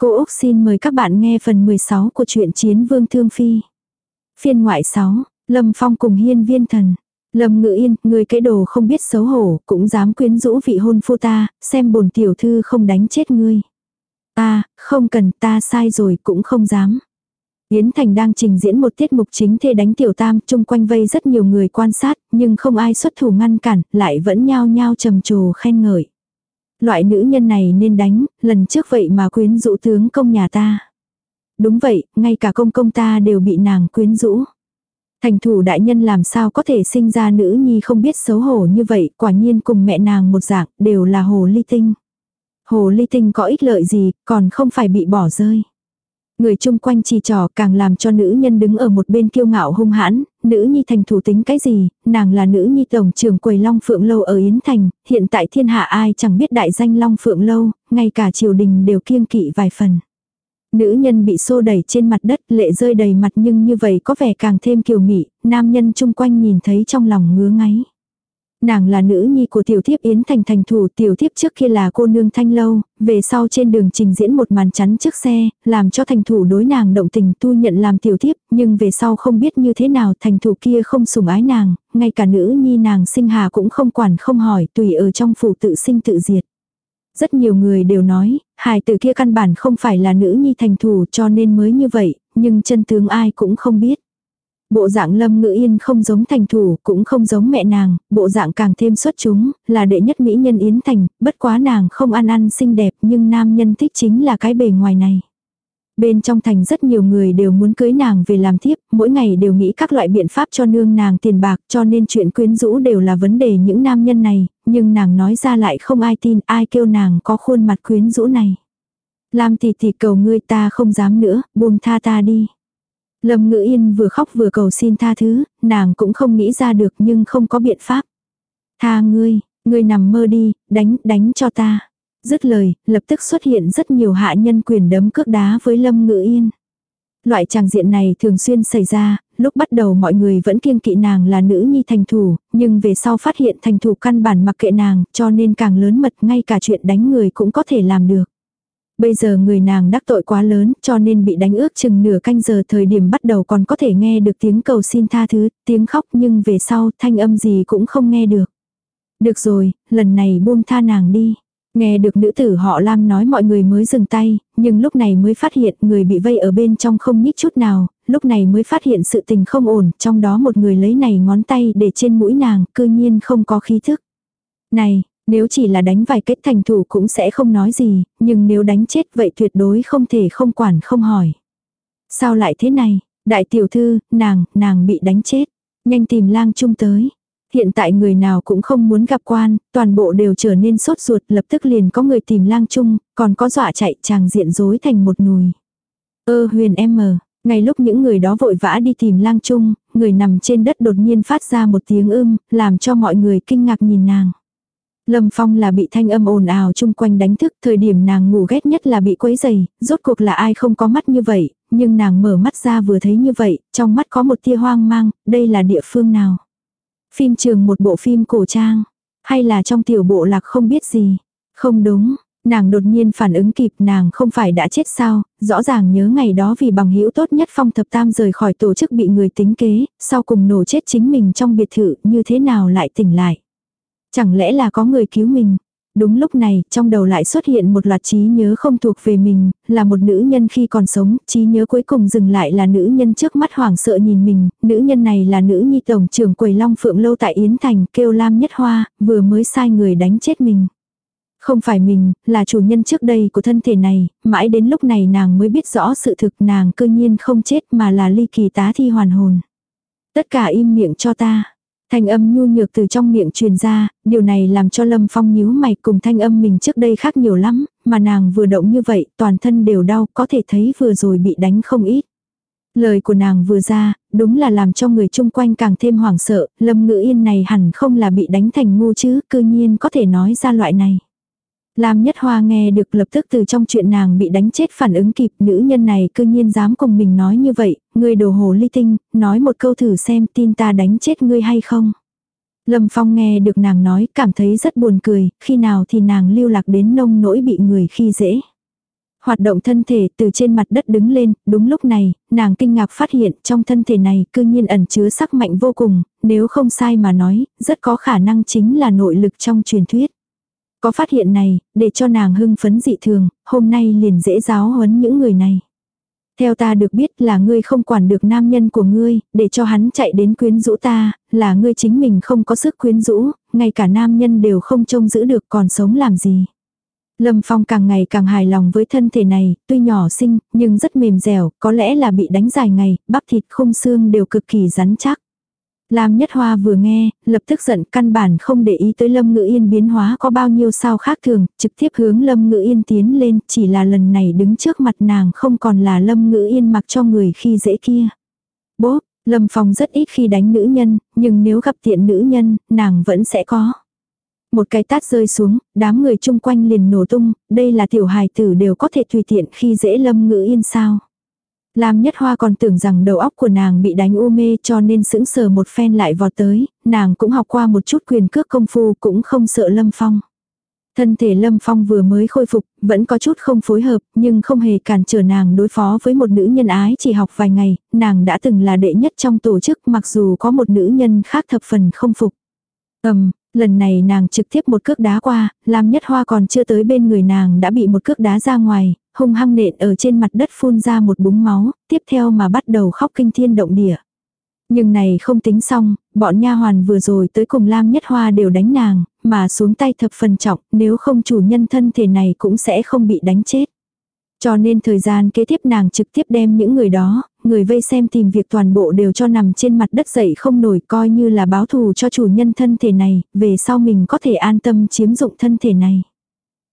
Cô Úc xin mời các bạn nghe phần 16 của truyện Chiến Vương Thương Phi. Phiên ngoại 6, Lâm Phong cùng hiên viên thần. Lâm ngự yên, người cái đồ không biết xấu hổ, cũng dám quyến rũ vị hôn phu ta, xem bồn tiểu thư không đánh chết ngươi. Ta, không cần, ta sai rồi, cũng không dám. Yến Thành đang trình diễn một tiết mục chính thê đánh tiểu tam, chung quanh vây rất nhiều người quan sát, nhưng không ai xuất thủ ngăn cản, lại vẫn nhao nhao trầm trồ khen ngợi. Loại nữ nhân này nên đánh, lần trước vậy mà quyến rũ tướng công nhà ta. Đúng vậy, ngay cả công công ta đều bị nàng quyến rũ. Thành thủ đại nhân làm sao có thể sinh ra nữ nhi không biết xấu hổ như vậy, quả nhiên cùng mẹ nàng một dạng, đều là hồ ly tinh. Hồ ly tinh có ích lợi gì, còn không phải bị bỏ rơi. Người chung quanh chỉ trò càng làm cho nữ nhân đứng ở một bên kiêu ngạo hung hãn, nữ nhi thành thủ tính cái gì, nàng là nữ nhi tổng trưởng quầy Long Phượng Lâu ở Yến Thành, hiện tại thiên hạ ai chẳng biết đại danh Long Phượng Lâu, ngay cả triều đình đều kiêng kỵ vài phần. Nữ nhân bị xô đẩy trên mặt đất lệ rơi đầy mặt nhưng như vậy có vẻ càng thêm kiều mị, nam nhân chung quanh nhìn thấy trong lòng ngứa ngáy. Nàng là nữ nhi của tiểu thiếp Yến Thành thành thủ tiểu thiếp trước kia là cô nương thanh lâu, về sau trên đường trình diễn một màn chắn trước xe, làm cho thành thủ đối nàng động tình tu nhận làm tiểu thiếp, nhưng về sau không biết như thế nào thành thủ kia không sủng ái nàng, ngay cả nữ nhi nàng sinh hà cũng không quản không hỏi tùy ở trong phủ tự sinh tự diệt. Rất nhiều người đều nói, hài tử kia căn bản không phải là nữ nhi thành thủ cho nên mới như vậy, nhưng chân tướng ai cũng không biết. Bộ dạng lâm ngữ yên không giống thành thủ, cũng không giống mẹ nàng, bộ dạng càng thêm xuất chúng, là đệ nhất mỹ nhân yến thành, bất quá nàng không ăn ăn xinh đẹp nhưng nam nhân thích chính là cái bề ngoài này. Bên trong thành rất nhiều người đều muốn cưới nàng về làm thiếp, mỗi ngày đều nghĩ các loại biện pháp cho nương nàng tiền bạc cho nên chuyện quyến rũ đều là vấn đề những nam nhân này, nhưng nàng nói ra lại không ai tin ai kêu nàng có khuôn mặt quyến rũ này. Lam tỷ tỷ cầu ngươi ta không dám nữa, buông tha ta đi. Lâm Ngữ Yên vừa khóc vừa cầu xin tha thứ, nàng cũng không nghĩ ra được nhưng không có biện pháp. Tha ngươi, ngươi nằm mơ đi, đánh, đánh cho ta. Dứt lời, lập tức xuất hiện rất nhiều hạ nhân quyền đấm cước đá với Lâm Ngữ Yên. Loại tràng diện này thường xuyên xảy ra, lúc bắt đầu mọi người vẫn kiêng kỵ nàng là nữ nhi thành thủ, nhưng về sau phát hiện thành thủ căn bản mặc kệ nàng, cho nên càng lớn mật ngay cả chuyện đánh người cũng có thể làm được. Bây giờ người nàng đắc tội quá lớn cho nên bị đánh ước chừng nửa canh giờ thời điểm bắt đầu còn có thể nghe được tiếng cầu xin tha thứ, tiếng khóc nhưng về sau thanh âm gì cũng không nghe được. Được rồi, lần này buông tha nàng đi. Nghe được nữ tử họ Lam nói mọi người mới dừng tay, nhưng lúc này mới phát hiện người bị vây ở bên trong không nhích chút nào, lúc này mới phát hiện sự tình không ổn, trong đó một người lấy này ngón tay để trên mũi nàng, cư nhiên không có khí thức. Này, nếu chỉ là đánh vài kết thành thủ cũng sẽ không nói gì, nhưng nếu đánh chết vậy tuyệt đối không thể không quản không hỏi. Sao lại thế này? Đại tiểu thư, nàng, nàng bị đánh chết. Nhanh tìm lang trung tới. Hiện tại người nào cũng không muốn gặp quan, toàn bộ đều trở nên sốt ruột, lập tức liền có người tìm lang trung, còn có dọa chạy chàng diện rối thành một nùi. Ơ huyền em mờ, ngay lúc những người đó vội vã đi tìm lang trung, người nằm trên đất đột nhiên phát ra một tiếng ưm, làm cho mọi người kinh ngạc nhìn nàng. Lâm Phong là bị thanh âm ồn ào chung quanh đánh thức, thời điểm nàng ngủ ghét nhất là bị quấy dày, rốt cuộc là ai không có mắt như vậy, nhưng nàng mở mắt ra vừa thấy như vậy, trong mắt có một tia hoang mang, đây là địa phương nào. Phim trường một bộ phim cổ trang, hay là trong tiểu bộ lạc không biết gì. Không đúng, nàng đột nhiên phản ứng kịp nàng không phải đã chết sao, rõ ràng nhớ ngày đó vì bằng hữu tốt nhất phong thập tam rời khỏi tổ chức bị người tính kế, sau cùng nổ chết chính mình trong biệt thự như thế nào lại tỉnh lại. Chẳng lẽ là có người cứu mình? Đúng lúc này, trong đầu lại xuất hiện một loạt trí nhớ không thuộc về mình, là một nữ nhân khi còn sống, trí nhớ cuối cùng dừng lại là nữ nhân trước mắt hoảng sợ nhìn mình, nữ nhân này là nữ nhi tổng trưởng quầy Long Phượng Lâu tại Yến Thành, kêu Lam Nhất Hoa, vừa mới sai người đánh chết mình. Không phải mình, là chủ nhân trước đây của thân thể này, mãi đến lúc này nàng mới biết rõ sự thực nàng cơ nhiên không chết mà là ly kỳ tá thi hoàn hồn. Tất cả im miệng cho ta. Thanh âm nhu nhược từ trong miệng truyền ra, điều này làm cho Lâm Phong nhíu mày cùng thanh âm mình trước đây khác nhiều lắm, mà nàng vừa động như vậy, toàn thân đều đau, có thể thấy vừa rồi bị đánh không ít. Lời của nàng vừa ra, đúng là làm cho người chung quanh càng thêm hoảng sợ, Lâm Ngữ Yên này hẳn không là bị đánh thành ngu chứ, cư nhiên có thể nói ra loại này. Lam Nhất Hoa nghe được lập tức từ trong chuyện nàng bị đánh chết phản ứng kịp nữ nhân này cư nhiên dám cùng mình nói như vậy, người đồ hồ ly tinh, nói một câu thử xem tin ta đánh chết ngươi hay không. Lâm Phong nghe được nàng nói cảm thấy rất buồn cười, khi nào thì nàng lưu lạc đến nông nỗi bị người khi dễ. Hoạt động thân thể từ trên mặt đất đứng lên, đúng lúc này, nàng kinh ngạc phát hiện trong thân thể này cư nhiên ẩn chứa sắc mạnh vô cùng, nếu không sai mà nói, rất có khả năng chính là nội lực trong truyền thuyết. Có phát hiện này, để cho nàng hưng phấn dị thường, hôm nay liền dễ giáo huấn những người này. Theo ta được biết là ngươi không quản được nam nhân của ngươi, để cho hắn chạy đến quyến rũ ta, là ngươi chính mình không có sức quyến rũ, ngay cả nam nhân đều không trông giữ được còn sống làm gì. Lâm Phong càng ngày càng hài lòng với thân thể này, tuy nhỏ xinh, nhưng rất mềm dẻo, có lẽ là bị đánh dài ngày, bắp thịt khung xương đều cực kỳ rắn chắc. Lam Nhất Hoa vừa nghe, lập tức giận căn bản không để ý tới Lâm Ngữ Yên biến hóa có bao nhiêu sao khác thường, trực tiếp hướng Lâm Ngữ Yên tiến lên, chỉ là lần này đứng trước mặt nàng không còn là Lâm Ngữ Yên mặc cho người khi dễ kia. Bố, Lâm Phong rất ít khi đánh nữ nhân, nhưng nếu gặp tiện nữ nhân, nàng vẫn sẽ có. Một cái tát rơi xuống, đám người chung quanh liền nổ tung, đây là tiểu hài tử đều có thể tùy tiện khi dễ Lâm Ngữ Yên sao. Lam Nhất Hoa còn tưởng rằng đầu óc của nàng bị đánh u mê cho nên sững sờ một phen lại vọt tới, nàng cũng học qua một chút quyền cước công phu cũng không sợ Lâm Phong. Thân thể Lâm Phong vừa mới khôi phục, vẫn có chút không phối hợp, nhưng không hề cản trở nàng đối phó với một nữ nhân ái chỉ học vài ngày, nàng đã từng là đệ nhất trong tổ chức mặc dù có một nữ nhân khác thập phần không phục. Ầm, lần này nàng trực tiếp một cước đá qua, Lam Nhất Hoa còn chưa tới bên người nàng đã bị một cước đá ra ngoài, hung hăng nện ở trên mặt đất phun ra một búng máu, tiếp theo mà bắt đầu khóc kinh thiên động địa. Nhưng này không tính xong, bọn nha hoàn vừa rồi tới cùng Lam Nhất Hoa đều đánh nàng, mà xuống tay thập phần trọng, nếu không chủ nhân thân thể này cũng sẽ không bị đánh chết. Cho nên thời gian kế tiếp nàng trực tiếp đem những người đó, người vây xem tìm việc toàn bộ đều cho nằm trên mặt đất dậy không nổi coi như là báo thù cho chủ nhân thân thể này, về sau mình có thể an tâm chiếm dụng thân thể này.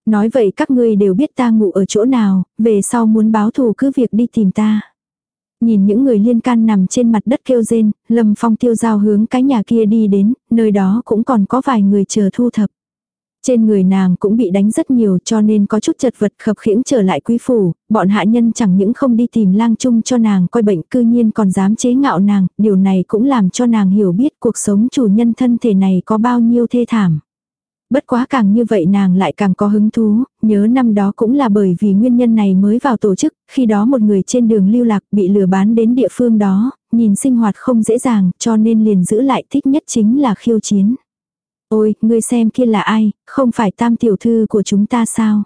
Nói vậy các ngươi đều biết ta ngủ ở chỗ nào, về sau muốn báo thù cứ việc đi tìm ta. Nhìn những người liên can nằm trên mặt đất kêu rên, Lâm Phong tiêu giao hướng cái nhà kia đi đến, nơi đó cũng còn có vài người chờ thu thập. Trên người nàng cũng bị đánh rất nhiều cho nên có chút chật vật khập khiễng trở lại quý phủ, bọn hạ nhân chẳng những không đi tìm lang chung cho nàng coi bệnh cư nhiên còn dám chế ngạo nàng, điều này cũng làm cho nàng hiểu biết cuộc sống chủ nhân thân thể này có bao nhiêu thê thảm. Bất quá càng như vậy nàng lại càng có hứng thú, nhớ năm đó cũng là bởi vì nguyên nhân này mới vào tổ chức, khi đó một người trên đường lưu lạc bị lừa bán đến địa phương đó, nhìn sinh hoạt không dễ dàng cho nên liền giữ lại thích nhất chính là khiêu chiến. Ôi, ngươi xem kia là ai, không phải tam tiểu thư của chúng ta sao?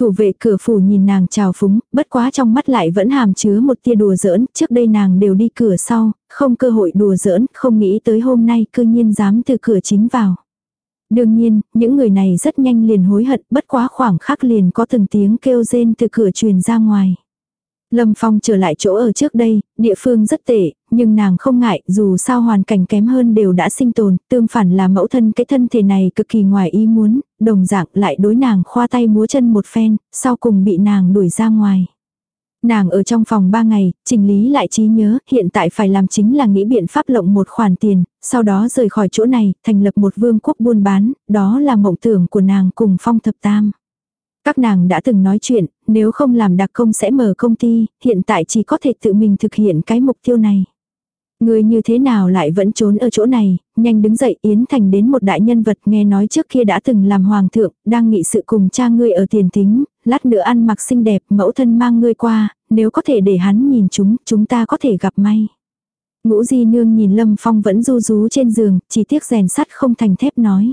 Thủ vệ cửa phủ nhìn nàng chào phúng, bất quá trong mắt lại vẫn hàm chứa một tia đùa giỡn, trước đây nàng đều đi cửa sau, không cơ hội đùa giỡn, không nghĩ tới hôm nay cư nhiên dám từ cửa chính vào. Đương nhiên, những người này rất nhanh liền hối hận, bất quá khoảng khắc liền có từng tiếng kêu rên từ cửa truyền ra ngoài. Lâm Phong trở lại chỗ ở trước đây, địa phương rất tệ, nhưng nàng không ngại, dù sao hoàn cảnh kém hơn đều đã sinh tồn, tương phản là mẫu thân cái thân thể này cực kỳ ngoài ý muốn, đồng dạng lại đối nàng khoa tay múa chân một phen, sau cùng bị nàng đuổi ra ngoài. Nàng ở trong phòng 3 ngày, trình lý lại trí nhớ, hiện tại phải làm chính là nghĩ biện pháp lộng một khoản tiền, sau đó rời khỏi chỗ này, thành lập một vương quốc buôn bán, đó là mộng tưởng của nàng cùng phong thập tam. Các nàng đã từng nói chuyện, nếu không làm đặc công sẽ mở công ty, hiện tại chỉ có thể tự mình thực hiện cái mục tiêu này. Người như thế nào lại vẫn trốn ở chỗ này, nhanh đứng dậy Yến Thành đến một đại nhân vật nghe nói trước kia đã từng làm hoàng thượng, đang nghị sự cùng cha ngươi ở tiền tính, lát nữa ăn mặc xinh đẹp, mẫu thân mang ngươi qua, nếu có thể để hắn nhìn chúng, chúng ta có thể gặp may. Ngũ di nương nhìn Lâm Phong vẫn ru rú trên giường, chỉ tiếc rèn sắt không thành thép nói.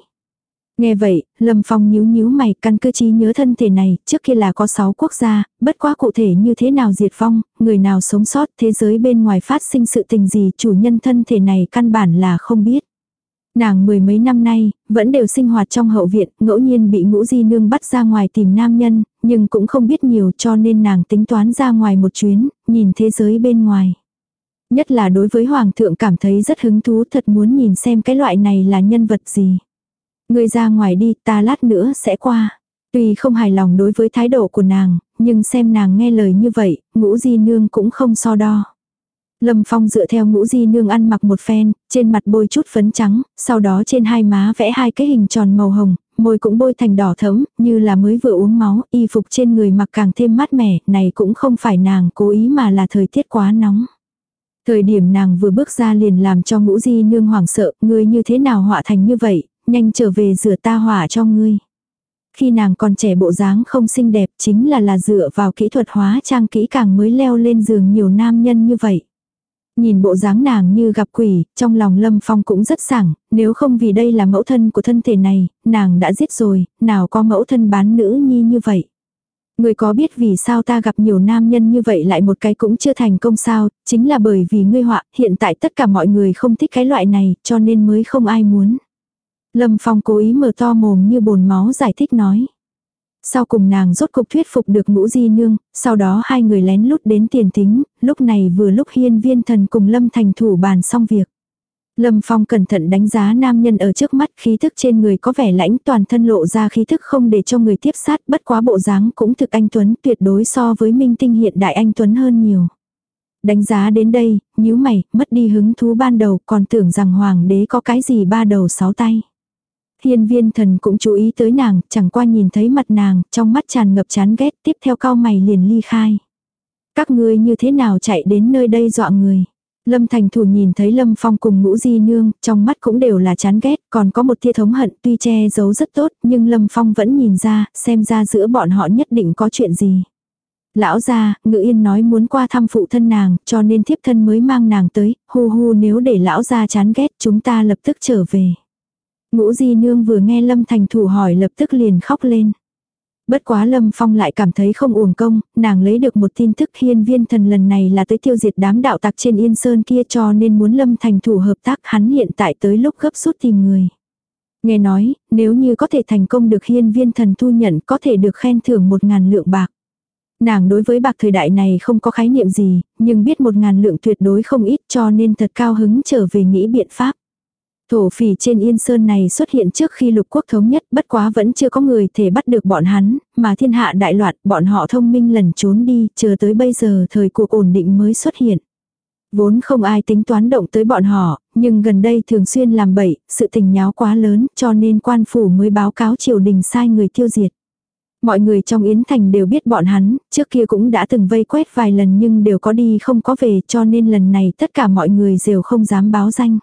Nghe vậy, Lâm Phong nhíu nhíu mày căn cơ trí nhớ thân thể này, trước kia là có 6 quốc gia, bất quá cụ thể như thế nào diệt vong, người nào sống sót, thế giới bên ngoài phát sinh sự tình gì, chủ nhân thân thể này căn bản là không biết. Nàng mười mấy năm nay, vẫn đều sinh hoạt trong hậu viện, ngẫu nhiên bị ngũ di nương bắt ra ngoài tìm nam nhân, nhưng cũng không biết nhiều cho nên nàng tính toán ra ngoài một chuyến, nhìn thế giới bên ngoài. Nhất là đối với hoàng thượng cảm thấy rất hứng thú thật muốn nhìn xem cái loại này là nhân vật gì. Người ra ngoài đi, ta lát nữa sẽ qua. Tuy không hài lòng đối với thái độ của nàng, nhưng xem nàng nghe lời như vậy, ngũ di nương cũng không so đo. Lâm Phong dựa theo ngũ di nương ăn mặc một phen, trên mặt bôi chút phấn trắng, sau đó trên hai má vẽ hai cái hình tròn màu hồng, môi cũng bôi thành đỏ thẫm, như là mới vừa uống máu, y phục trên người mặc càng thêm mát mẻ, này cũng không phải nàng cố ý mà là thời tiết quá nóng. Thời điểm nàng vừa bước ra liền làm cho ngũ di nương hoảng sợ, ngươi như thế nào họa thành như vậy, nhanh trở về rửa ta hỏa cho ngươi. Khi nàng còn trẻ bộ dáng không xinh đẹp chính là là dựa vào kỹ thuật hóa trang kỹ càng mới leo lên giường nhiều nam nhân như vậy. Nhìn bộ dáng nàng như gặp quỷ, trong lòng Lâm Phong cũng rất sảng, nếu không vì đây là mẫu thân của thân thể này, nàng đã giết rồi, nào có mẫu thân bán nữ nhi như vậy. Người có biết vì sao ta gặp nhiều nam nhân như vậy lại một cái cũng chưa thành công sao, chính là bởi vì ngươi họa, hiện tại tất cả mọi người không thích cái loại này, cho nên mới không ai muốn. Lâm Phong cố ý mở to mồm như bồn máu giải thích nói. Sau cùng nàng rốt cục thuyết phục được ngũ di nương, sau đó hai người lén lút đến tiền tính, lúc này vừa lúc hiên viên thần cùng Lâm thành thủ bàn xong việc. Lâm Phong cẩn thận đánh giá nam nhân ở trước mắt khí thức trên người có vẻ lãnh toàn thân lộ ra khí thức không để cho người tiếp sát bất quá bộ dáng cũng thực anh Tuấn tuyệt đối so với minh tinh hiện đại anh Tuấn hơn nhiều. Đánh giá đến đây, nhíu mày, mất đi hứng thú ban đầu còn tưởng rằng hoàng đế có cái gì ba đầu sáu tay. Hiên viên thần cũng chú ý tới nàng, chẳng qua nhìn thấy mặt nàng, trong mắt tràn ngập chán ghét, tiếp theo cao mày liền ly khai. Các ngươi như thế nào chạy đến nơi đây dọa người. Lâm Thành Thủ nhìn thấy Lâm Phong cùng ngũ di nương, trong mắt cũng đều là chán ghét, còn có một tia thống hận tuy che giấu rất tốt, nhưng Lâm Phong vẫn nhìn ra, xem ra giữa bọn họ nhất định có chuyện gì. Lão gia, ngự yên nói muốn qua thăm phụ thân nàng, cho nên thiếp thân mới mang nàng tới, hu hu nếu để lão gia chán ghét chúng ta lập tức trở về. Ngũ di nương vừa nghe Lâm Thành Thủ hỏi lập tức liền khóc lên. Bất quá Lâm Phong lại cảm thấy không uổng công, nàng lấy được một tin tức hiên viên thần lần này là tới tiêu diệt đám đạo tặc trên Yên Sơn kia cho nên muốn Lâm thành thủ hợp tác hắn hiện tại tới lúc gấp rút tìm người. Nghe nói, nếu như có thể thành công được hiên viên thần thu nhận có thể được khen thưởng một ngàn lượng bạc. Nàng đối với bạc thời đại này không có khái niệm gì, nhưng biết một ngàn lượng tuyệt đối không ít cho nên thật cao hứng trở về nghĩ biện pháp. Thổ phỉ trên yên sơn này xuất hiện trước khi lục quốc thống nhất bất quá vẫn chưa có người thể bắt được bọn hắn, mà thiên hạ đại loạn bọn họ thông minh lần trốn đi, chờ tới bây giờ thời cuộc ổn định mới xuất hiện. Vốn không ai tính toán động tới bọn họ, nhưng gần đây thường xuyên làm bậy, sự tình nháo quá lớn cho nên quan phủ mới báo cáo triều đình sai người tiêu diệt. Mọi người trong Yến Thành đều biết bọn hắn, trước kia cũng đã từng vây quét vài lần nhưng đều có đi không có về cho nên lần này tất cả mọi người đều không dám báo danh.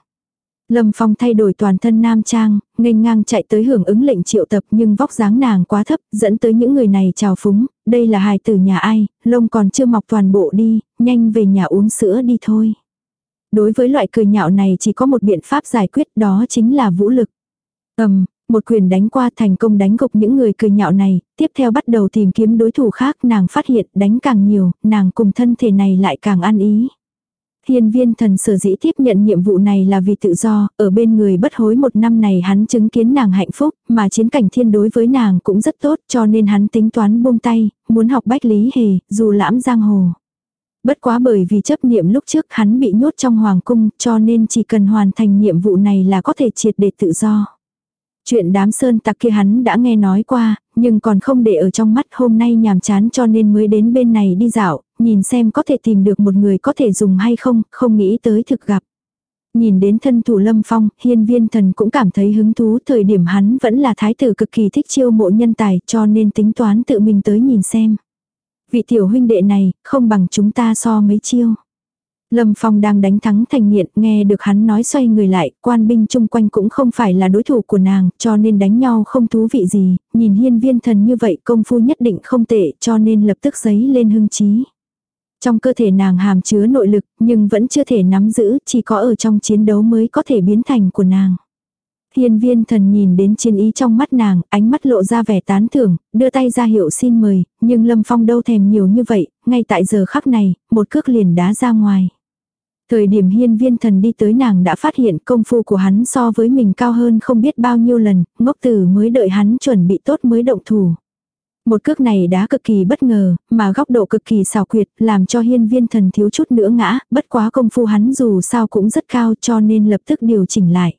Lâm Phong thay đổi toàn thân nam trang, nghênh ngang chạy tới hưởng ứng lệnh triệu tập nhưng vóc dáng nàng quá thấp, dẫn tới những người này chào phúng, đây là hài tử nhà ai, lông còn chưa mọc toàn bộ đi, nhanh về nhà uống sữa đi thôi. Đối với loại cười nhạo này chỉ có một biện pháp giải quyết đó chính là vũ lực. Ầm, một quyền đánh qua thành công đánh gục những người cười nhạo này, tiếp theo bắt đầu tìm kiếm đối thủ khác nàng phát hiện đánh càng nhiều, nàng cùng thân thể này lại càng ăn ý. Hiên viên thần sở dĩ tiếp nhận nhiệm vụ này là vì tự do, ở bên người bất hối một năm này hắn chứng kiến nàng hạnh phúc, mà chiến cảnh thiên đối với nàng cũng rất tốt cho nên hắn tính toán buông tay, muốn học bách lý hề, dù lãm giang hồ. Bất quá bởi vì chấp niệm lúc trước hắn bị nhốt trong hoàng cung cho nên chỉ cần hoàn thành nhiệm vụ này là có thể triệt để tự do. Chuyện đám sơn tặc kia hắn đã nghe nói qua, nhưng còn không để ở trong mắt hôm nay nhàm chán cho nên mới đến bên này đi dạo, nhìn xem có thể tìm được một người có thể dùng hay không, không nghĩ tới thực gặp. Nhìn đến thân thủ lâm phong, hiên viên thần cũng cảm thấy hứng thú thời điểm hắn vẫn là thái tử cực kỳ thích chiêu mộ nhân tài cho nên tính toán tự mình tới nhìn xem. Vị tiểu huynh đệ này, không bằng chúng ta so mấy chiêu. Lâm Phong đang đánh thắng thành nghiện, nghe được hắn nói xoay người lại, quan binh chung quanh cũng không phải là đối thủ của nàng, cho nên đánh nhau không thú vị gì, nhìn hiên viên thần như vậy công phu nhất định không tệ, cho nên lập tức giấy lên hưng trí. Trong cơ thể nàng hàm chứa nội lực, nhưng vẫn chưa thể nắm giữ, chỉ có ở trong chiến đấu mới có thể biến thành của nàng. Hiên viên thần nhìn đến chiến ý trong mắt nàng, ánh mắt lộ ra vẻ tán thưởng, đưa tay ra hiệu xin mời, nhưng Lâm Phong đâu thèm nhiều như vậy, ngay tại giờ khắc này, một cước liền đá ra ngoài. Thời điểm hiên viên thần đi tới nàng đã phát hiện công phu của hắn so với mình cao hơn không biết bao nhiêu lần, ngốc tử mới đợi hắn chuẩn bị tốt mới động thủ. Một cước này đã cực kỳ bất ngờ, mà góc độ cực kỳ xảo quyệt, làm cho hiên viên thần thiếu chút nữa ngã, bất quá công phu hắn dù sao cũng rất cao cho nên lập tức điều chỉnh lại.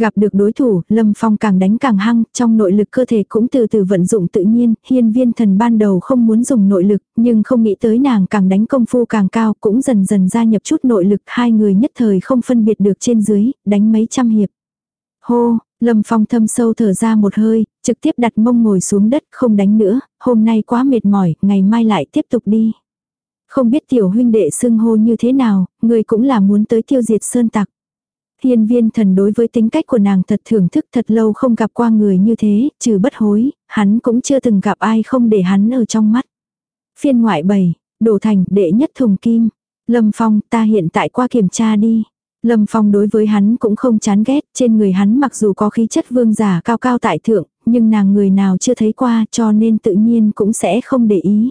Gặp được đối thủ, Lâm Phong càng đánh càng hăng, trong nội lực cơ thể cũng từ từ vận dụng tự nhiên, hiên viên thần ban đầu không muốn dùng nội lực, nhưng không nghĩ tới nàng càng đánh công phu càng cao, cũng dần dần gia nhập chút nội lực, hai người nhất thời không phân biệt được trên dưới, đánh mấy trăm hiệp. Hô, Lâm Phong thâm sâu thở ra một hơi, trực tiếp đặt mông ngồi xuống đất, không đánh nữa, hôm nay quá mệt mỏi, ngày mai lại tiếp tục đi. Không biết tiểu huynh đệ xưng hô như thế nào, người cũng là muốn tới tiêu diệt sơn tặc. Hiên viên thần đối với tính cách của nàng thật thưởng thức thật lâu không gặp qua người như thế, trừ bất hối, hắn cũng chưa từng gặp ai không để hắn ở trong mắt. Phiên ngoại 7, đổ thành đệ nhất thùng kim. Lâm Phong ta hiện tại qua kiểm tra đi. Lâm Phong đối với hắn cũng không chán ghét, trên người hắn mặc dù có khí chất vương giả cao cao tại thượng, nhưng nàng người nào chưa thấy qua cho nên tự nhiên cũng sẽ không để ý.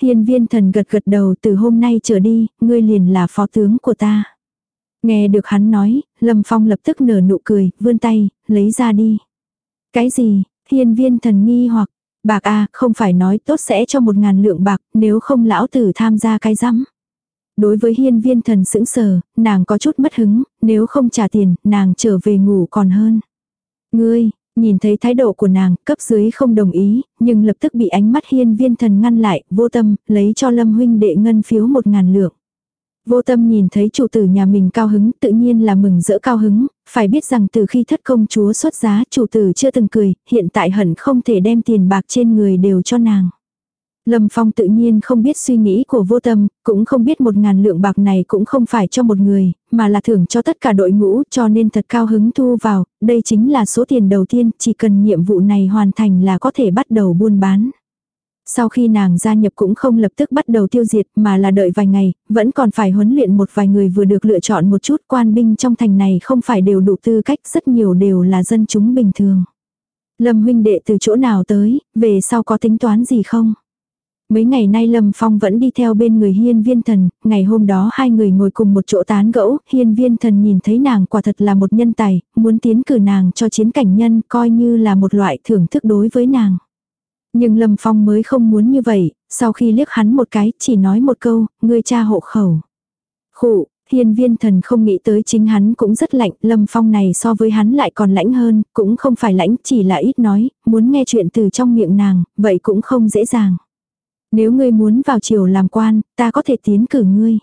Thiên viên thần gật gật đầu từ hôm nay trở đi, ngươi liền là phó tướng của ta. Nghe được hắn nói, Lâm Phong lập tức nở nụ cười, vươn tay, lấy ra đi. Cái gì, thiên viên thần nghi hoặc, bạc a không phải nói tốt sẽ cho một ngàn lượng bạc, nếu không lão tử tham gia cái rắm. Đối với hiên viên thần sững sờ, nàng có chút mất hứng, nếu không trả tiền, nàng trở về ngủ còn hơn. Ngươi, nhìn thấy thái độ của nàng, cấp dưới không đồng ý, nhưng lập tức bị ánh mắt hiên viên thần ngăn lại, vô tâm, lấy cho lâm huynh đệ ngân phiếu một ngàn lượng. Vô tâm nhìn thấy chủ tử nhà mình cao hứng tự nhiên là mừng rỡ cao hứng, phải biết rằng từ khi thất công chúa xuất giá chủ tử chưa từng cười, hiện tại hận không thể đem tiền bạc trên người đều cho nàng. Lâm Phong tự nhiên không biết suy nghĩ của vô tâm, cũng không biết một ngàn lượng bạc này cũng không phải cho một người, mà là thưởng cho tất cả đội ngũ cho nên thật cao hứng thu vào, đây chính là số tiền đầu tiên, chỉ cần nhiệm vụ này hoàn thành là có thể bắt đầu buôn bán. Sau khi nàng gia nhập cũng không lập tức bắt đầu tiêu diệt mà là đợi vài ngày, vẫn còn phải huấn luyện một vài người vừa được lựa chọn một chút quan binh trong thành này không phải đều đủ tư cách rất nhiều đều là dân chúng bình thường. Lâm huynh đệ từ chỗ nào tới, về sau có tính toán gì không? Mấy ngày nay Lâm Phong vẫn đi theo bên người hiên viên thần, ngày hôm đó hai người ngồi cùng một chỗ tán gẫu, hiên viên thần nhìn thấy nàng quả thật là một nhân tài, muốn tiến cử nàng cho chiến cảnh nhân coi như là một loại thưởng thức đối với nàng. Nhưng Lâm Phong mới không muốn như vậy, sau khi liếc hắn một cái, chỉ nói một câu, ngươi cha hộ khẩu. Khụ, Hiên viên thần không nghĩ tới chính hắn cũng rất lạnh, lâm phong này so với hắn lại còn lãnh hơn, cũng không phải lãnh chỉ là ít nói, muốn nghe chuyện từ trong miệng nàng, vậy cũng không dễ dàng. Nếu ngươi muốn vào triều làm quan, ta có thể tiến cử ngươi.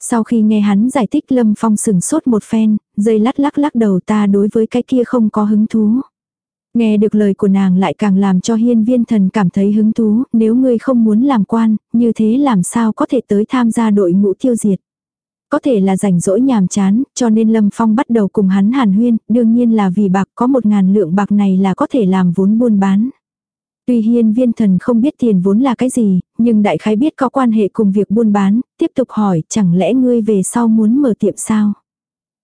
Sau khi nghe hắn giải thích lâm phong sừng sốt một phen, dây lắc lắc lắc đầu ta đối với cái kia không có hứng thú. Nghe được lời của nàng lại càng làm cho hiên viên thần cảm thấy hứng thú, nếu ngươi không muốn làm quan, như thế làm sao có thể tới tham gia đội ngũ tiêu diệt. Có thể là rảnh rỗi nhàm chán, cho nên Lâm Phong bắt đầu cùng hắn hàn huyên, đương nhiên là vì bạc có một ngàn lượng bạc này là có thể làm vốn buôn bán. Tuy hiên viên thần không biết tiền vốn là cái gì, nhưng đại khái biết có quan hệ cùng việc buôn bán, tiếp tục hỏi chẳng lẽ ngươi về sau muốn mở tiệm sao.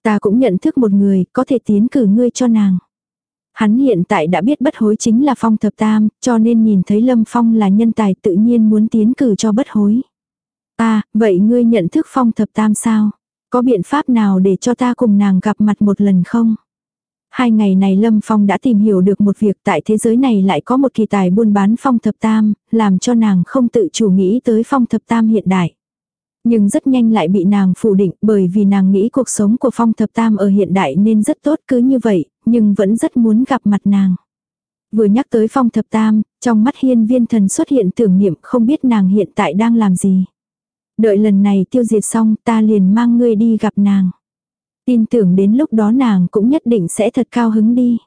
Ta cũng nhận thức một người, có thể tiến cử ngươi cho nàng. Hắn hiện tại đã biết bất hối chính là phong thập tam, cho nên nhìn thấy lâm phong là nhân tài tự nhiên muốn tiến cử cho bất hối. À, vậy ngươi nhận thức phong thập tam sao? Có biện pháp nào để cho ta cùng nàng gặp mặt một lần không? Hai ngày này Lâm Phong đã tìm hiểu được một việc tại thế giới này lại có một kỳ tài buôn bán phong thập tam, làm cho nàng không tự chủ nghĩ tới phong thập tam hiện đại. Nhưng rất nhanh lại bị nàng phủ định bởi vì nàng nghĩ cuộc sống của phong thập tam ở hiện đại nên rất tốt cứ như vậy, nhưng vẫn rất muốn gặp mặt nàng. Vừa nhắc tới phong thập tam, trong mắt hiên viên thần xuất hiện tưởng niệm không biết nàng hiện tại đang làm gì. Đợi lần này tiêu diệt xong ta liền mang ngươi đi gặp nàng. Tin tưởng đến lúc đó nàng cũng nhất định sẽ thật cao hứng đi.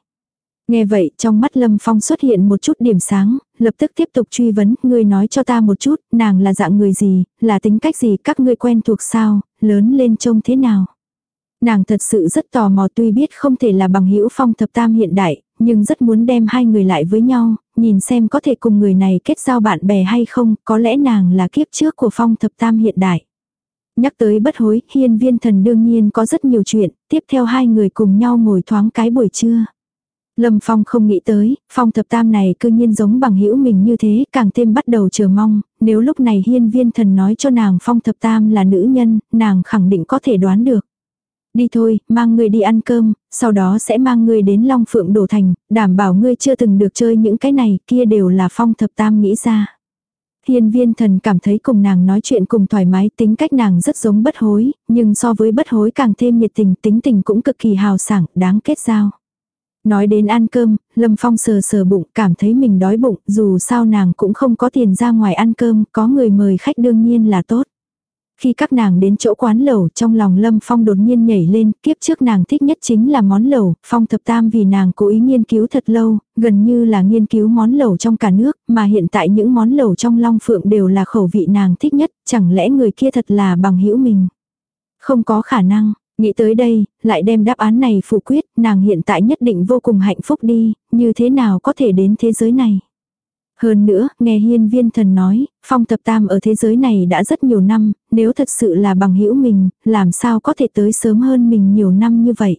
Nghe vậy trong mắt Lâm Phong xuất hiện một chút điểm sáng, lập tức tiếp tục truy vấn, ngươi nói cho ta một chút, nàng là dạng người gì, là tính cách gì, các ngươi quen thuộc sao, lớn lên trông thế nào. Nàng thật sự rất tò mò tuy biết không thể là bằng hữu phong thập tam hiện đại, nhưng rất muốn đem hai người lại với nhau, nhìn xem có thể cùng người này kết giao bạn bè hay không, có lẽ nàng là kiếp trước của phong thập tam hiện đại. Nhắc tới bất hối, hiên viên thần đương nhiên có rất nhiều chuyện, tiếp theo hai người cùng nhau ngồi thoáng cái buổi trưa. Lâm Phong không nghĩ tới, Phong thập tam này cư nhiên giống bằng hữu mình như thế, càng thêm bắt đầu chờ mong, nếu lúc này hiên viên thần nói cho nàng Phong thập tam là nữ nhân, nàng khẳng định có thể đoán được. Đi thôi, mang ngươi đi ăn cơm, sau đó sẽ mang ngươi đến Long Phượng Đổ Thành, đảm bảo ngươi chưa từng được chơi những cái này, kia đều là Phong thập tam nghĩ ra. Hiên viên thần cảm thấy cùng nàng nói chuyện cùng thoải mái tính cách nàng rất giống bất hối, nhưng so với bất hối càng thêm nhiệt tình tính tình cũng cực kỳ hào sảng, đáng kết giao. Nói đến ăn cơm, Lâm Phong sờ sờ bụng, cảm thấy mình đói bụng, dù sao nàng cũng không có tiền ra ngoài ăn cơm, có người mời khách đương nhiên là tốt. Khi các nàng đến chỗ quán lẩu, trong lòng Lâm Phong đột nhiên nhảy lên, kiếp trước nàng thích nhất chính là món lẩu, Phong thập tam vì nàng cố ý nghiên cứu thật lâu, gần như là nghiên cứu món lẩu trong cả nước, mà hiện tại những món lẩu trong Long Phượng đều là khẩu vị nàng thích nhất, chẳng lẽ người kia thật là bằng hữu mình. Không có khả năng, Nghĩ tới đây, lại đem đáp án này phủ quyết, nàng hiện tại nhất định vô cùng hạnh phúc đi, như thế nào có thể đến thế giới này. Hơn nữa, nghe hiên viên thần nói, phong tập tam ở thế giới này đã rất nhiều năm, nếu thật sự là bằng hữu mình, làm sao có thể tới sớm hơn mình nhiều năm như vậy.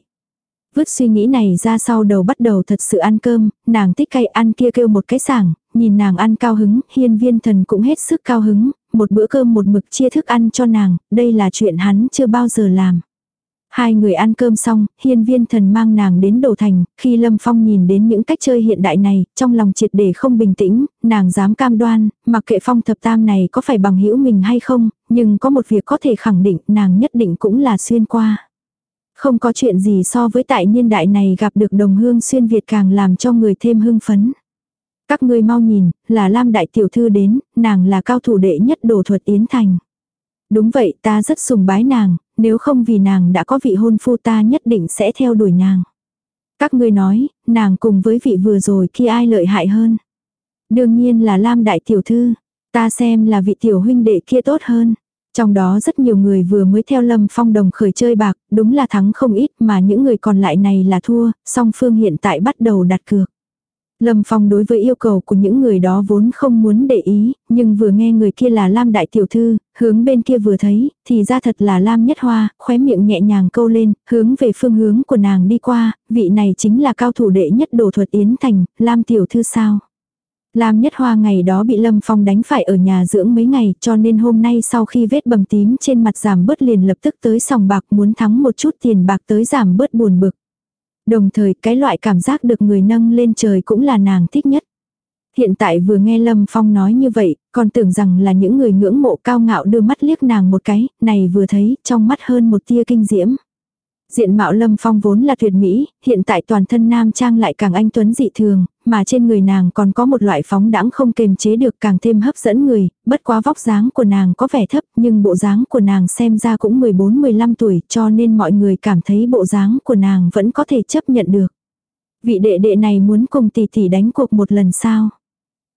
Vứt suy nghĩ này ra sau đầu bắt đầu thật sự ăn cơm, nàng thích cay ăn kia kêu một cái sảng, nhìn nàng ăn cao hứng, hiên viên thần cũng hết sức cao hứng, một bữa cơm một mực chia thức ăn cho nàng, đây là chuyện hắn chưa bao giờ làm. Hai người ăn cơm xong, hiên viên thần mang nàng đến đồ thành, khi Lâm Phong nhìn đến những cách chơi hiện đại này, trong lòng triệt để không bình tĩnh, nàng dám cam đoan, mặc kệ phong thập tam này có phải bằng hữu mình hay không, nhưng có một việc có thể khẳng định nàng nhất định cũng là xuyên qua. Không có chuyện gì so với tại niên đại này gặp được đồng hương xuyên Việt càng làm cho người thêm hưng phấn. Các ngươi mau nhìn, là Lam đại tiểu thư đến, nàng là cao thủ đệ nhất đồ thuật Yến Thành. Đúng vậy ta rất sùng bái nàng, nếu không vì nàng đã có vị hôn phu ta nhất định sẽ theo đuổi nàng. Các ngươi nói, nàng cùng với vị vừa rồi kia ai lợi hại hơn. Đương nhiên là Lam đại tiểu thư, ta xem là vị tiểu huynh đệ kia tốt hơn. Trong đó rất nhiều người vừa mới theo Lâm Phong đồng khởi chơi bạc, đúng là thắng không ít mà những người còn lại này là thua, song phương hiện tại bắt đầu đặt cược. Lâm Phong đối với yêu cầu của những người đó vốn không muốn để ý, nhưng vừa nghe người kia là Lam Đại Tiểu Thư, hướng bên kia vừa thấy, thì ra thật là Lam Nhất Hoa, khóe miệng nhẹ nhàng câu lên, hướng về phương hướng của nàng đi qua, vị này chính là cao thủ đệ nhất đồ thuật Yến Thành, Lam Tiểu Thư sao. Lam Nhất Hoa ngày đó bị Lâm Phong đánh phải ở nhà dưỡng mấy ngày cho nên hôm nay sau khi vết bầm tím trên mặt giảm bớt liền lập tức tới sòng bạc muốn thắng một chút tiền bạc tới giảm bớt buồn bực. Đồng thời cái loại cảm giác được người nâng lên trời cũng là nàng thích nhất. Hiện tại vừa nghe Lâm Phong nói như vậy, còn tưởng rằng là những người ngưỡng mộ cao ngạo đưa mắt liếc nàng một cái, này vừa thấy, trong mắt hơn một tia kinh diễm. Diện mạo Lâm Phong vốn là tuyệt mỹ, hiện tại toàn thân nam trang lại càng anh tuấn dị thường, mà trên người nàng còn có một loại phóng đãng không kềm chế được càng thêm hấp dẫn người, bất quá vóc dáng của nàng có vẻ thấp nhưng bộ dáng của nàng xem ra cũng 14-15 tuổi cho nên mọi người cảm thấy bộ dáng của nàng vẫn có thể chấp nhận được. Vị đệ đệ này muốn cùng tỷ tỷ đánh cuộc một lần sao?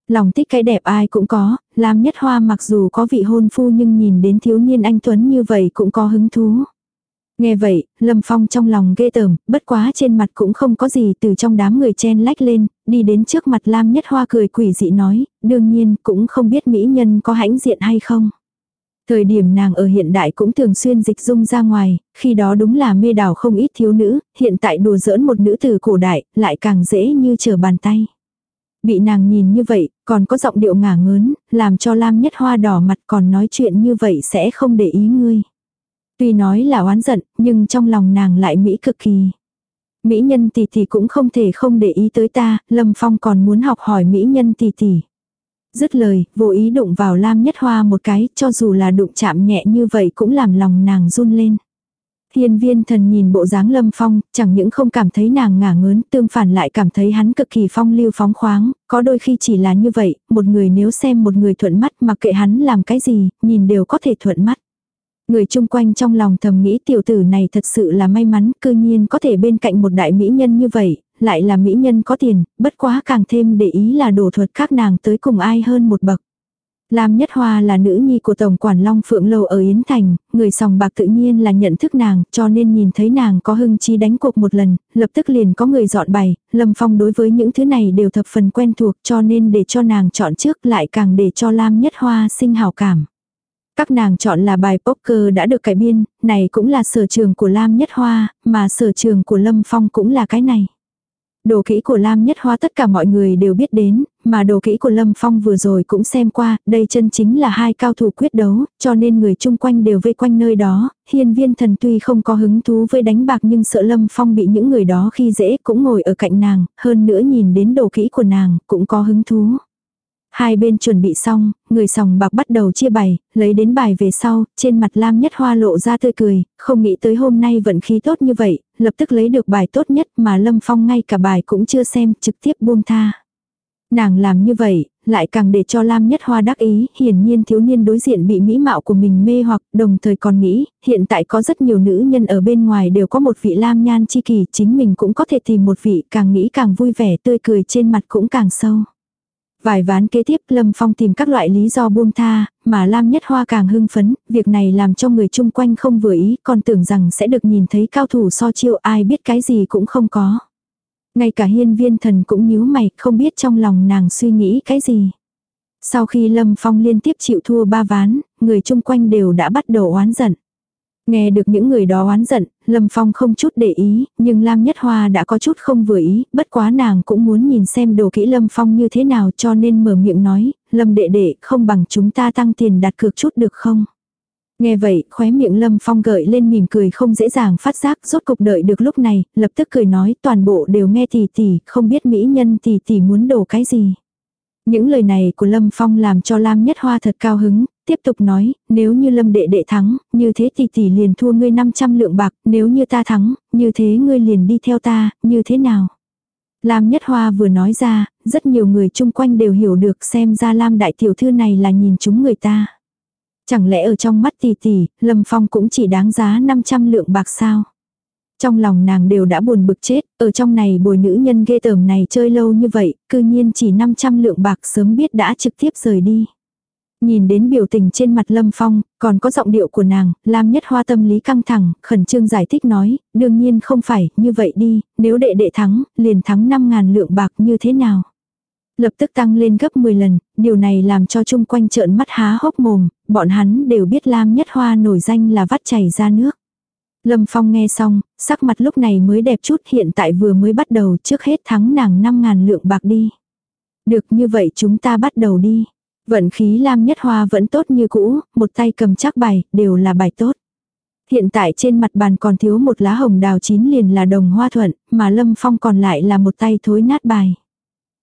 Lòng thích cái đẹp ai cũng có, Lam Nhất Hoa mặc dù có vị hôn phu nhưng nhìn đến thiếu niên anh Tuấn như vậy cũng có hứng thú. Nghe vậy, Lâm Phong trong lòng ghê tởm, bất quá trên mặt cũng không có gì từ trong đám người chen lách lên, đi đến trước mặt Lam Nhất Hoa cười quỷ dị nói, đương nhiên cũng không biết mỹ nhân có hãnh diện hay không. Thời điểm nàng ở hiện đại cũng thường xuyên dịch dung ra ngoài, khi đó đúng là mê đảo không ít thiếu nữ, hiện tại đùa giỡn một nữ từ cổ đại, lại càng dễ như trở bàn tay. Bị nàng nhìn như vậy, còn có giọng điệu ngả ngớn, làm cho Lam Nhất Hoa đỏ mặt còn nói chuyện như vậy sẽ không để ý ngươi. Tuy nói là oán giận, nhưng trong lòng nàng lại mỹ cực kỳ. Mỹ nhân tỷ tỷ cũng không thể không để ý tới ta, Lâm Phong còn muốn học hỏi mỹ nhân tỷ tỷ. Dứt lời, vô ý đụng vào Lam Nhất Hoa một cái, cho dù là đụng chạm nhẹ như vậy cũng làm lòng nàng run lên. Hiên viên thần nhìn bộ dáng lâm phong, chẳng những không cảm thấy nàng ngả ngớn, tương phản lại cảm thấy hắn cực kỳ phong lưu phóng khoáng, có đôi khi chỉ là như vậy, một người nếu xem một người thuận mắt mà kệ hắn làm cái gì, nhìn đều có thể thuận mắt. Người chung quanh trong lòng thầm nghĩ tiểu tử này thật sự là may mắn, cư nhiên có thể bên cạnh một đại mỹ nhân như vậy, lại là mỹ nhân có tiền, bất quá càng thêm để ý là đổ thuật các nàng tới cùng ai hơn một bậc. Lam Nhất Hoa là nữ nhi của Tổng quản Long Phượng Lâu ở Yến Thành, người sòng bạc tự nhiên là nhận thức nàng, cho nên nhìn thấy nàng có hưng chi đánh cuộc một lần, lập tức liền có người dọn bày. Lâm Phong đối với những thứ này đều thập phần quen thuộc cho nên để cho nàng chọn trước lại càng để cho Lam Nhất Hoa sinh hào cảm. Các nàng chọn là bài poker đã được cải biên, này cũng là sở trường của Lam Nhất Hoa, mà sở trường của Lâm Phong cũng là cái này. Đồ kỹ của Lam Nhất Hoa tất cả mọi người đều biết đến, mà đồ kỹ của Lâm Phong vừa rồi cũng xem qua, đây chân chính là hai cao thủ quyết đấu, cho nên người chung quanh đều vây quanh nơi đó, hiên viên thần tuy không có hứng thú với đánh bạc nhưng sợ Lâm Phong bị những người đó khi dễ cũng ngồi ở cạnh nàng, hơn nữa nhìn đến đồ kỹ của nàng cũng có hứng thú. Hai bên chuẩn bị xong, người sòng bạc bắt đầu chia bài, lấy đến bài về sau, trên mặt Lam Nhất Hoa lộ ra tươi cười, không nghĩ tới hôm nay vận khí tốt như vậy, lập tức lấy được bài tốt nhất mà Lâm Phong ngay cả bài cũng chưa xem, trực tiếp buông tha. Nàng làm như vậy, lại càng để cho Lam Nhất Hoa đắc ý, hiển nhiên thiếu niên đối diện bị mỹ mạo của mình mê hoặc, đồng thời còn nghĩ, hiện tại có rất nhiều nữ nhân ở bên ngoài đều có một vị Lam Nhan chi kỳ, chính mình cũng có thể tìm một vị, càng nghĩ càng vui vẻ tươi cười trên mặt cũng càng sâu. Vài ván kế tiếp Lâm Phong tìm các loại lý do buông tha, mà Lam Nhất Hoa càng hưng phấn, việc này làm cho người chung quanh không vừa ý, còn tưởng rằng sẽ được nhìn thấy cao thủ so chiêu ai biết cái gì cũng không có. Ngay cả hiên viên thần cũng nhíu mày, không biết trong lòng nàng suy nghĩ cái gì. Sau khi Lâm Phong liên tiếp chịu thua ba ván, người chung quanh đều đã bắt đầu oán giận. Nghe được những người đó oán giận, Lâm Phong không chút để ý, nhưng Lam Nhất Hoa đã có chút không vừa ý, bất quá nàng cũng muốn nhìn xem đồ kỹ Lâm Phong như thế nào cho nên mở miệng nói, Lâm đệ đệ không bằng chúng ta tăng tiền đặt cược chút được không? Nghe vậy, khóe miệng Lâm Phong gợi lên mỉm cười không dễ dàng phát giác, rốt cục đợi được lúc này, lập tức cười nói toàn bộ đều nghe tỷ tỷ, không biết mỹ nhân tỷ tỷ muốn đổ cái gì. Những lời này của Lâm Phong làm cho Lam Nhất Hoa thật cao hứng, tiếp tục nói, nếu như Lâm đệ đệ thắng, như thế tỷ tỷ liền thua ngươi 500 lượng bạc, nếu như ta thắng, như thế ngươi liền đi theo ta, như thế nào? Lam Nhất Hoa vừa nói ra, rất nhiều người chung quanh đều hiểu được xem ra Lam đại tiểu thư này là nhìn chúng người ta. Chẳng lẽ ở trong mắt tỷ tỷ, Lâm Phong cũng chỉ đáng giá 500 lượng bạc sao? Trong lòng nàng đều đã buồn bực chết, ở trong này bồi nữ nhân ghê tởm này chơi lâu như vậy, cư nhiên chỉ 500 lượng bạc sớm biết đã trực tiếp rời đi. Nhìn đến biểu tình trên mặt Lâm Phong, còn có giọng điệu của nàng, Lam Nhất Hoa tâm lý căng thẳng, khẩn trương giải thích nói, đương nhiên không phải, như vậy đi, nếu đệ đệ thắng, liền thắng 5.000 lượng bạc như thế nào. Lập tức tăng lên gấp 10 lần, điều này làm cho chung quanh trợn mắt há hốc mồm, bọn hắn đều biết Lam Nhất Hoa nổi danh là vắt chảy ra nước. Lâm Phong nghe xong, sắc mặt lúc này mới đẹp chút hiện tại vừa mới bắt đầu trước hết thắng nàng 5.000 lượng bạc đi. Được như vậy chúng ta bắt đầu đi. Vận khí Lam Nhất Hoa vẫn tốt như cũ, một tay cầm chắc bài, đều là bài tốt. Hiện tại trên mặt bàn còn thiếu một lá hồng đào chín liền là đồng hoa thuận, mà Lâm Phong còn lại là một tay thối nát bài.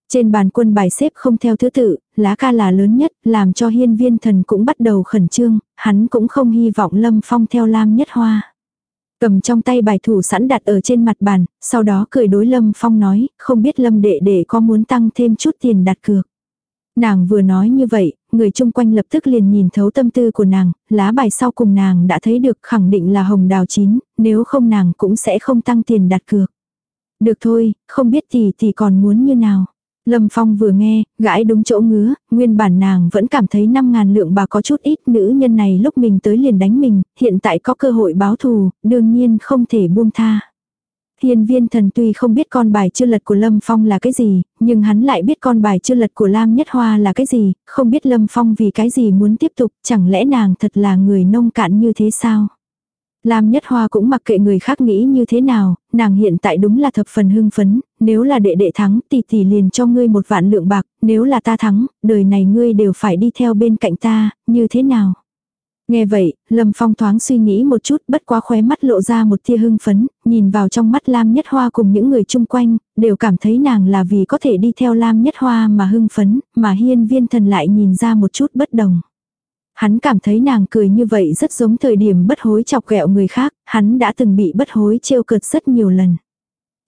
Trên bàn quân bài xếp không theo thứ tự, lá ca là lớn nhất, làm cho hiên viên thần cũng bắt đầu khẩn trương, hắn cũng không hy vọng Lâm Phong theo Lam Nhất Hoa. Cầm trong tay bài thủ sẵn đặt ở trên mặt bàn, sau đó cười đối Lâm Phong nói, không biết Lâm đệ đệ có muốn tăng thêm chút tiền đặt cược. Nàng vừa nói như vậy, người chung quanh lập tức liền nhìn thấu tâm tư của nàng, lá bài sau cùng nàng đã thấy được khẳng định là hồng đào chín, nếu không nàng cũng sẽ không tăng tiền đặt cược. Được thôi, không biết thì thì còn muốn như nào. Lâm Phong vừa nghe, gãi đúng chỗ ngứa, nguyên bản nàng vẫn cảm thấy 5.000 lượng bà có chút ít nữ nhân này lúc mình tới liền đánh mình, hiện tại có cơ hội báo thù, đương nhiên không thể buông tha. Hiên viên thần tuy không biết con bài chưa lật của Lâm Phong là cái gì, nhưng hắn lại biết con bài chưa lật của Lam Nhất Hoa là cái gì, không biết Lâm Phong vì cái gì muốn tiếp tục, chẳng lẽ nàng thật là người nông cạn như thế sao? Lam Nhất Hoa cũng mặc kệ người khác nghĩ như thế nào, nàng hiện tại đúng là thập phần hưng phấn, nếu là đệ đệ thắng tỷ tỷ liền cho ngươi một vạn lượng bạc, nếu là ta thắng, đời này ngươi đều phải đi theo bên cạnh ta, như thế nào? Nghe vậy, Lâm Phong thoáng suy nghĩ một chút bất quá khóe mắt lộ ra một tia hưng phấn, nhìn vào trong mắt Lam Nhất Hoa cùng những người chung quanh, đều cảm thấy nàng là vì có thể đi theo Lam Nhất Hoa mà hưng phấn, mà hiên viên thần lại nhìn ra một chút bất đồng. Hắn cảm thấy nàng cười như vậy rất giống thời điểm bất hối chọc ghẹo người khác, hắn đã từng bị bất hối trêu cợt rất nhiều lần.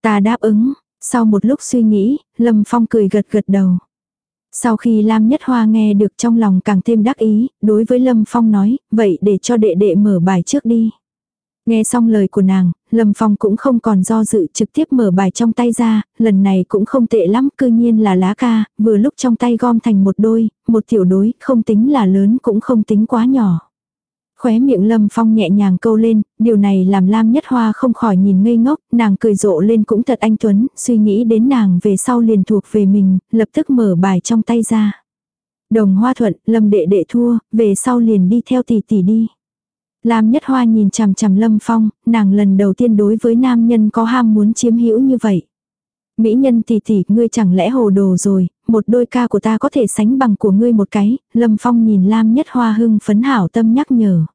Ta đáp ứng, sau một lúc suy nghĩ, Lâm Phong cười gật gật đầu. Sau khi Lam Nhất Hoa nghe được trong lòng càng thêm đắc ý, đối với Lâm Phong nói, vậy để cho đệ đệ mở bài trước đi. Nghe xong lời của nàng, Lâm Phong cũng không còn do dự trực tiếp mở bài trong tay ra, lần này cũng không tệ lắm, cư nhiên là lá ca, vừa lúc trong tay gom thành một đôi, một tiểu đối, không tính là lớn cũng không tính quá nhỏ. Khóe miệng Lâm Phong nhẹ nhàng câu lên, điều này làm Lam Nhất Hoa không khỏi nhìn ngây ngốc, nàng cười rộ lên cũng thật anh Tuấn, suy nghĩ đến nàng về sau liền thuộc về mình, lập tức mở bài trong tay ra. Đồng Hoa Thuận, Lâm đệ đệ thua, về sau liền đi theo tỷ tỷ đi. Lam Nhất Hoa nhìn chằm chằm Lâm Phong, nàng lần đầu tiên đối với nam nhân có ham muốn chiếm hữu như vậy. Mỹ nhân tỷ tỷ, ngươi chẳng lẽ hồ đồ rồi, một đôi ca của ta có thể sánh bằng của ngươi một cái, Lâm Phong nhìn Lam Nhất Hoa hưng phấn hảo tâm nhắc nhở.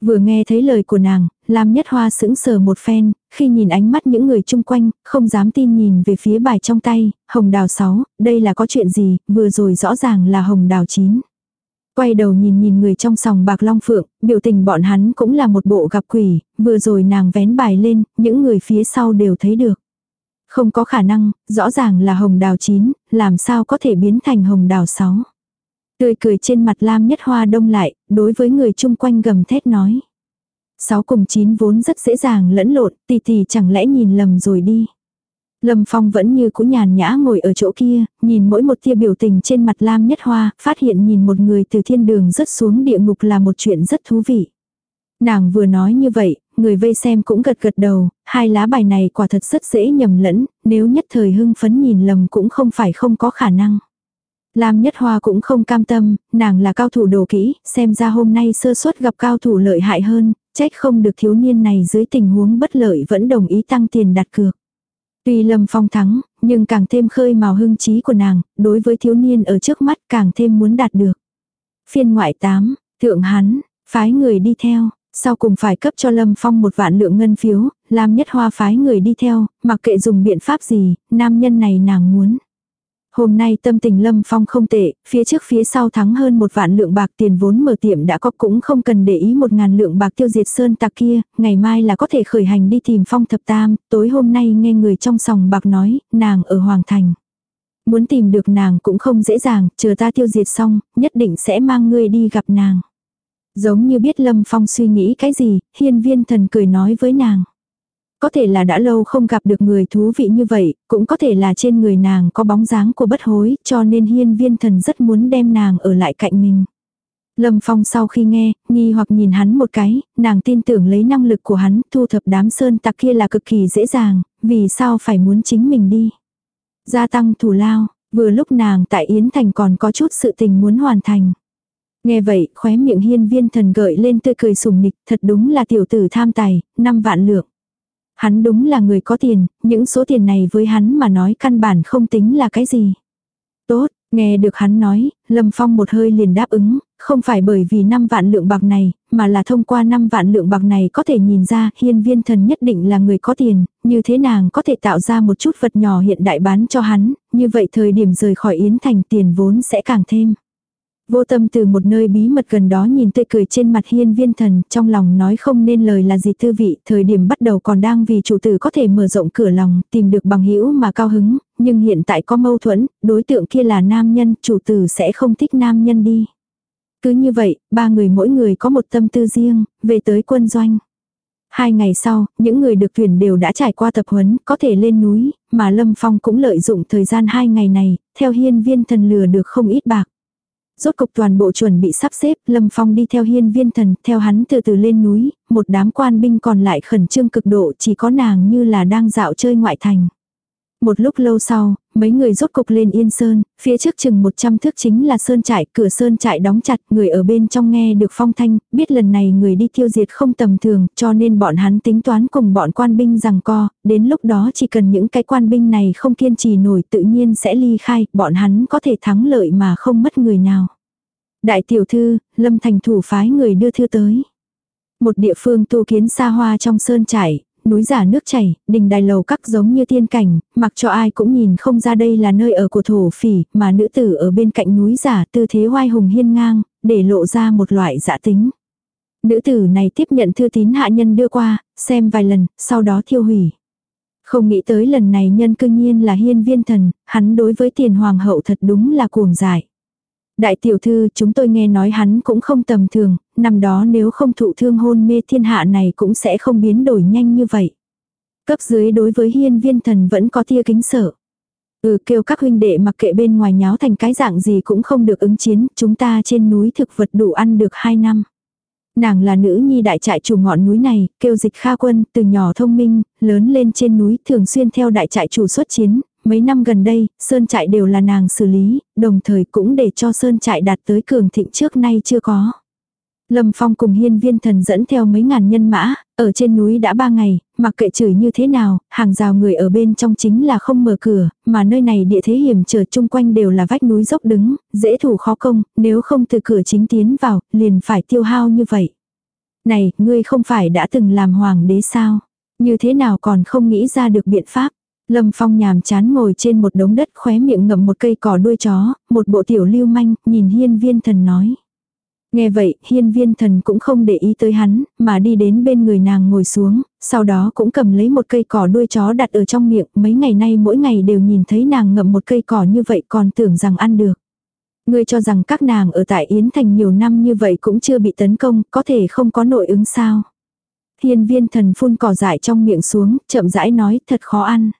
Vừa nghe thấy lời của nàng, Lam Nhất Hoa sững sờ một phen, khi nhìn ánh mắt những người chung quanh, không dám tin nhìn về phía bài trong tay, hồng đào 6, đây là có chuyện gì, vừa rồi rõ ràng là hồng đào 9. Quay đầu nhìn nhìn người trong sòng bạc long phượng, biểu tình bọn hắn cũng là một bộ gặp quỷ, vừa rồi nàng vén bài lên, những người phía sau đều thấy được. Không có khả năng, rõ ràng là hồng đào chín, làm sao có thể biến thành hồng đào sáu. Tươi cười trên mặt Lam Nhất Hoa đông lại, đối với người chung quanh gầm thét nói. Sáu cùng chín vốn rất dễ dàng lẫn lộn, tì tì chẳng lẽ nhìn lầm rồi đi. Lâm Phong vẫn như cũ nhàn nhã ngồi ở chỗ kia, nhìn mỗi một tia biểu tình trên mặt Lam Nhất Hoa, phát hiện nhìn một người từ thiên đường rớt xuống địa ngục là một chuyện rất thú vị. Nàng vừa nói như vậy, người vây xem cũng gật gật đầu, hai lá bài này quả thật rất dễ nhầm lẫn, nếu nhất thời hưng phấn nhìn lầm cũng không phải không có khả năng. Lam Nhất Hoa cũng không cam tâm, nàng là cao thủ đồ kỹ, xem ra hôm nay sơ suất gặp cao thủ lợi hại hơn, trách không được thiếu niên này dưới tình huống bất lợi vẫn đồng ý tăng tiền đặt cược. Tuy Lâm Phong thắng, nhưng càng thêm khơi màu hưng trí của nàng, đối với thiếu niên ở trước mắt càng thêm muốn đạt được. Phiên ngoại 8, thượng hắn, phái người đi theo, sau cùng phải cấp cho Lâm Phong một vạn lượng ngân phiếu, làm nhất hoa phái người đi theo, mặc kệ dùng biện pháp gì, nam nhân này nàng muốn. Hôm nay tâm tình Lâm Phong không tệ, phía trước phía sau thắng hơn một vạn lượng bạc tiền vốn mở tiệm đã có cũng không cần để ý một ngàn lượng bạc tiêu diệt sơn tặc kia, ngày mai là có thể khởi hành đi tìm Phong thập tam, tối hôm nay nghe người trong sòng bạc nói, nàng ở Hoàng Thành. Muốn tìm được nàng cũng không dễ dàng, chờ ta tiêu diệt xong, nhất định sẽ mang ngươi đi gặp nàng. Giống như biết Lâm Phong suy nghĩ cái gì, hiên viên thần cười nói với nàng. Có thể là đã lâu không gặp được người thú vị như vậy, cũng có thể là trên người nàng có bóng dáng của bất hối, cho nên hiên viên thần rất muốn đem nàng ở lại cạnh mình. Lâm Phong sau khi nghe, nghi hoặc nhìn hắn một cái, nàng tin tưởng lấy năng lực của hắn thu thập đám sơn tặc kia là cực kỳ dễ dàng, vì sao phải muốn chính mình đi. Gia tăng thủ lao, vừa lúc nàng tại Yến Thành còn có chút sự tình muốn hoàn thành. Nghe vậy, khóe miệng hiên viên thần gợi lên tươi cười sùng nịch, thật đúng là tiểu tử tham tài, năm vạn lượng. Hắn đúng là người có tiền, những số tiền này với hắn mà nói căn bản không tính là cái gì. Tốt, nghe được hắn nói, Lâm Phong một hơi liền đáp ứng, không phải bởi vì 5 vạn lượng bạc này, mà là thông qua 5 vạn lượng bạc này có thể nhìn ra hiên viên thần nhất định là người có tiền, như thế nàng có thể tạo ra một chút vật nhỏ hiện đại bán cho hắn, như vậy thời điểm rời khỏi Yến Thành tiền vốn sẽ càng thêm. Vô tâm từ một nơi bí mật gần đó nhìn tươi cười trên mặt hiên viên thần, trong lòng nói không nên lời là gì tư vị, thời điểm bắt đầu còn đang vì chủ tử có thể mở rộng cửa lòng, tìm được bằng hữu mà cao hứng, nhưng hiện tại có mâu thuẫn, đối tượng kia là nam nhân, chủ tử sẽ không thích nam nhân đi. Cứ như vậy, ba người mỗi người có một tâm tư riêng, về tới quân doanh. Hai ngày sau, những người được tuyển đều đã trải qua tập huấn, có thể lên núi, mà Lâm Phong cũng lợi dụng thời gian hai ngày này, theo hiên viên thần lừa được không ít bạc. Rốt cục toàn bộ chuẩn bị sắp xếp, Lâm Phong đi theo hiên viên thần, theo hắn từ từ lên núi, một đám quan binh còn lại khẩn trương cực độ chỉ có nàng như là đang dạo chơi ngoại thành. Một lúc lâu sau, mấy người rốt cục lên yên sơn, phía trước chừng 100 thước chính là sơn trại, cửa sơn trại đóng chặt, người ở bên trong nghe được phong thanh, biết lần này người đi tiêu diệt không tầm thường, cho nên bọn hắn tính toán cùng bọn quan binh rằng co, đến lúc đó chỉ cần những cái quan binh này không kiên trì nổi tự nhiên sẽ ly khai, bọn hắn có thể thắng lợi mà không mất người nào. Đại tiểu thư, lâm thành thủ phái người đưa thư tới. Một địa phương tu kiến xa hoa trong sơn trải núi giả nước chảy, đình đài lầu các giống như tiên cảnh, mặc cho ai cũng nhìn không ra đây là nơi ở của thổ phỉ, mà nữ tử ở bên cạnh núi giả tư thế hoai hùng hiên ngang, để lộ ra một loại giả tính. Nữ tử này tiếp nhận thư tín hạ nhân đưa qua, xem vài lần, sau đó thiêu hủy. Không nghĩ tới lần này nhân cương nhiên là hiên viên thần, hắn đối với tiền hoàng hậu thật đúng là cuồng dại. Đại tiểu thư chúng tôi nghe nói hắn cũng không tầm thường, năm đó nếu không thụ thương hôn mê thiên hạ này cũng sẽ không biến đổi nhanh như vậy. Cấp dưới đối với hiên viên thần vẫn có tia kính sợ. Ừ kêu các huynh đệ mặc kệ bên ngoài nháo thành cái dạng gì cũng không được ứng chiến, chúng ta trên núi thực vật đủ ăn được 2 năm. Nàng là nữ nhi đại trại chủ ngọn núi này, kêu dịch kha quân, từ nhỏ thông minh, lớn lên trên núi thường xuyên theo đại trại chủ xuất chiến, Mấy năm gần đây, Sơn Trại đều là nàng xử lý, đồng thời cũng để cho Sơn Trại đạt tới cường thịnh trước nay chưa có. Lâm Phong cùng hiên viên thần dẫn theo mấy ngàn nhân mã, ở trên núi đã ba ngày, mặc kệ chửi như thế nào, hàng rào người ở bên trong chính là không mở cửa, mà nơi này địa thế hiểm trở chung quanh đều là vách núi dốc đứng, dễ thủ khó công, nếu không từ cửa chính tiến vào, liền phải tiêu hao như vậy. Này, ngươi không phải đã từng làm hoàng đế sao? Như thế nào còn không nghĩ ra được biện pháp? Lâm Phong nhàm chán ngồi trên một đống đất khóe miệng ngậm một cây cỏ đuôi chó, một bộ tiểu lưu manh, nhìn hiên viên thần nói. Nghe vậy, hiên viên thần cũng không để ý tới hắn, mà đi đến bên người nàng ngồi xuống, sau đó cũng cầm lấy một cây cỏ đuôi chó đặt ở trong miệng, mấy ngày nay mỗi ngày đều nhìn thấy nàng ngậm một cây cỏ như vậy còn tưởng rằng ăn được. Ngươi cho rằng các nàng ở tại Yến Thành nhiều năm như vậy cũng chưa bị tấn công, có thể không có nội ứng sao. Hiên viên thần phun cỏ dại trong miệng xuống, chậm rãi nói thật khó ăn.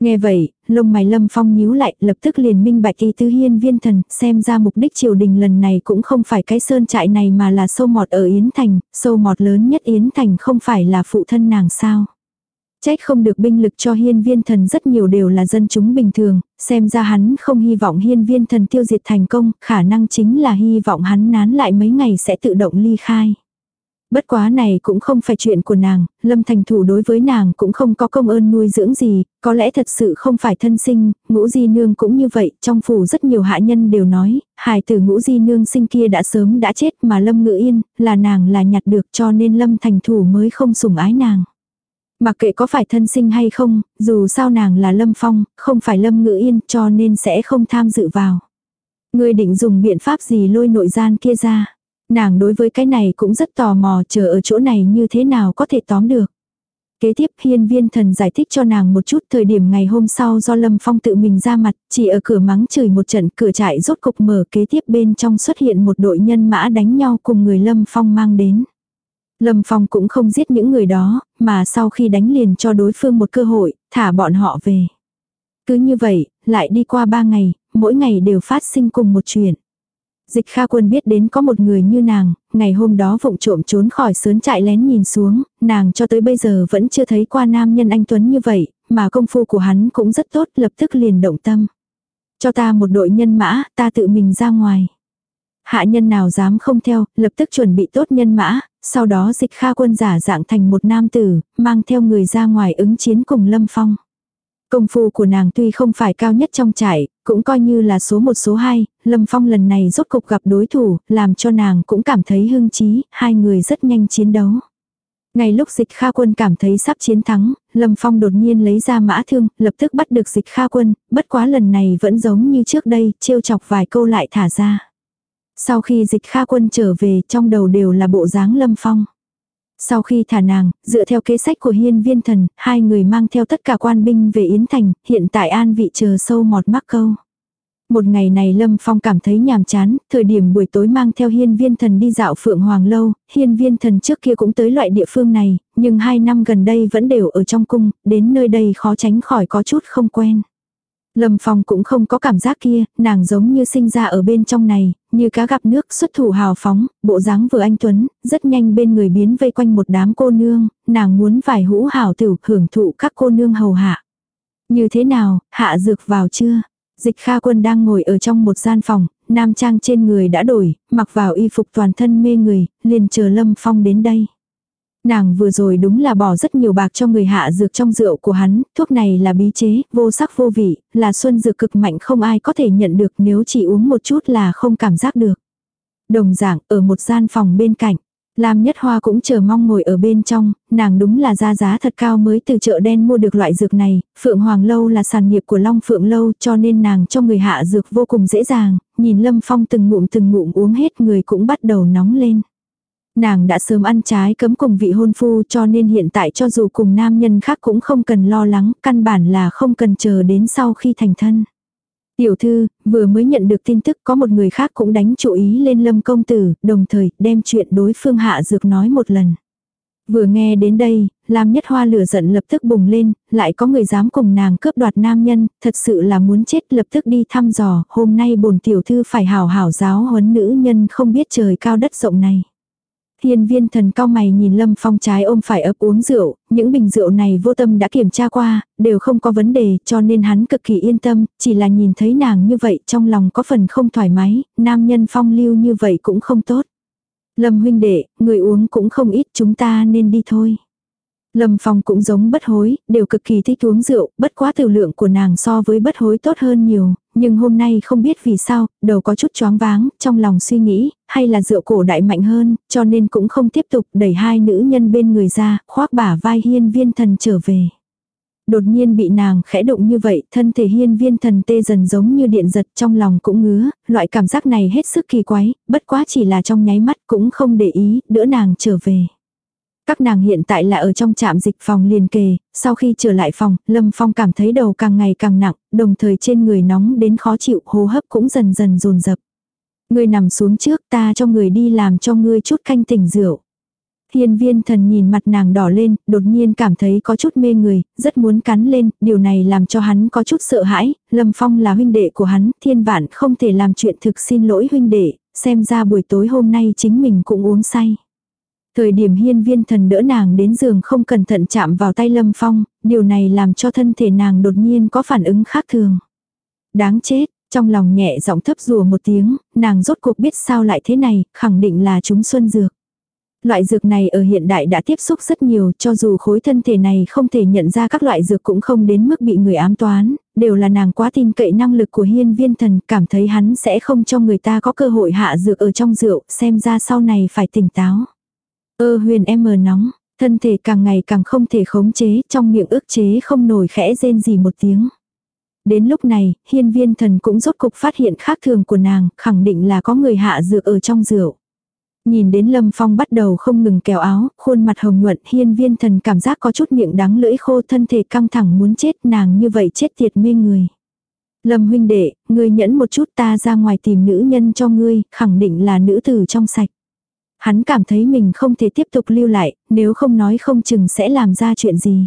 Nghe vậy, lông mày lâm phong nhíu lại, lập tức liền minh bạch y tứ hiên viên thần, xem ra mục đích triều đình lần này cũng không phải cái sơn trại này mà là sâu mọt ở Yến Thành, sâu mọt lớn nhất Yến Thành không phải là phụ thân nàng sao. Trách không được binh lực cho hiên viên thần rất nhiều đều là dân chúng bình thường, xem ra hắn không hy vọng hiên viên thần tiêu diệt thành công, khả năng chính là hy vọng hắn nán lại mấy ngày sẽ tự động ly khai. Bất quá này cũng không phải chuyện của nàng, Lâm Thành Thủ đối với nàng cũng không có công ơn nuôi dưỡng gì, có lẽ thật sự không phải thân sinh, ngũ di nương cũng như vậy, trong phủ rất nhiều hạ nhân đều nói, hài tử ngũ di nương sinh kia đã sớm đã chết mà Lâm Ngự Yên, là nàng là nhặt được cho nên Lâm Thành Thủ mới không sủng ái nàng. Mặc kệ có phải thân sinh hay không, dù sao nàng là Lâm Phong, không phải Lâm Ngự Yên cho nên sẽ không tham dự vào. Người định dùng biện pháp gì lôi nội gian kia ra. Nàng đối với cái này cũng rất tò mò chờ ở chỗ này như thế nào có thể tóm được. Kế tiếp hiên viên thần giải thích cho nàng một chút thời điểm ngày hôm sau do Lâm Phong tự mình ra mặt, chỉ ở cửa mắng chửi một trận cửa trại rốt cục mở kế tiếp bên trong xuất hiện một đội nhân mã đánh nhau cùng người Lâm Phong mang đến. Lâm Phong cũng không giết những người đó, mà sau khi đánh liền cho đối phương một cơ hội, thả bọn họ về. Cứ như vậy, lại đi qua ba ngày, mỗi ngày đều phát sinh cùng một chuyện. Dịch Kha Quân biết đến có một người như nàng, ngày hôm đó vụng trộm trốn khỏi sớn trại lén nhìn xuống, nàng cho tới bây giờ vẫn chưa thấy qua nam nhân anh Tuấn như vậy, mà công phu của hắn cũng rất tốt, lập tức liền động tâm. Cho ta một đội nhân mã, ta tự mình ra ngoài. Hạ nhân nào dám không theo, lập tức chuẩn bị tốt nhân mã, sau đó dịch kha quân giả dạng thành một nam tử, mang theo người ra ngoài ứng chiến cùng Lâm Phong. Công phu của nàng tuy không phải cao nhất trong trại, cũng coi như là số một số hai, Lâm Phong lần này rốt cục gặp đối thủ, làm cho nàng cũng cảm thấy hưng trí, hai người rất nhanh chiến đấu. Ngay lúc dịch kha quân cảm thấy sắp chiến thắng, Lâm Phong đột nhiên lấy ra mã thương, lập tức bắt được dịch kha quân, bất quá lần này vẫn giống như trước đây, trêu chọc vài câu lại thả ra. Sau khi dịch kha quân trở về trong đầu đều là bộ dáng lâm phong. Sau khi thả nàng, dựa theo kế sách của hiên viên thần, hai người mang theo tất cả quan binh về Yến Thành, hiện tại an vị chờ sâu mọt mắc câu. Một ngày này Lâm Phong cảm thấy nhàm chán, thời điểm buổi tối mang theo hiên viên thần đi dạo Phượng Hoàng Lâu, hiên viên thần trước kia cũng tới loại địa phương này, nhưng hai năm gần đây vẫn đều ở trong cung, đến nơi đây khó tránh khỏi có chút không quen. Lâm Phong cũng không có cảm giác kia, nàng giống như sinh ra ở bên trong này, như cá gặp nước xuất thủ hào phóng, bộ dáng vừa anh Tuấn, rất nhanh bên người biến vây quanh một đám cô nương, nàng muốn vài hũ hào tử hưởng thụ các cô nương hầu hạ. Như thế nào, hạ dược vào chưa? Dịch Kha Quân đang ngồi ở trong một gian phòng, nam trang trên người đã đổi, mặc vào y phục toàn thân mê người, liền chờ Lâm Phong đến đây. Nàng vừa rồi đúng là bỏ rất nhiều bạc cho người hạ dược trong rượu của hắn, thuốc này là bí chế, vô sắc vô vị, là xuân dược cực mạnh không ai có thể nhận được nếu chỉ uống một chút là không cảm giác được. Đồng dạng, ở một gian phòng bên cạnh, Lam Nhất Hoa cũng chờ mong ngồi ở bên trong, nàng đúng là ra giá thật cao mới từ chợ đen mua được loại dược này, Phượng Hoàng Lâu là sản nghiệp của Long Phượng Lâu cho nên nàng cho người hạ dược vô cùng dễ dàng, nhìn Lâm Phong từng ngụm từng ngụm uống hết người cũng bắt đầu nóng lên. Nàng đã sớm ăn trái cấm cùng vị hôn phu cho nên hiện tại cho dù cùng nam nhân khác cũng không cần lo lắng, căn bản là không cần chờ đến sau khi thành thân. Tiểu thư, vừa mới nhận được tin tức có một người khác cũng đánh chú ý lên lâm công tử, đồng thời đem chuyện đối phương hạ dược nói một lần. Vừa nghe đến đây, Lam Nhất Hoa lửa giận lập tức bùng lên, lại có người dám cùng nàng cướp đoạt nam nhân, thật sự là muốn chết lập tức đi thăm dò, hôm nay bổn tiểu thư phải hảo hảo giáo huấn nữ nhân không biết trời cao đất rộng này. Hiên viên thần cao mày nhìn Lâm Phong trái ôm phải ấp uống rượu, những bình rượu này vô tâm đã kiểm tra qua, đều không có vấn đề cho nên hắn cực kỳ yên tâm, chỉ là nhìn thấy nàng như vậy trong lòng có phần không thoải mái, nam nhân phong lưu như vậy cũng không tốt. Lâm huynh đệ, người uống cũng không ít chúng ta nên đi thôi. Lâm Phong cũng giống bất hối, đều cực kỳ thích uống rượu, bất quá tiểu lượng của nàng so với bất hối tốt hơn nhiều, nhưng hôm nay không biết vì sao, đầu có chút choáng váng, trong lòng suy nghĩ, hay là rượu cổ đại mạnh hơn, cho nên cũng không tiếp tục đẩy hai nữ nhân bên người ra, khoác bả vai hiên viên thần trở về. Đột nhiên bị nàng khẽ động như vậy, thân thể hiên viên thần tê dần giống như điện giật trong lòng cũng ngứa, loại cảm giác này hết sức kỳ quái, bất quá chỉ là trong nháy mắt cũng không để ý, đỡ nàng trở về. Các nàng hiện tại là ở trong trạm dịch phòng liền kề, sau khi trở lại phòng, Lâm Phong cảm thấy đầu càng ngày càng nặng, đồng thời trên người nóng đến khó chịu, hô hấp cũng dần dần dồn dập. Ngươi nằm xuống trước ta cho người đi làm cho ngươi chút canh tỉnh rượu. Hiên viên thần nhìn mặt nàng đỏ lên, đột nhiên cảm thấy có chút mê người, rất muốn cắn lên, điều này làm cho hắn có chút sợ hãi, Lâm Phong là huynh đệ của hắn, thiên vạn không thể làm chuyện thực xin lỗi huynh đệ, xem ra buổi tối hôm nay chính mình cũng uống say. Thời điểm hiên viên thần đỡ nàng đến giường không cẩn thận chạm vào tay Lâm Phong, điều này làm cho thân thể nàng đột nhiên có phản ứng khác thường. Đáng chết, trong lòng nhẹ giọng thấp rùa một tiếng, nàng rốt cuộc biết sao lại thế này, khẳng định là chúng xuân dược. Loại dược này ở hiện đại đã tiếp xúc rất nhiều, cho dù khối thân thể này không thể nhận ra các loại dược cũng không đến mức bị người ám toán, đều là nàng quá tin cậy năng lực của hiên viên thần, cảm thấy hắn sẽ không cho người ta có cơ hội hạ dược ở trong rượu, xem ra sau này phải tỉnh táo. Ơ huyền em mờ nóng, thân thể càng ngày càng không thể khống chế, trong miệng ức chế không nổi khẽ rên gì một tiếng. Đến lúc này, hiên viên thần cũng rốt cục phát hiện khác thường của nàng, khẳng định là có người hạ dược ở trong rượu. Nhìn đến Lâm Phong bắt đầu không ngừng kéo áo, khuôn mặt hồng nhuận hiên viên thần cảm giác có chút miệng đắng lưỡi khô thân thể căng thẳng muốn chết nàng như vậy chết tiệt mê người. Lâm huynh đệ, ngươi nhẫn một chút ta ra ngoài tìm nữ nhân cho ngươi, khẳng định là nữ tử trong sạch. Hắn cảm thấy mình không thể tiếp tục lưu lại, nếu không nói không chừng sẽ làm ra chuyện gì.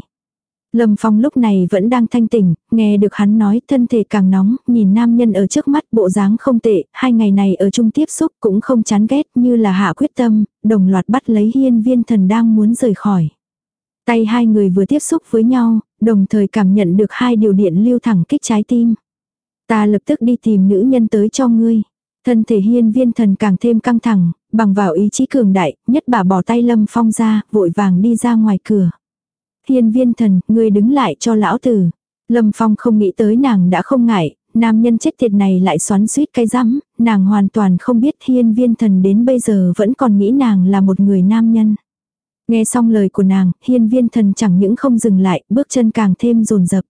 Lâm Phong lúc này vẫn đang thanh tỉnh, nghe được hắn nói thân thể càng nóng, nhìn nam nhân ở trước mắt bộ dáng không tệ, hai ngày này ở chung tiếp xúc cũng không chán ghét như là hạ quyết tâm, đồng loạt bắt lấy hiên viên thần đang muốn rời khỏi. Tay hai người vừa tiếp xúc với nhau, đồng thời cảm nhận được hai điều điện lưu thẳng kích trái tim. Ta lập tức đi tìm nữ nhân tới cho ngươi. Thân thể hiên viên thần càng thêm căng thẳng, bằng vào ý chí cường đại, nhất bà bỏ tay lâm phong ra, vội vàng đi ra ngoài cửa. Hiên viên thần, ngươi đứng lại cho lão tử. Lâm phong không nghĩ tới nàng đã không ngại, nam nhân chết tiệt này lại xoắn suýt cái rắm, nàng hoàn toàn không biết hiên viên thần đến bây giờ vẫn còn nghĩ nàng là một người nam nhân. Nghe xong lời của nàng, hiên viên thần chẳng những không dừng lại, bước chân càng thêm rồn rập.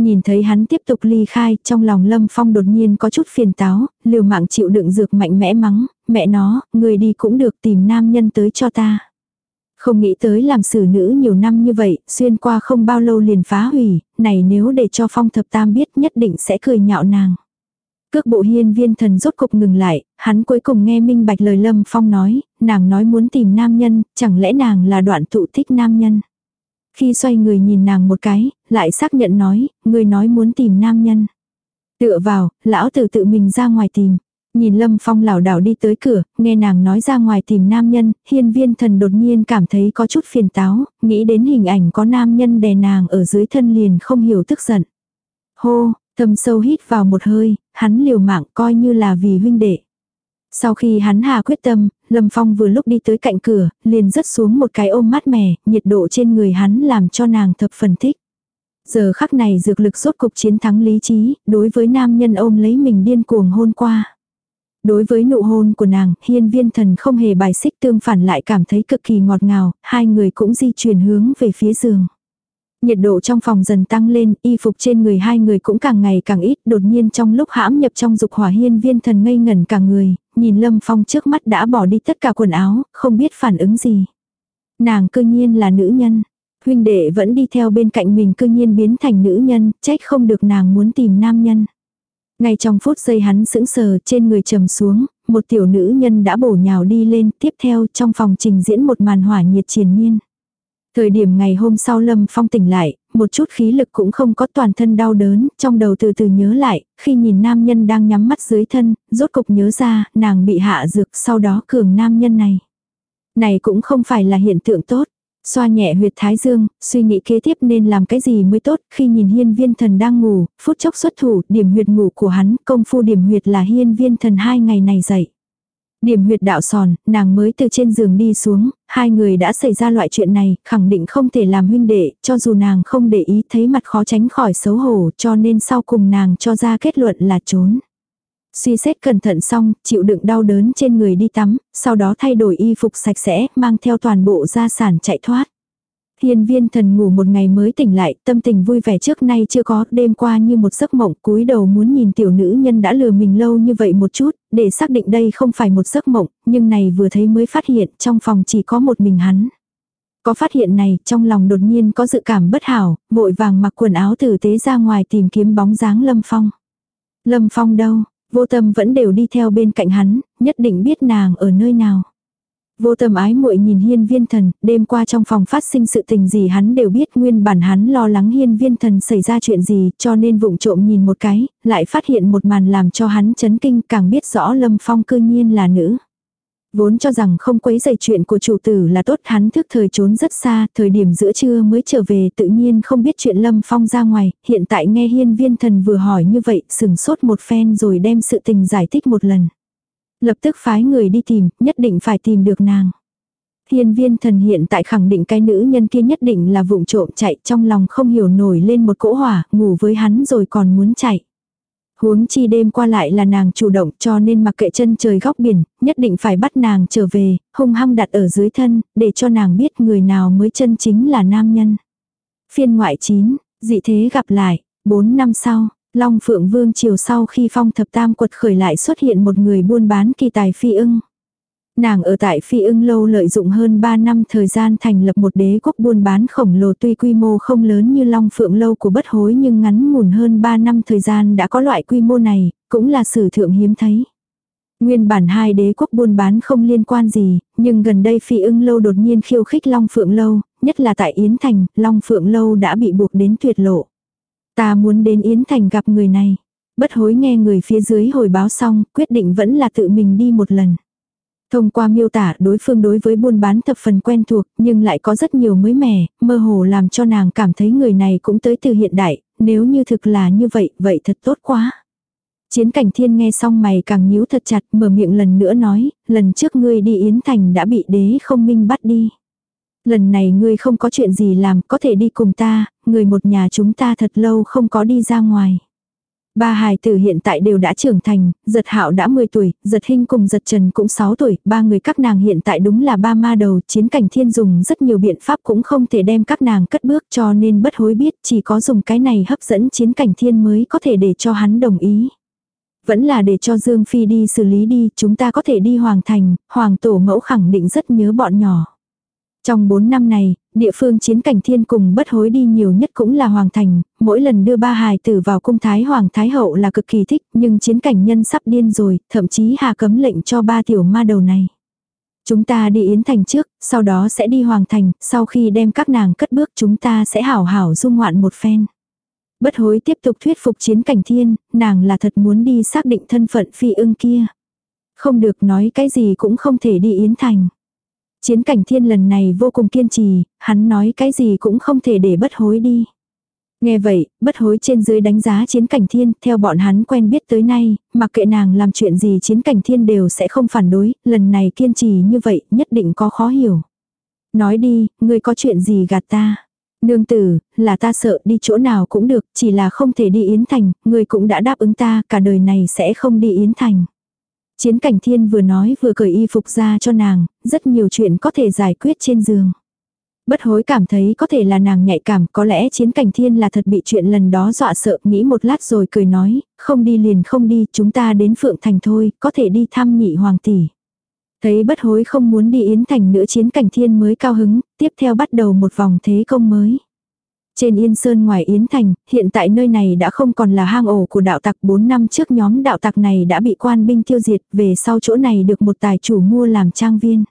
Nhìn thấy hắn tiếp tục ly khai, trong lòng Lâm Phong đột nhiên có chút phiền táo, liều mạng chịu đựng dược mạnh mẽ mắng, mẹ nó, người đi cũng được tìm nam nhân tới cho ta. Không nghĩ tới làm xử nữ nhiều năm như vậy, xuyên qua không bao lâu liền phá hủy, này nếu để cho phong thập tam biết nhất định sẽ cười nhạo nàng. Cước bộ hiên viên thần rốt cục ngừng lại, hắn cuối cùng nghe minh bạch lời lâm phong nói, nàng nói muốn tìm nam nhân, chẳng lẽ nàng là đoạn tụ thích nam nhân. Khi xoay người nhìn nàng một cái, lại xác nhận nói, người nói muốn tìm nam nhân. Tựa vào, lão tử tự mình ra ngoài tìm. Nhìn Lâm Phong lảo đảo đi tới cửa, nghe nàng nói ra ngoài tìm nam nhân, hiên viên thần đột nhiên cảm thấy có chút phiền táo, nghĩ đến hình ảnh có nam nhân đè nàng ở dưới thân liền không hiểu tức giận. Hô, thầm sâu hít vào một hơi, hắn liều mạng coi như là vì huynh đệ. Sau khi hắn hà quyết tâm, Lâm Phong vừa lúc đi tới cạnh cửa, liền rớt xuống một cái ôm mát mẻ, nhiệt độ trên người hắn làm cho nàng thập phần thích. Giờ khắc này dược lực rốt cục chiến thắng lý trí, đối với nam nhân ôm lấy mình điên cuồng hôn qua. Đối với nụ hôn của nàng, hiên viên thần không hề bài xích tương phản lại cảm thấy cực kỳ ngọt ngào, hai người cũng di chuyển hướng về phía giường. Nhiệt độ trong phòng dần tăng lên, y phục trên người hai người cũng càng ngày càng ít, đột nhiên trong lúc hãm nhập trong dục hỏa hiên viên thần ngây ngẩn cả người, nhìn Lâm Phong trước mắt đã bỏ đi tất cả quần áo, không biết phản ứng gì. Nàng cư nhiên là nữ nhân. Huynh đệ vẫn đi theo bên cạnh mình cư nhiên biến thành nữ nhân, trách không được nàng muốn tìm nam nhân. Ngay trong phút giây hắn sững sờ trên người trầm xuống, một tiểu nữ nhân đã bổ nhào đi lên, tiếp theo trong phòng trình diễn một màn hỏa nhiệt triền miên. Thời điểm ngày hôm sau Lâm Phong tỉnh lại, một chút khí lực cũng không có toàn thân đau đớn, trong đầu từ từ nhớ lại, khi nhìn nam nhân đang nhắm mắt dưới thân, rốt cục nhớ ra, nàng bị hạ dược sau đó cường nam nhân này. Này cũng không phải là hiện tượng tốt. Xoa nhẹ huyệt thái dương, suy nghĩ kế tiếp nên làm cái gì mới tốt, khi nhìn hiên viên thần đang ngủ, phút chốc xuất thủ, điểm huyệt ngủ của hắn, công phu điểm huyệt là hiên viên thần hai ngày này dậy. Điểm huyệt đạo sòn, nàng mới từ trên giường đi xuống, hai người đã xảy ra loại chuyện này, khẳng định không thể làm huynh đệ, cho dù nàng không để ý thấy mặt khó tránh khỏi xấu hổ cho nên sau cùng nàng cho ra kết luận là trốn. Suy xét cẩn thận xong, chịu đựng đau đớn trên người đi tắm, sau đó thay đổi y phục sạch sẽ, mang theo toàn bộ gia sản chạy thoát. Hiên viên thần ngủ một ngày mới tỉnh lại, tâm tình vui vẻ trước nay chưa có, đêm qua như một giấc mộng, cúi đầu muốn nhìn tiểu nữ nhân đã lừa mình lâu như vậy một chút, để xác định đây không phải một giấc mộng, nhưng này vừa thấy mới phát hiện trong phòng chỉ có một mình hắn. Có phát hiện này, trong lòng đột nhiên có dự cảm bất hảo, vội vàng mặc quần áo tử tế ra ngoài tìm kiếm bóng dáng Lâm Phong. Lâm Phong đâu, vô tâm vẫn đều đi theo bên cạnh hắn, nhất định biết nàng ở nơi nào. Vô tâm ái muội nhìn hiên viên thần, đêm qua trong phòng phát sinh sự tình gì hắn đều biết nguyên bản hắn lo lắng hiên viên thần xảy ra chuyện gì cho nên vụng trộm nhìn một cái, lại phát hiện một màn làm cho hắn chấn kinh càng biết rõ lâm phong cư nhiên là nữ. Vốn cho rằng không quấy dày chuyện của chủ tử là tốt hắn thức thời trốn rất xa, thời điểm giữa trưa mới trở về tự nhiên không biết chuyện Lâm Phong ra ngoài, hiện tại nghe hiên viên thần vừa hỏi như vậy, sừng sốt một phen rồi đem sự tình giải thích một lần. Lập tức phái người đi tìm, nhất định phải tìm được nàng. Hiên viên thần hiện tại khẳng định cái nữ nhân kia nhất định là vụng trộm chạy trong lòng không hiểu nổi lên một cỗ hỏa, ngủ với hắn rồi còn muốn chạy. Huống chi đêm qua lại là nàng chủ động cho nên mặc kệ chân trời góc biển, nhất định phải bắt nàng trở về, hung hăng đặt ở dưới thân, để cho nàng biết người nào mới chân chính là nam nhân. Phiên ngoại 9, dị thế gặp lại, 4 năm sau, Long Phượng Vương chiều sau khi phong thập tam quật khởi lại xuất hiện một người buôn bán kỳ tài phi ưng. Nàng ở tại Phi ưng lâu lợi dụng hơn 3 năm thời gian thành lập một đế quốc buôn bán khổng lồ tuy quy mô không lớn như Long Phượng lâu của bất hối nhưng ngắn ngủn hơn 3 năm thời gian đã có loại quy mô này, cũng là sử thượng hiếm thấy. Nguyên bản hai đế quốc buôn bán không liên quan gì, nhưng gần đây Phi ưng lâu đột nhiên khiêu khích Long Phượng lâu, nhất là tại Yến Thành, Long Phượng lâu đã bị buộc đến tuyệt lộ. Ta muốn đến Yến Thành gặp người này. Bất hối nghe người phía dưới hồi báo xong, quyết định vẫn là tự mình đi một lần. Thông qua miêu tả đối phương đối với buôn bán thập phần quen thuộc nhưng lại có rất nhiều mới mẻ, mơ hồ làm cho nàng cảm thấy người này cũng tới từ hiện đại, nếu như thực là như vậy, vậy thật tốt quá. Chiến cảnh thiên nghe xong mày càng nhíu thật chặt mở miệng lần nữa nói, lần trước ngươi đi Yến Thành đã bị đế không minh bắt đi. Lần này ngươi không có chuyện gì làm có thể đi cùng ta, người một nhà chúng ta thật lâu không có đi ra ngoài. Ba hài tử hiện tại đều đã trưởng thành, giật hạo đã 10 tuổi, giật hình cùng giật trần cũng 6 tuổi, ba người các nàng hiện tại đúng là ba ma đầu, chiến cảnh thiên dùng rất nhiều biện pháp cũng không thể đem các nàng cất bước cho nên bất hối biết chỉ có dùng cái này hấp dẫn chiến cảnh thiên mới có thể để cho hắn đồng ý. Vẫn là để cho Dương Phi đi xử lý đi, chúng ta có thể đi Hoàng Thành, Hoàng Tổ mẫu khẳng định rất nhớ bọn nhỏ. Trong 4 năm này, địa phương chiến cảnh thiên cùng bất hối đi nhiều nhất cũng là Hoàng Thành, mỗi lần đưa ba hài tử vào cung Thái Hoàng Thái Hậu là cực kỳ thích, nhưng chiến cảnh nhân sắp điên rồi, thậm chí hà cấm lệnh cho ba tiểu ma đầu này. Chúng ta đi Yến Thành trước, sau đó sẽ đi Hoàng Thành, sau khi đem các nàng cất bước chúng ta sẽ hảo hảo dung ngoạn một phen. Bất hối tiếp tục thuyết phục chiến cảnh thiên, nàng là thật muốn đi xác định thân phận phi ưng kia. Không được nói cái gì cũng không thể đi Yến Thành. Chiến cảnh thiên lần này vô cùng kiên trì, hắn nói cái gì cũng không thể để bất hối đi. Nghe vậy, bất hối trên dưới đánh giá chiến cảnh thiên, theo bọn hắn quen biết tới nay, mặc kệ nàng làm chuyện gì chiến cảnh thiên đều sẽ không phản đối, lần này kiên trì như vậy, nhất định có khó hiểu. Nói đi, ngươi có chuyện gì gạt ta? Nương tử, là ta sợ đi chỗ nào cũng được, chỉ là không thể đi Yến Thành, ngươi cũng đã đáp ứng ta, cả đời này sẽ không đi Yến Thành. Chiến cảnh thiên vừa nói vừa cởi y phục ra cho nàng, rất nhiều chuyện có thể giải quyết trên giường. Bất hối cảm thấy có thể là nàng nhạy cảm, có lẽ chiến cảnh thiên là thật bị chuyện lần đó dọa sợ, nghĩ một lát rồi cười nói, không đi liền không đi, chúng ta đến Phượng Thành thôi, có thể đi thăm nhị hoàng tỷ. Thấy bất hối không muốn đi Yến Thành nữa chiến cảnh thiên mới cao hứng, tiếp theo bắt đầu một vòng thế công mới. Trên Yên Sơn ngoài Yến Thành, hiện tại nơi này đã không còn là hang ổ của đạo tặc 4 năm trước nhóm đạo tặc này đã bị quan binh tiêu diệt, về sau chỗ này được một tài chủ mua làm trang viên.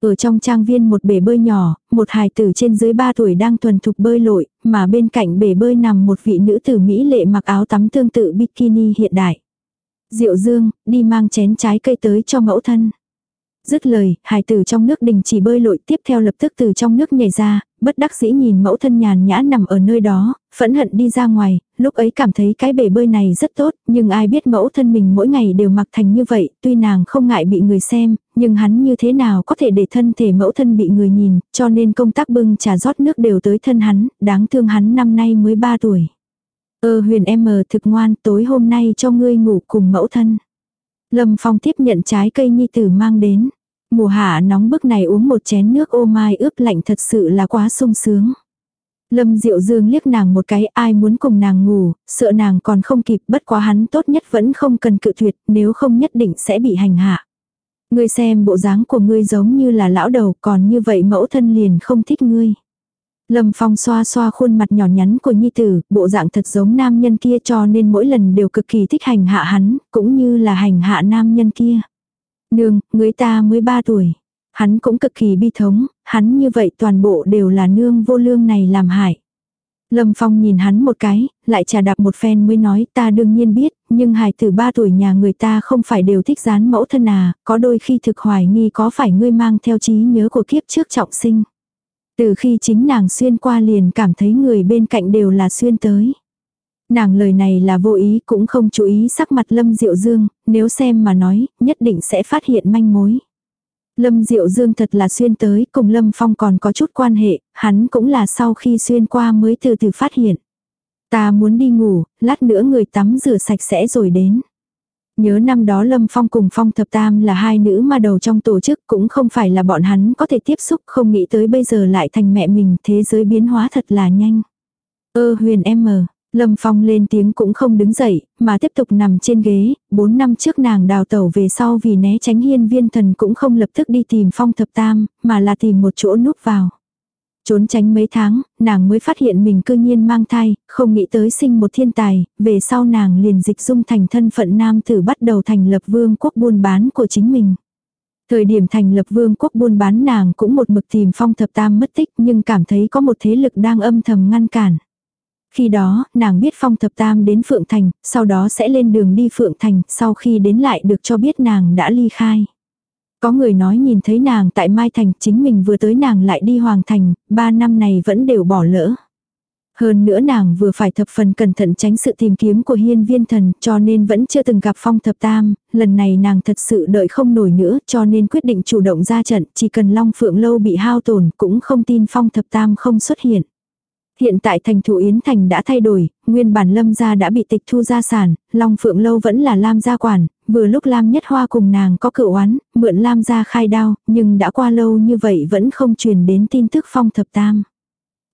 Ở trong trang viên một bể bơi nhỏ, một hài tử trên dưới 3 tuổi đang thuần thục bơi lội, mà bên cạnh bể bơi nằm một vị nữ tử Mỹ lệ mặc áo tắm tương tự bikini hiện đại. Diệu Dương, đi mang chén trái cây tới cho mẫu thân. Dứt lời, hài tử trong nước đình chỉ bơi lội tiếp theo lập tức từ trong nước nhảy ra, bất đắc dĩ nhìn mẫu thân nhàn nhã nằm ở nơi đó, phẫn hận đi ra ngoài, lúc ấy cảm thấy cái bể bơi này rất tốt, nhưng ai biết mẫu thân mình mỗi ngày đều mặc thành như vậy, tuy nàng không ngại bị người xem, nhưng hắn như thế nào có thể để thân thể mẫu thân bị người nhìn, cho nên công tác bưng trà rót nước đều tới thân hắn, đáng thương hắn năm nay mới 3 tuổi. Ơ huyền em mờ thực ngoan tối hôm nay cho ngươi ngủ cùng mẫu thân. Lâm Phong tiếp nhận trái cây nhi tử mang đến. Mùa hạ nóng bức này uống một chén nước ô mai ướp lạnh thật sự là quá sung sướng. Lâm Diệu Dương liếc nàng một cái ai muốn cùng nàng ngủ, sợ nàng còn không kịp bất quá hắn tốt nhất vẫn không cần cự tuyệt nếu không nhất định sẽ bị hành hạ. Ngươi xem bộ dáng của ngươi giống như là lão đầu còn như vậy mẫu thân liền không thích ngươi. Lâm Phong xoa xoa khuôn mặt nhỏ nhắn của Nhi Tử, bộ dạng thật giống nam nhân kia cho nên mỗi lần đều cực kỳ thích hành hạ hắn, cũng như là hành hạ nam nhân kia. Nương, người ta mới 3 tuổi. Hắn cũng cực kỳ bi thống, hắn như vậy toàn bộ đều là nương vô lương này làm hại. Lâm Phong nhìn hắn một cái, lại trà đạp một phen mới nói ta đương nhiên biết, nhưng hài từ ba tuổi nhà người ta không phải đều thích dán mẫu thân à, có đôi khi thực hoài nghi có phải ngươi mang theo trí nhớ của kiếp trước trọng sinh. Từ khi chính nàng xuyên qua liền cảm thấy người bên cạnh đều là xuyên tới. Nàng lời này là vô ý cũng không chú ý sắc mặt Lâm Diệu Dương, nếu xem mà nói, nhất định sẽ phát hiện manh mối. Lâm Diệu Dương thật là xuyên tới, cùng Lâm Phong còn có chút quan hệ, hắn cũng là sau khi xuyên qua mới từ từ phát hiện. Ta muốn đi ngủ, lát nữa người tắm rửa sạch sẽ rồi đến. Nhớ năm đó Lâm Phong cùng Phong Thập Tam là hai nữ mà đầu trong tổ chức cũng không phải là bọn hắn có thể tiếp xúc không nghĩ tới bây giờ lại thành mẹ mình thế giới biến hóa thật là nhanh. Ơ huyền em mờ, Lâm Phong lên tiếng cũng không đứng dậy, mà tiếp tục nằm trên ghế, bốn năm trước nàng đào tẩu về sau vì né tránh hiên viên thần cũng không lập tức đi tìm Phong Thập Tam, mà là tìm một chỗ núp vào. Trốn tránh mấy tháng, nàng mới phát hiện mình cư nhiên mang thai, không nghĩ tới sinh một thiên tài, về sau nàng liền dịch dung thành thân phận nam tử bắt đầu thành lập vương quốc buôn bán của chính mình. Thời điểm thành lập vương quốc buôn bán nàng cũng một mực tìm phong thập tam mất tích nhưng cảm thấy có một thế lực đang âm thầm ngăn cản. Khi đó, nàng biết phong thập tam đến Phượng Thành, sau đó sẽ lên đường đi Phượng Thành, sau khi đến lại được cho biết nàng đã ly khai. Có người nói nhìn thấy nàng tại Mai Thành, chính mình vừa tới nàng lại đi Hoàng Thành, ba năm này vẫn đều bỏ lỡ. Hơn nữa nàng vừa phải thập phần cẩn thận tránh sự tìm kiếm của hiên viên thần cho nên vẫn chưa từng gặp phong thập tam, lần này nàng thật sự đợi không nổi nữa cho nên quyết định chủ động ra trận, chỉ cần long phượng lâu bị hao tổn cũng không tin phong thập tam không xuất hiện. Hiện tại thành thủ Yến Thành đã thay đổi, nguyên bản lâm gia đã bị tịch thu gia sản, Long Phượng Lâu vẫn là Lam gia quản, vừa lúc Lam Nhất Hoa cùng nàng có cựu oán, mượn Lam gia khai đao, nhưng đã qua lâu như vậy vẫn không truyền đến tin tức phong thập tam.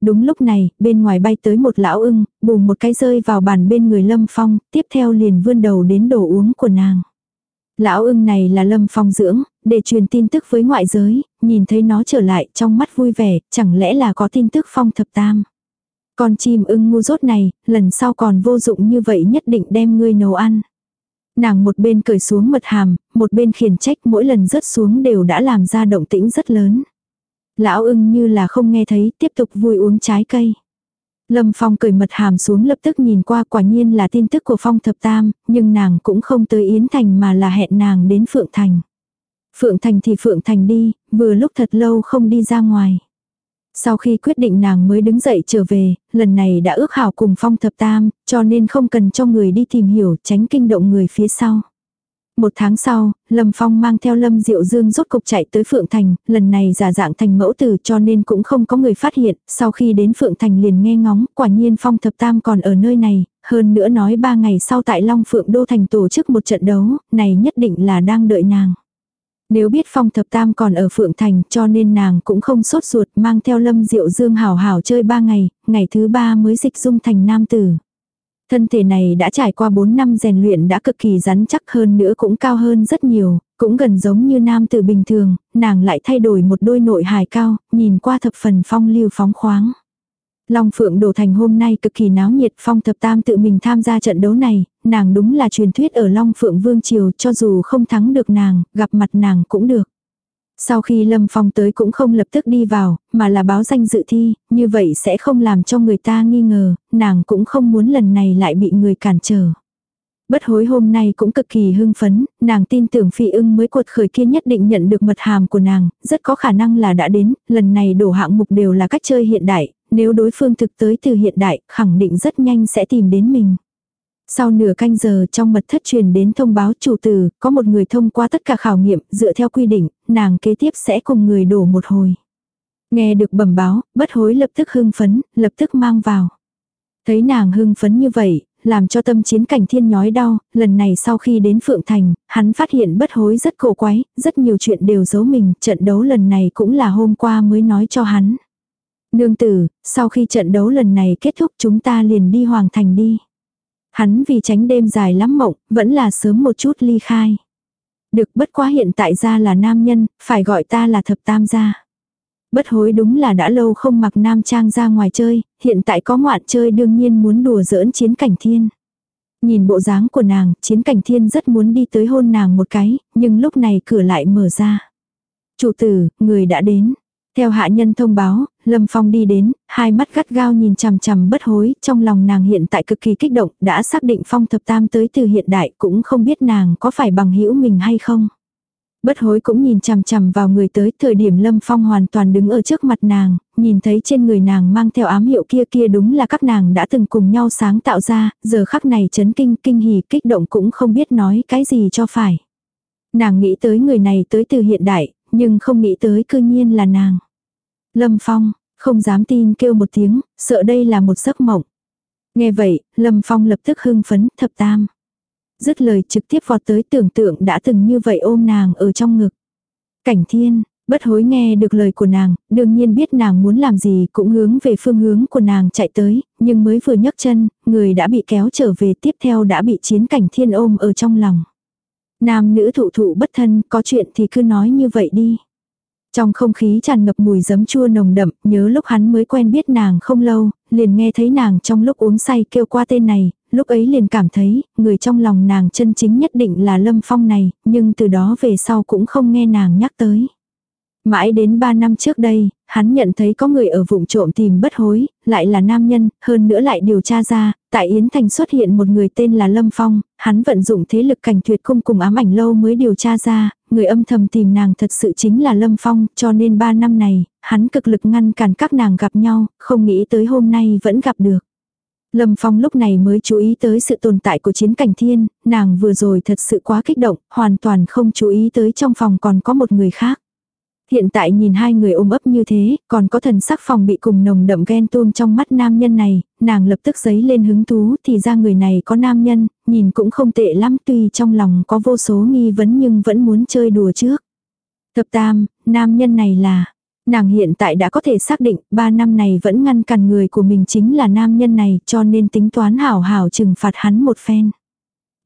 Đúng lúc này, bên ngoài bay tới một lão ưng, bùm một cái rơi vào bàn bên người Lâm Phong, tiếp theo liền vươn đầu đến đồ uống của nàng. Lão ưng này là Lâm Phong dưỡng, để truyền tin tức với ngoại giới, nhìn thấy nó trở lại trong mắt vui vẻ, chẳng lẽ là có tin tức phong thập tam. Con chim ưng ngu rốt này, lần sau còn vô dụng như vậy nhất định đem ngươi nấu ăn. Nàng một bên cởi xuống mật hàm, một bên khiển trách mỗi lần rớt xuống đều đã làm ra động tĩnh rất lớn. Lão ưng như là không nghe thấy, tiếp tục vui uống trái cây. Lâm Phong cởi mật hàm xuống lập tức nhìn qua quả nhiên là tin tức của Phong Thập Tam, nhưng nàng cũng không tới Yến Thành mà là hẹn nàng đến Phượng Thành. Phượng Thành thì Phượng Thành đi, vừa lúc thật lâu không đi ra ngoài. Sau khi quyết định nàng mới đứng dậy trở về, lần này đã ước hảo cùng phong thập tam, cho nên không cần cho người đi tìm hiểu tránh kinh động người phía sau. Một tháng sau, Lâm Phong mang theo Lâm Diệu Dương rốt cục chạy tới Phượng Thành, lần này giả dạng thành mẫu tử cho nên cũng không có người phát hiện, sau khi đến Phượng Thành liền nghe ngóng, quả nhiên Phong Thập Tam còn ở nơi này, hơn nữa nói ba ngày sau tại Long Phượng Đô Thành tổ chức một trận đấu, này nhất định là đang đợi nàng. Nếu biết phong thập tam còn ở Phượng Thành cho nên nàng cũng không sốt ruột mang theo lâm diệu dương hảo hảo chơi ba ngày, ngày thứ ba mới dịch dung thành nam tử. Thân thể này đã trải qua 4 năm rèn luyện đã cực kỳ rắn chắc hơn nữa cũng cao hơn rất nhiều, cũng gần giống như nam tử bình thường, nàng lại thay đổi một đôi nội hài cao, nhìn qua thập phần phong lưu phóng khoáng. Long Phượng Đồ Thành hôm nay cực kỳ náo nhiệt phong thập tam tự mình tham gia trận đấu này, nàng đúng là truyền thuyết ở Long Phượng Vương Triều cho dù không thắng được nàng, gặp mặt nàng cũng được. Sau khi Lâm Phong tới cũng không lập tức đi vào, mà là báo danh dự thi, như vậy sẽ không làm cho người ta nghi ngờ, nàng cũng không muốn lần này lại bị người cản trở. Bất hối hôm nay cũng cực kỳ hưng phấn, nàng tin tưởng phi ưng mới cuột khởi kia nhất định nhận được mật hàm của nàng, rất có khả năng là đã đến, lần này đổ hạng mục đều là cách chơi hiện đại, nếu đối phương thực tới từ hiện đại, khẳng định rất nhanh sẽ tìm đến mình. Sau nửa canh giờ trong mật thất truyền đến thông báo chủ tử, có một người thông qua tất cả khảo nghiệm, dựa theo quy định, nàng kế tiếp sẽ cùng người đổ một hồi. Nghe được bẩm báo, bất hối lập tức hưng phấn, lập tức mang vào. Thấy nàng hưng phấn như vậy, làm cho tâm chiến cảnh thiên nhói đau, lần này sau khi đến Phượng Thành, hắn phát hiện bất hối rất cổ quái, rất nhiều chuyện đều giấu mình, trận đấu lần này cũng là hôm qua mới nói cho hắn. Nương tử, sau khi trận đấu lần này kết thúc chúng ta liền đi Hoàng Thành đi. Hắn vì tránh đêm dài lắm mộng, vẫn là sớm một chút ly khai. Được bất quá hiện tại ra là nam nhân, phải gọi ta là thập tam gia. Bất hối đúng là đã lâu không mặc nam trang ra ngoài chơi, hiện tại có ngoạn chơi đương nhiên muốn đùa giỡn chiến cảnh thiên. Nhìn bộ dáng của nàng, chiến cảnh thiên rất muốn đi tới hôn nàng một cái, nhưng lúc này cửa lại mở ra. Chủ tử, người đã đến. Theo hạ nhân thông báo, Lâm Phong đi đến, hai mắt gắt gao nhìn chằm chằm bất hối, trong lòng nàng hiện tại cực kỳ kích động, đã xác định Phong thập tam tới từ hiện đại cũng không biết nàng có phải bằng hữu mình hay không. Bất hối cũng nhìn chằm chằm vào người tới, thời điểm Lâm Phong hoàn toàn đứng ở trước mặt nàng, nhìn thấy trên người nàng mang theo ám hiệu kia kia đúng là các nàng đã từng cùng nhau sáng tạo ra, giờ khắc này chấn kinh, kinh hỉ, kích động cũng không biết nói cái gì cho phải. Nàng nghĩ tới người này tới từ hiện đại, nhưng không nghĩ tới cư nhiên là nàng. Lâm Phong, không dám tin kêu một tiếng, sợ đây là một giấc mộng. Nghe vậy, Lâm Phong lập tức hưng phấn, thập tam. Dứt lời trực tiếp vọt tới tưởng tượng đã từng như vậy ôm nàng ở trong ngực. Cảnh thiên, bất hối nghe được lời của nàng, đương nhiên biết nàng muốn làm gì cũng hướng về phương hướng của nàng chạy tới, nhưng mới vừa nhấc chân, người đã bị kéo trở về tiếp theo đã bị chiến cảnh thiên ôm ở trong lòng. Nam nữ thụ thụ bất thân, có chuyện thì cứ nói như vậy đi. Trong không khí tràn ngập mùi giấm chua nồng đậm, nhớ lúc hắn mới quen biết nàng không lâu, liền nghe thấy nàng trong lúc uống say kêu qua tên này, lúc ấy liền cảm thấy, người trong lòng nàng chân chính nhất định là Lâm Phong này, nhưng từ đó về sau cũng không nghe nàng nhắc tới. Mãi đến 3 năm trước đây, hắn nhận thấy có người ở vụng trộm tìm bất hối, lại là nam nhân, hơn nữa lại điều tra ra, tại Yến Thành xuất hiện một người tên là Lâm Phong, hắn vận dụng thế lực cảnh tuyệt cung cùng ám ảnh lâu mới điều tra ra, người âm thầm tìm nàng thật sự chính là Lâm Phong, cho nên 3 năm này, hắn cực lực ngăn cản các nàng gặp nhau, không nghĩ tới hôm nay vẫn gặp được. Lâm Phong lúc này mới chú ý tới sự tồn tại của chiến cảnh thiên, nàng vừa rồi thật sự quá kích động, hoàn toàn không chú ý tới trong phòng còn có một người khác. Hiện tại nhìn hai người ôm ấp như thế, còn có thần sắc phòng bị cùng nồng đậm ghen tuông trong mắt nam nhân này, nàng lập tức giấy lên hứng thú thì ra người này có nam nhân, nhìn cũng không tệ lắm tuy trong lòng có vô số nghi vấn nhưng vẫn muốn chơi đùa trước. Thập tam, nam nhân này là, nàng hiện tại đã có thể xác định ba năm này vẫn ngăn cản người của mình chính là nam nhân này cho nên tính toán hảo hảo trừng phạt hắn một phen.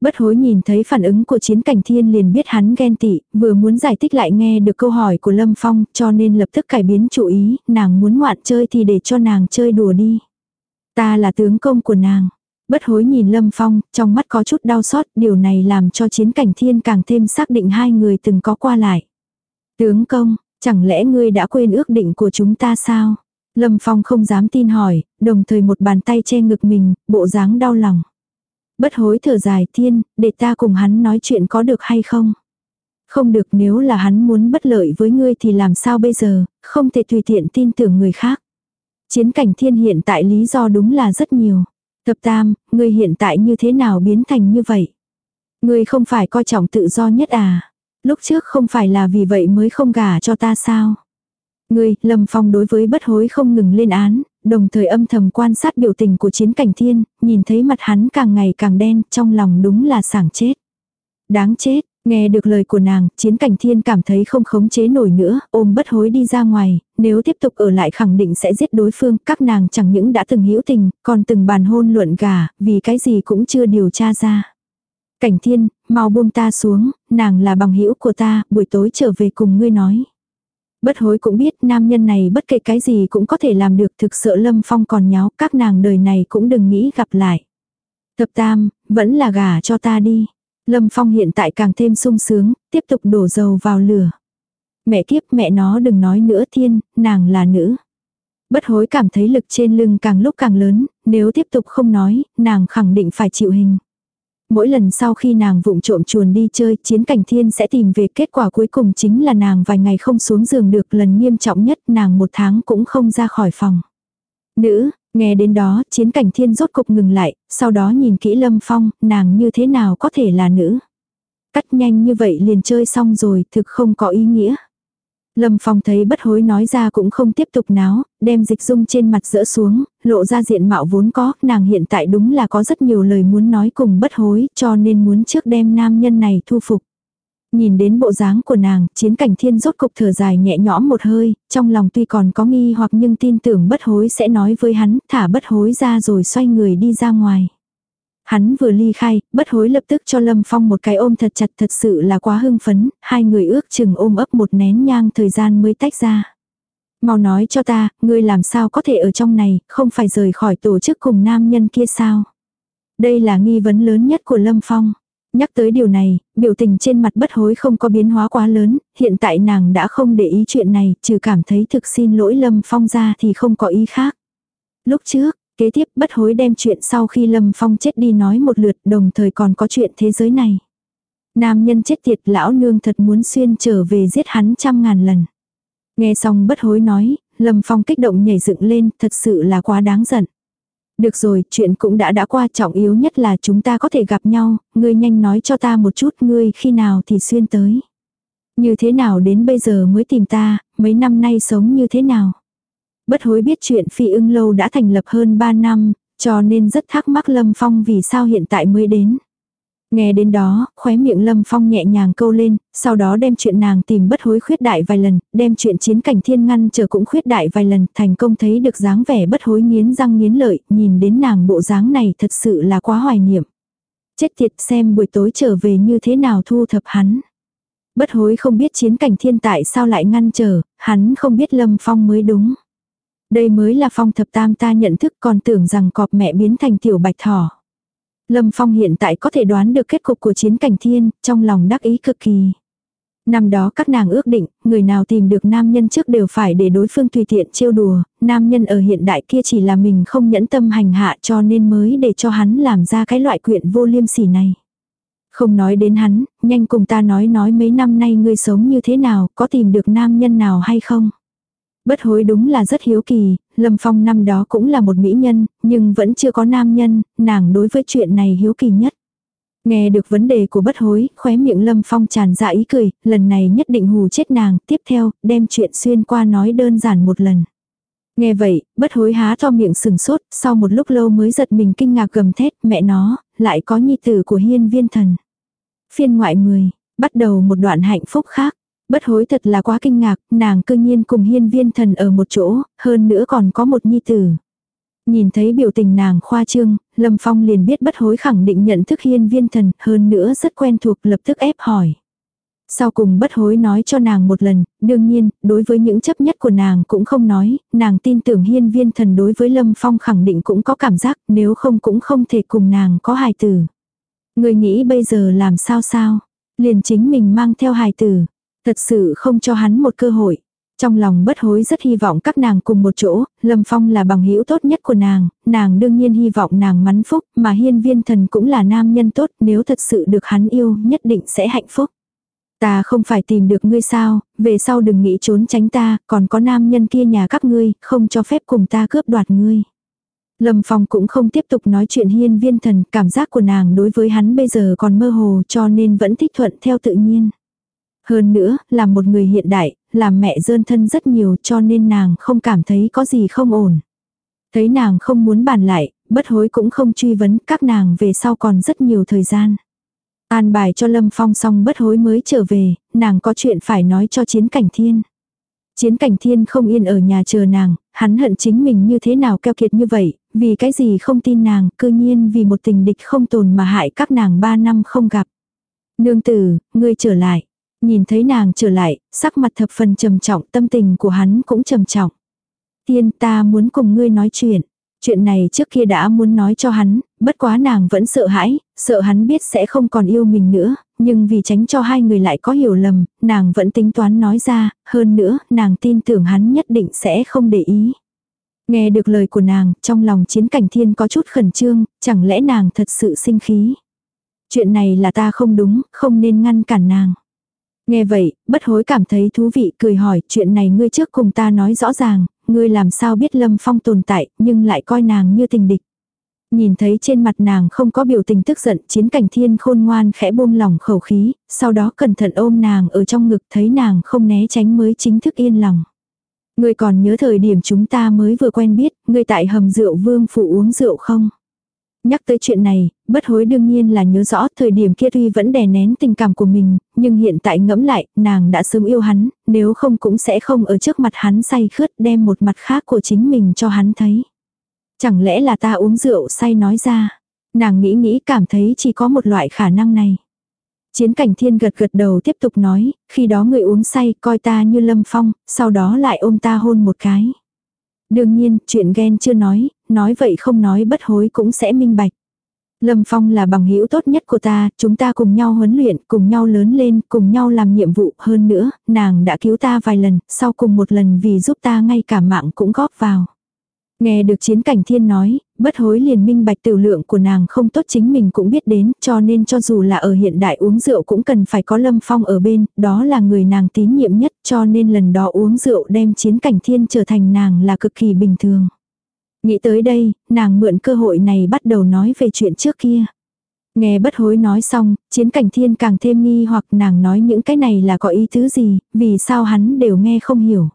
Bất hối nhìn thấy phản ứng của chiến cảnh thiên liền biết hắn ghen tị, vừa muốn giải thích lại nghe được câu hỏi của Lâm Phong cho nên lập tức cải biến chủ ý, nàng muốn ngoạn chơi thì để cho nàng chơi đùa đi. Ta là tướng công của nàng. Bất hối nhìn Lâm Phong, trong mắt có chút đau xót, điều này làm cho chiến cảnh thiên càng thêm xác định hai người từng có qua lại. Tướng công, chẳng lẽ ngươi đã quên ước định của chúng ta sao? Lâm Phong không dám tin hỏi, đồng thời một bàn tay che ngực mình, bộ dáng đau lòng. Bất hối thở dài thiên, để ta cùng hắn nói chuyện có được hay không? Không được nếu là hắn muốn bất lợi với ngươi thì làm sao bây giờ, không thể tùy tiện tin tưởng người khác. Chiến cảnh thiên hiện tại lý do đúng là rất nhiều. Thập tam, ngươi hiện tại như thế nào biến thành như vậy? Ngươi không phải coi trọng tự do nhất à? Lúc trước không phải là vì vậy mới không gả cho ta sao? Ngươi, Lâm Phong đối với bất hối không ngừng lên án, đồng thời âm thầm quan sát biểu tình của chiến cảnh thiên, nhìn thấy mặt hắn càng ngày càng đen, trong lòng đúng là sảng chết. Đáng chết, nghe được lời của nàng, chiến cảnh thiên cảm thấy không khống chế nổi nữa, ôm bất hối đi ra ngoài, nếu tiếp tục ở lại khẳng định sẽ giết đối phương, các nàng chẳng những đã từng hữu tình, còn từng bàn hôn luận gà, vì cái gì cũng chưa điều tra ra. Cảnh thiên, mau buông ta xuống, nàng là bằng hữu của ta, buổi tối trở về cùng ngươi nói. Bất hối cũng biết nam nhân này bất kể cái gì cũng có thể làm được thực sự Lâm Phong còn nháo các nàng đời này cũng đừng nghĩ gặp lại. Thập tam, vẫn là gả cho ta đi. Lâm Phong hiện tại càng thêm sung sướng, tiếp tục đổ dầu vào lửa. Mẹ kiếp mẹ nó đừng nói nữa thiên, nàng là nữ. Bất hối cảm thấy lực trên lưng càng lúc càng lớn, nếu tiếp tục không nói, nàng khẳng định phải chịu hình. Mỗi lần sau khi nàng vụng trộm chuồn đi chơi, chiến cảnh thiên sẽ tìm về kết quả cuối cùng chính là nàng vài ngày không xuống giường được lần nghiêm trọng nhất nàng một tháng cũng không ra khỏi phòng. Nữ, nghe đến đó, chiến cảnh thiên rốt cục ngừng lại, sau đó nhìn kỹ lâm phong, nàng như thế nào có thể là nữ. Cắt nhanh như vậy liền chơi xong rồi, thực không có ý nghĩa. Lâm Phong thấy bất hối nói ra cũng không tiếp tục náo, đem dịch dung trên mặt dỡ xuống, lộ ra diện mạo vốn có, nàng hiện tại đúng là có rất nhiều lời muốn nói cùng bất hối, cho nên muốn trước đem nam nhân này thu phục. Nhìn đến bộ dáng của nàng, chiến cảnh thiên rốt cục thở dài nhẹ nhõm một hơi, trong lòng tuy còn có nghi hoặc nhưng tin tưởng bất hối sẽ nói với hắn, thả bất hối ra rồi xoay người đi ra ngoài. Hắn vừa ly khai, bất hối lập tức cho Lâm Phong một cái ôm thật chặt thật sự là quá hưng phấn, hai người ước chừng ôm ấp một nén nhang thời gian mới tách ra. Mau nói cho ta, ngươi làm sao có thể ở trong này, không phải rời khỏi tổ chức cùng nam nhân kia sao? Đây là nghi vấn lớn nhất của Lâm Phong. Nhắc tới điều này, biểu tình trên mặt bất hối không có biến hóa quá lớn, hiện tại nàng đã không để ý chuyện này, trừ cảm thấy thực xin lỗi Lâm Phong ra thì không có ý khác. Lúc trước, kế tiếp bất hối đem chuyện sau khi Lâm Phong chết đi nói một lượt đồng thời còn có chuyện thế giới này. Nam nhân chết tiệt lão nương thật muốn xuyên trở về giết hắn trăm ngàn lần. Nghe xong bất hối nói, Lâm Phong kích động nhảy dựng lên, thật sự là quá đáng giận. Được rồi, chuyện cũng đã đã qua trọng yếu nhất là chúng ta có thể gặp nhau, ngươi nhanh nói cho ta một chút ngươi khi nào thì xuyên tới. Như thế nào đến bây giờ mới tìm ta, mấy năm nay sống như thế nào. Bất hối biết chuyện phi ưng lâu đã thành lập hơn 3 năm, cho nên rất thắc mắc Lâm Phong vì sao hiện tại mới đến. Nghe đến đó, khóe miệng Lâm Phong nhẹ nhàng câu lên, sau đó đem chuyện nàng tìm bất hối khuyết đại vài lần, đem chuyện chiến cảnh thiên ngăn chờ cũng khuyết đại vài lần, thành công thấy được dáng vẻ bất hối nghiến răng nghiến lợi, nhìn đến nàng bộ dáng này thật sự là quá hoài niệm. Chết tiệt xem buổi tối trở về như thế nào thu thập hắn. Bất hối không biết chiến cảnh thiên tại sao lại ngăn trở, hắn không biết Lâm Phong mới đúng. Đây mới là phong thập tam ta nhận thức còn tưởng rằng cọp mẹ biến thành tiểu bạch thỏ. Lâm Phong hiện tại có thể đoán được kết cục của chiến cảnh thiên, trong lòng đắc ý cực kỳ. Năm đó các nàng ước định, người nào tìm được nam nhân trước đều phải để đối phương tùy tiện trêu đùa, nam nhân ở hiện đại kia chỉ là mình không nhẫn tâm hành hạ cho nên mới để cho hắn làm ra cái loại quyện vô liêm sỉ này. Không nói đến hắn, nhanh cùng ta nói nói mấy năm nay ngươi sống như thế nào, có tìm được nam nhân nào hay không. Bất hối đúng là rất hiếu kỳ, Lâm Phong năm đó cũng là một mỹ nhân, nhưng vẫn chưa có nam nhân, nàng đối với chuyện này hiếu kỳ nhất. Nghe được vấn đề của bất hối, khóe miệng Lâm Phong tràn ra ý cười, lần này nhất định hù chết nàng, tiếp theo, đem chuyện xuyên qua nói đơn giản một lần. Nghe vậy, bất hối há to miệng sừng sốt, sau một lúc lâu mới giật mình kinh ngạc gầm thét, mẹ nó, lại có nhi tử của hiên viên thần. Phiên ngoại 10, bắt đầu một đoạn hạnh phúc khác. Bất hối thật là quá kinh ngạc, nàng cư nhiên cùng hiên viên thần ở một chỗ, hơn nữa còn có một nhi tử. Nhìn thấy biểu tình nàng khoa trương, Lâm Phong liền biết bất hối khẳng định nhận thức hiên viên thần, hơn nữa rất quen thuộc lập tức ép hỏi. Sau cùng bất hối nói cho nàng một lần, đương nhiên, đối với những chấp nhất của nàng cũng không nói, nàng tin tưởng hiên viên thần đối với Lâm Phong khẳng định cũng có cảm giác, nếu không cũng không thể cùng nàng có hài tử. Người nghĩ bây giờ làm sao sao, liền chính mình mang theo hài tử, Thật sự không cho hắn một cơ hội. Trong lòng bất hối rất hy vọng các nàng cùng một chỗ, Lâm Phong là bằng hữu tốt nhất của nàng, nàng đương nhiên hy vọng nàng mắn phúc, mà hiên viên thần cũng là nam nhân tốt, nếu thật sự được hắn yêu, nhất định sẽ hạnh phúc. Ta không phải tìm được ngươi sao, về sau đừng nghĩ trốn tránh ta, còn có nam nhân kia nhà các ngươi, không cho phép cùng ta cướp đoạt ngươi. Lâm Phong cũng không tiếp tục nói chuyện hiên viên thần, cảm giác của nàng đối với hắn bây giờ còn mơ hồ cho nên vẫn thích thuận theo tự nhiên. Hơn nữa, là một người hiện đại, làm mẹ dơn thân rất nhiều cho nên nàng không cảm thấy có gì không ổn. Thấy nàng không muốn bàn lại, bất hối cũng không truy vấn các nàng về sau còn rất nhiều thời gian. An bài cho Lâm Phong xong bất hối mới trở về, nàng có chuyện phải nói cho chiến cảnh thiên. Chiến cảnh thiên không yên ở nhà chờ nàng, hắn hận chính mình như thế nào keo kiệt như vậy, vì cái gì không tin nàng, cư nhiên vì một tình địch không tồn mà hại các nàng ba năm không gặp. Nương tử, ngươi trở lại. Nhìn thấy nàng trở lại, sắc mặt thập phần trầm trọng, tâm tình của hắn cũng trầm trọng. Tiên ta muốn cùng ngươi nói chuyện. Chuyện này trước kia đã muốn nói cho hắn, bất quá nàng vẫn sợ hãi, sợ hắn biết sẽ không còn yêu mình nữa, nhưng vì tránh cho hai người lại có hiểu lầm, nàng vẫn tính toán nói ra, hơn nữa, nàng tin tưởng hắn nhất định sẽ không để ý. Nghe được lời của nàng, trong lòng chiến cảnh thiên có chút khẩn trương, chẳng lẽ nàng thật sự sinh khí. Chuyện này là ta không đúng, không nên ngăn cản nàng. Nghe vậy, bất hối cảm thấy thú vị cười hỏi chuyện này ngươi trước cùng ta nói rõ ràng, ngươi làm sao biết Lâm Phong tồn tại nhưng lại coi nàng như tình địch. Nhìn thấy trên mặt nàng không có biểu tình tức giận chiến cảnh thiên khôn ngoan khẽ buông lỏng khẩu khí, sau đó cẩn thận ôm nàng ở trong ngực thấy nàng không né tránh mới chính thức yên lòng. Ngươi còn nhớ thời điểm chúng ta mới vừa quen biết, ngươi tại hầm rượu vương phụ uống rượu không? Nhắc tới chuyện này, bất hối đương nhiên là nhớ rõ thời điểm kia tuy vẫn đè nén tình cảm của mình, nhưng hiện tại ngẫm lại, nàng đã sớm yêu hắn, nếu không cũng sẽ không ở trước mặt hắn say khướt đem một mặt khác của chính mình cho hắn thấy. Chẳng lẽ là ta uống rượu say nói ra. Nàng nghĩ nghĩ cảm thấy chỉ có một loại khả năng này. Chiến cảnh thiên gật gật đầu tiếp tục nói, khi đó người uống say coi ta như lâm phong, sau đó lại ôm ta hôn một cái. Đương nhiên, chuyện ghen chưa nói, nói vậy không nói bất hối cũng sẽ minh bạch. Lâm Phong là bằng hữu tốt nhất của ta, chúng ta cùng nhau huấn luyện, cùng nhau lớn lên, cùng nhau làm nhiệm vụ. Hơn nữa, nàng đã cứu ta vài lần, sau cùng một lần vì giúp ta ngay cả mạng cũng góp vào. Nghe được chiến cảnh thiên nói, bất hối liền minh bạch tiểu lượng của nàng không tốt chính mình cũng biết đến, cho nên cho dù là ở hiện đại uống rượu cũng cần phải có lâm phong ở bên, đó là người nàng tín nhiệm nhất cho nên lần đó uống rượu đem chiến cảnh thiên trở thành nàng là cực kỳ bình thường. Nghĩ tới đây, nàng mượn cơ hội này bắt đầu nói về chuyện trước kia. Nghe bất hối nói xong, chiến cảnh thiên càng thêm nghi hoặc nàng nói những cái này là có ý tứ gì, vì sao hắn đều nghe không hiểu.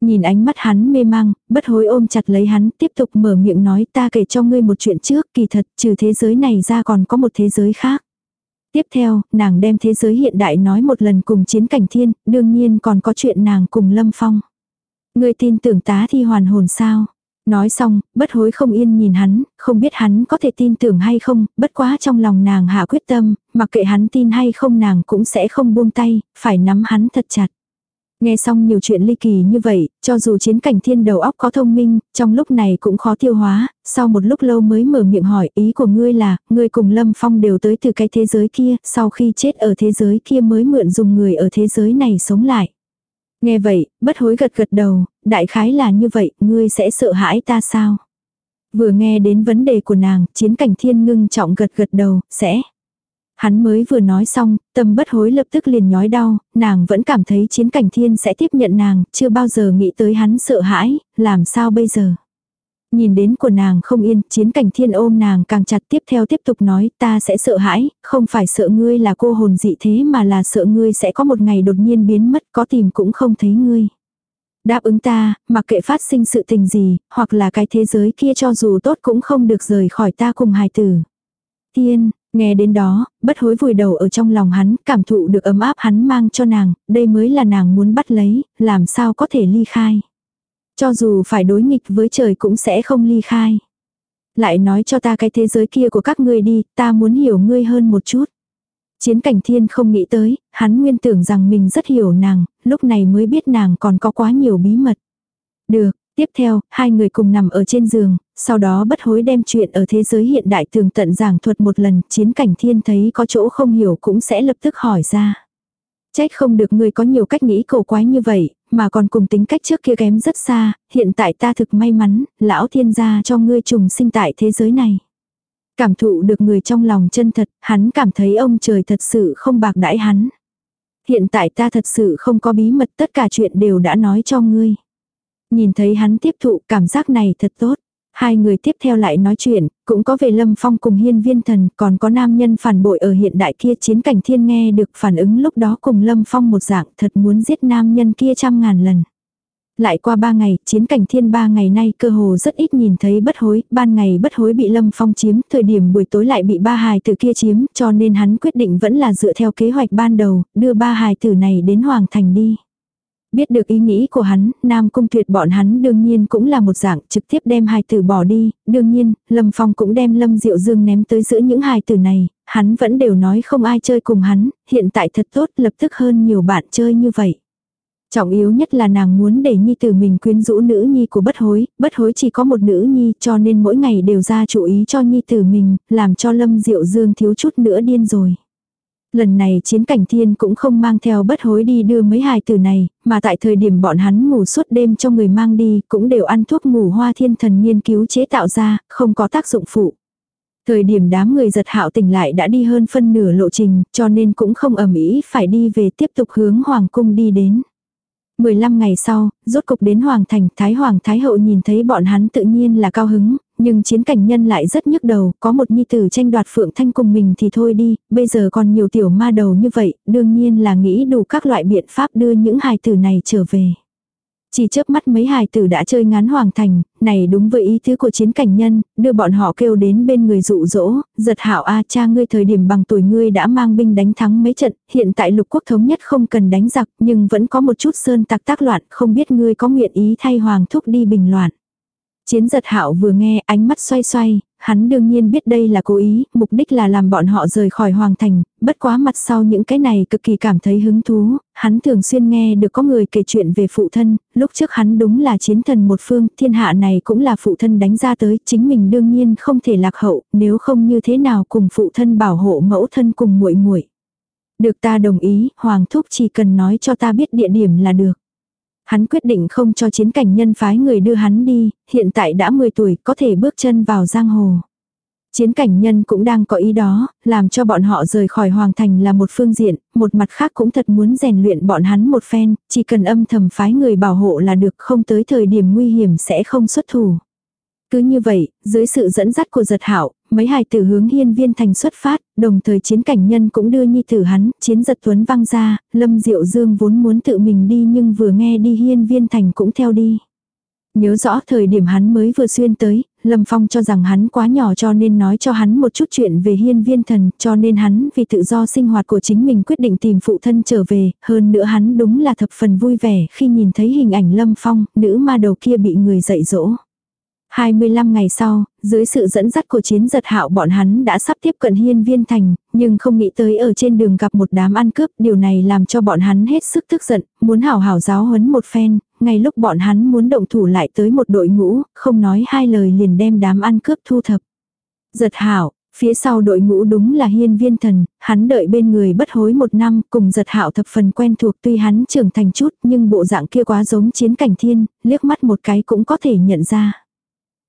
Nhìn ánh mắt hắn mê mang, bất hối ôm chặt lấy hắn, tiếp tục mở miệng nói ta kể cho ngươi một chuyện trước, kỳ thật, trừ thế giới này ra còn có một thế giới khác. Tiếp theo, nàng đem thế giới hiện đại nói một lần cùng chiến cảnh thiên, đương nhiên còn có chuyện nàng cùng Lâm Phong. Ngươi tin tưởng tá thi hoàn hồn sao? Nói xong, bất hối không yên nhìn hắn, không biết hắn có thể tin tưởng hay không, bất quá trong lòng nàng hạ quyết tâm, mặc kệ hắn tin hay không nàng cũng sẽ không buông tay, phải nắm hắn thật chặt. Nghe xong nhiều chuyện ly kỳ như vậy, cho dù chiến cảnh thiên đầu óc có thông minh, trong lúc này cũng khó tiêu hóa, sau một lúc lâu mới mở miệng hỏi ý của ngươi là, ngươi cùng Lâm Phong đều tới từ cái thế giới kia, sau khi chết ở thế giới kia mới mượn dùng người ở thế giới này sống lại. Nghe vậy, bất hối gật gật đầu, đại khái là như vậy, ngươi sẽ sợ hãi ta sao? Vừa nghe đến vấn đề của nàng, chiến cảnh thiên ngưng trọng gật gật đầu, sẽ. Hắn mới vừa nói xong, tâm bất hối lập tức liền nhói đau, nàng vẫn cảm thấy chiến cảnh thiên sẽ tiếp nhận nàng, chưa bao giờ nghĩ tới hắn sợ hãi, làm sao bây giờ. Nhìn đến của nàng không yên, chiến cảnh thiên ôm nàng càng chặt tiếp theo tiếp tục nói ta sẽ sợ hãi, không phải sợ ngươi là cô hồn dị thế mà là sợ ngươi sẽ có một ngày đột nhiên biến mất có tìm cũng không thấy ngươi. Đáp ứng ta, mặc kệ phát sinh sự tình gì, hoặc là cái thế giới kia cho dù tốt cũng không được rời khỏi ta cùng hài tử. Tiên, nghe đến đó, bất hối vùi đầu ở trong lòng hắn, cảm thụ được ấm áp hắn mang cho nàng, đây mới là nàng muốn bắt lấy, làm sao có thể ly khai. Cho dù phải đối nghịch với trời cũng sẽ không ly khai. Lại nói cho ta cái thế giới kia của các ngươi đi, ta muốn hiểu ngươi hơn một chút. Chiến cảnh thiên không nghĩ tới, hắn nguyên tưởng rằng mình rất hiểu nàng, lúc này mới biết nàng còn có quá nhiều bí mật. Được, tiếp theo, hai người cùng nằm ở trên giường, sau đó bất hối đem chuyện ở thế giới hiện đại tường tận giảng thuật một lần, chiến cảnh thiên thấy có chỗ không hiểu cũng sẽ lập tức hỏi ra. Trách không được người có nhiều cách nghĩ cổ quái như vậy, mà còn cùng tính cách trước kia kém rất xa, hiện tại ta thực may mắn, lão thiên gia cho ngươi trùng sinh tại thế giới này. Cảm thụ được người trong lòng chân thật, hắn cảm thấy ông trời thật sự không bạc đãi hắn. Hiện tại ta thật sự không có bí mật tất cả chuyện đều đã nói cho ngươi. Nhìn thấy hắn tiếp thụ cảm giác này thật tốt. Hai người tiếp theo lại nói chuyện, cũng có về Lâm Phong cùng hiên viên thần, còn có nam nhân phản bội ở hiện đại kia chiến cảnh thiên nghe được phản ứng lúc đó cùng Lâm Phong một dạng thật muốn giết nam nhân kia trăm ngàn lần. Lại qua ba ngày, chiến cảnh thiên ba ngày nay cơ hồ rất ít nhìn thấy bất hối, ban ngày bất hối bị lâm phong chiếm, thời điểm buổi tối lại bị ba hài tử kia chiếm, cho nên hắn quyết định vẫn là dựa theo kế hoạch ban đầu, đưa ba hài tử này đến Hoàng Thành đi. Biết được ý nghĩ của hắn, Nam Cung Tuyệt bọn hắn đương nhiên cũng là một dạng trực tiếp đem hài tử bỏ đi, đương nhiên, Lâm Phong cũng đem Lâm Diệu Dương ném tới giữa những hài tử này, hắn vẫn đều nói không ai chơi cùng hắn, hiện tại thật tốt lập tức hơn nhiều bạn chơi như vậy. Trọng yếu nhất là nàng muốn để nhi tử mình quyến rũ nữ nhi của bất hối, bất hối chỉ có một nữ nhi cho nên mỗi ngày đều ra chú ý cho nhi tử mình, làm cho Lâm Diệu Dương thiếu chút nữa điên rồi. Lần này chiến cảnh thiên cũng không mang theo bất hối đi đưa mấy hài tử này, mà tại thời điểm bọn hắn ngủ suốt đêm cho người mang đi, cũng đều ăn thuốc ngủ hoa thiên thần nghiên cứu chế tạo ra, không có tác dụng phụ. Thời điểm đám người giật hạo tỉnh lại đã đi hơn phân nửa lộ trình, cho nên cũng không ẩm ý phải đi về tiếp tục hướng Hoàng cung đi đến. 15 ngày sau, rốt cục đến Hoàng Thành, Thái Hoàng Thái Hậu nhìn thấy bọn hắn tự nhiên là cao hứng, nhưng chiến cảnh nhân lại rất nhức đầu, có một nhi tử tranh đoạt Phượng Thanh cùng mình thì thôi đi, bây giờ còn nhiều tiểu ma đầu như vậy, đương nhiên là nghĩ đủ các loại biện pháp đưa những hài tử này trở về. Chỉ chớp mắt mấy hài tử đã chơi ngắn hoàng thành, này đúng với ý tứ của chiến cảnh nhân, đưa bọn họ kêu đến bên người dụ dỗ, giật hảo a cha ngươi thời điểm bằng tuổi ngươi đã mang binh đánh thắng mấy trận, hiện tại lục quốc thống nhất không cần đánh giặc, nhưng vẫn có một chút sơn tặc tác loạn, không biết ngươi có nguyện ý thay hoàng thúc đi bình loạn. Chiến giật hạo vừa nghe ánh mắt xoay xoay, hắn đương nhiên biết đây là cố ý, mục đích là làm bọn họ rời khỏi hoàng thành, bất quá mặt sau những cái này cực kỳ cảm thấy hứng thú, hắn thường xuyên nghe được có người kể chuyện về phụ thân, lúc trước hắn đúng là chiến thần một phương, thiên hạ này cũng là phụ thân đánh ra tới, chính mình đương nhiên không thể lạc hậu, nếu không như thế nào cùng phụ thân bảo hộ mẫu thân cùng muội muội. Được ta đồng ý, hoàng thúc chỉ cần nói cho ta biết địa điểm là được. Hắn quyết định không cho chiến cảnh nhân phái người đưa hắn đi, hiện tại đã 10 tuổi có thể bước chân vào giang hồ. Chiến cảnh nhân cũng đang có ý đó, làm cho bọn họ rời khỏi hoàng thành là một phương diện, một mặt khác cũng thật muốn rèn luyện bọn hắn một phen, chỉ cần âm thầm phái người bảo hộ là được không tới thời điểm nguy hiểm sẽ không xuất thủ. Cứ như vậy, dưới sự dẫn dắt của giật hảo, mấy hài tử hướng hiên viên thành xuất phát, đồng thời chiến cảnh nhân cũng đưa nhi tử hắn, chiến giật tuấn văng ra, lâm diệu dương vốn muốn tự mình đi nhưng vừa nghe đi hiên viên thành cũng theo đi. Nhớ rõ thời điểm hắn mới vừa xuyên tới, Lâm Phong cho rằng hắn quá nhỏ cho nên nói cho hắn một chút chuyện về hiên viên thần, cho nên hắn vì tự do sinh hoạt của chính mình quyết định tìm phụ thân trở về, hơn nữa hắn đúng là thập phần vui vẻ khi nhìn thấy hình ảnh Lâm Phong, nữ ma đầu kia bị người dạy dỗ. 25 ngày sau, dưới sự dẫn dắt của chiến giật hạo bọn hắn đã sắp tiếp cận hiên viên thành, nhưng không nghĩ tới ở trên đường gặp một đám ăn cướp, điều này làm cho bọn hắn hết sức tức giận, muốn hảo hảo giáo huấn một phen, ngay lúc bọn hắn muốn động thủ lại tới một đội ngũ, không nói hai lời liền đem đám ăn cướp thu thập. Giật hảo, phía sau đội ngũ đúng là hiên viên thần, hắn đợi bên người bất hối một năm, cùng giật hạo thập phần quen thuộc tuy hắn trưởng thành chút nhưng bộ dạng kia quá giống chiến cảnh thiên, liếc mắt một cái cũng có thể nhận ra.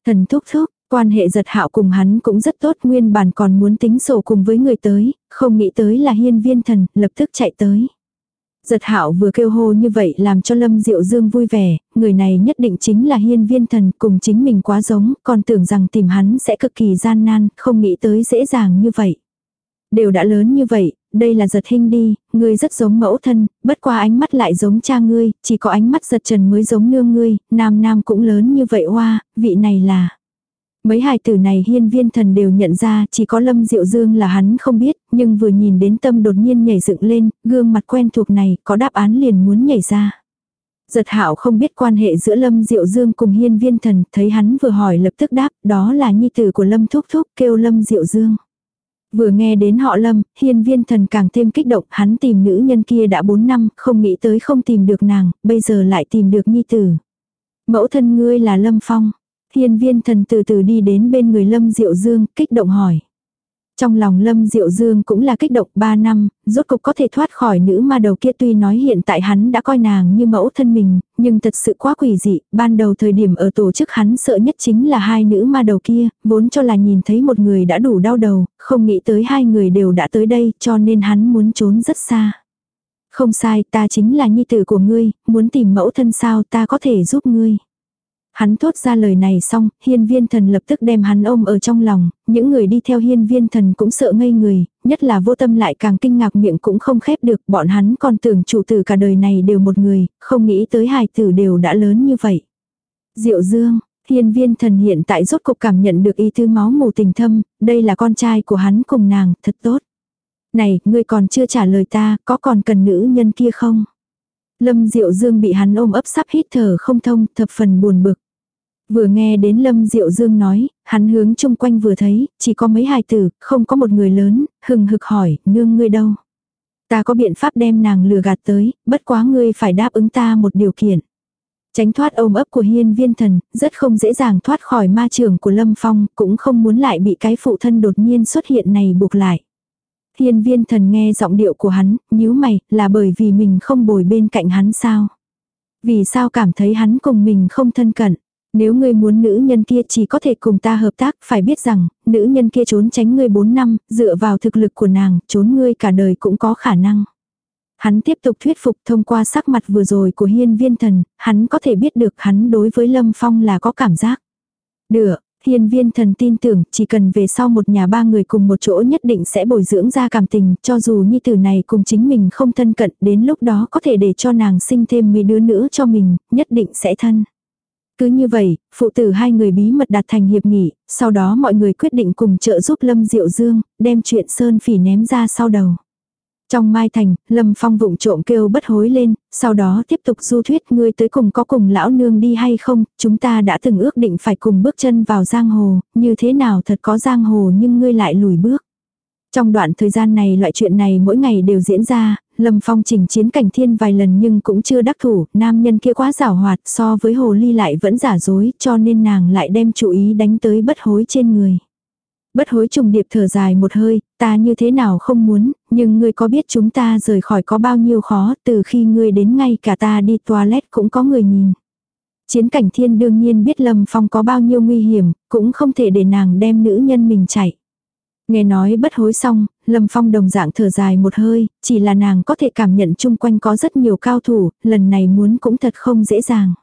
Thần thúc thúc, quan hệ giật hạo cùng hắn cũng rất tốt nguyên bản còn muốn tính sổ cùng với người tới, không nghĩ tới là hiên viên thần, lập tức chạy tới. Giật hạo vừa kêu hô như vậy làm cho Lâm Diệu Dương vui vẻ, người này nhất định chính là hiên viên thần cùng chính mình quá giống, còn tưởng rằng tìm hắn sẽ cực kỳ gian nan, không nghĩ tới dễ dàng như vậy. Đều đã lớn như vậy, đây là giật hình đi, ngươi rất giống mẫu thân, bất qua ánh mắt lại giống cha ngươi, chỉ có ánh mắt giật trần mới giống nương ngươi, nam nam cũng lớn như vậy hoa, vị này là. Mấy hài tử này hiên viên thần đều nhận ra chỉ có Lâm Diệu Dương là hắn không biết, nhưng vừa nhìn đến tâm đột nhiên nhảy dựng lên, gương mặt quen thuộc này có đáp án liền muốn nhảy ra. Giật hạo không biết quan hệ giữa Lâm Diệu Dương cùng hiên viên thần, thấy hắn vừa hỏi lập tức đáp, đó là nhi tử của Lâm Thúc Thúc kêu Lâm Diệu Dương. Vừa nghe đến họ Lâm, hiên viên thần càng thêm kích động, hắn tìm nữ nhân kia đã 4 năm, không nghĩ tới không tìm được nàng, bây giờ lại tìm được nhi tử. Mẫu thân ngươi là Lâm Phong. Hiên viên thần từ từ đi đến bên người Lâm Diệu Dương, kích động hỏi. Trong lòng Lâm Diệu Dương cũng là kích động 3 năm, rốt cục có thể thoát khỏi nữ ma đầu kia tuy nói hiện tại hắn đã coi nàng như mẫu thân mình, nhưng thật sự quá quỷ dị, ban đầu thời điểm ở tổ chức hắn sợ nhất chính là hai nữ ma đầu kia, vốn cho là nhìn thấy một người đã đủ đau đầu, không nghĩ tới hai người đều đã tới đây cho nên hắn muốn trốn rất xa. Không sai, ta chính là nhi tử của ngươi, muốn tìm mẫu thân sao ta có thể giúp ngươi. Hắn thốt ra lời này xong, hiên viên thần lập tức đem hắn ôm ở trong lòng, những người đi theo hiên viên thần cũng sợ ngây người, nhất là vô tâm lại càng kinh ngạc miệng cũng không khép được, bọn hắn còn tưởng chủ tử cả đời này đều một người, không nghĩ tới hài tử đều đã lớn như vậy. Diệu Dương, hiên viên thần hiện tại rốt cục cảm nhận được ý thư máu mù tình thâm, đây là con trai của hắn cùng nàng, thật tốt. Này, ngươi còn chưa trả lời ta, có còn cần nữ nhân kia không? Lâm Diệu Dương bị hắn ôm ấp sắp hít thở không thông, thập phần buồn bực. Vừa nghe đến Lâm Diệu Dương nói, hắn hướng chung quanh vừa thấy, chỉ có mấy hài tử, không có một người lớn, hừng hực hỏi, nương ngươi đâu? Ta có biện pháp đem nàng lừa gạt tới, bất quá ngươi phải đáp ứng ta một điều kiện. Tránh thoát ôm ấp của hiên viên thần, rất không dễ dàng thoát khỏi ma trường của Lâm Phong, cũng không muốn lại bị cái phụ thân đột nhiên xuất hiện này buộc lại. Hiên viên thần nghe giọng điệu của hắn, nhíu mày, là bởi vì mình không bồi bên cạnh hắn sao? Vì sao cảm thấy hắn cùng mình không thân cận? Nếu ngươi muốn nữ nhân kia chỉ có thể cùng ta hợp tác, phải biết rằng, nữ nhân kia trốn tránh ngươi 4 năm, dựa vào thực lực của nàng, trốn ngươi cả đời cũng có khả năng. Hắn tiếp tục thuyết phục thông qua sắc mặt vừa rồi của hiên viên thần, hắn có thể biết được hắn đối với Lâm Phong là có cảm giác. Được, hiên viên thần tin tưởng chỉ cần về sau một nhà ba người cùng một chỗ nhất định sẽ bồi dưỡng ra cảm tình, cho dù nhi tử này cùng chính mình không thân cận, đến lúc đó có thể để cho nàng sinh thêm mấy đứa nữa cho mình, nhất định sẽ thân. Cứ như vậy, phụ tử hai người bí mật đạt thành hiệp nghị, sau đó mọi người quyết định cùng trợ giúp Lâm Diệu Dương, đem chuyện Sơn Phỉ ném ra sau đầu. Trong Mai Thành, Lâm Phong vụng trộm kêu bất hối lên, sau đó tiếp tục du thuyết ngươi tới cùng có cùng lão nương đi hay không, chúng ta đã từng ước định phải cùng bước chân vào giang hồ, như thế nào thật có giang hồ nhưng ngươi lại lùi bước. Trong đoạn thời gian này loại chuyện này mỗi ngày đều diễn ra, Lâm Phong chỉnh chiến cảnh thiên vài lần nhưng cũng chưa đắc thủ, nam nhân kia quá giảo hoạt so với hồ ly lại vẫn giả dối cho nên nàng lại đem chú ý đánh tới bất hối trên người. Bất hối trùng điệp thở dài một hơi, ta như thế nào không muốn, nhưng ngươi có biết chúng ta rời khỏi có bao nhiêu khó, từ khi ngươi đến ngay cả ta đi toilet cũng có người nhìn. Chiến cảnh thiên đương nhiên biết Lâm Phong có bao nhiêu nguy hiểm, cũng không thể để nàng đem nữ nhân mình chạy. Nghe nói bất hối xong, Lâm Phong đồng dạng thở dài một hơi, chỉ là nàng có thể cảm nhận chung quanh có rất nhiều cao thủ, lần này muốn cũng thật không dễ dàng.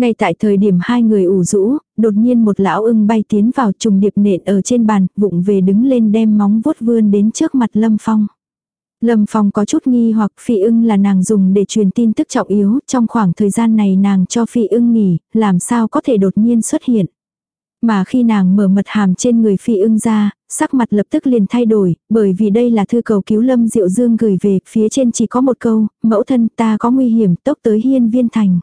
Ngay tại thời điểm hai người ủ rũ, đột nhiên một lão ưng bay tiến vào trùng điệp nện ở trên bàn, vụng về đứng lên đem móng vuốt vươn đến trước mặt Lâm Phong. Lâm Phong có chút nghi hoặc phi ưng là nàng dùng để truyền tin tức trọng yếu, trong khoảng thời gian này nàng cho phi ưng nghỉ, làm sao có thể đột nhiên xuất hiện. Mà khi nàng mở mật hàm trên người phi ưng ra, sắc mặt lập tức liền thay đổi, bởi vì đây là thư cầu cứu Lâm Diệu Dương gửi về, phía trên chỉ có một câu, mẫu thân ta có nguy hiểm tốc tới hiên viên thành.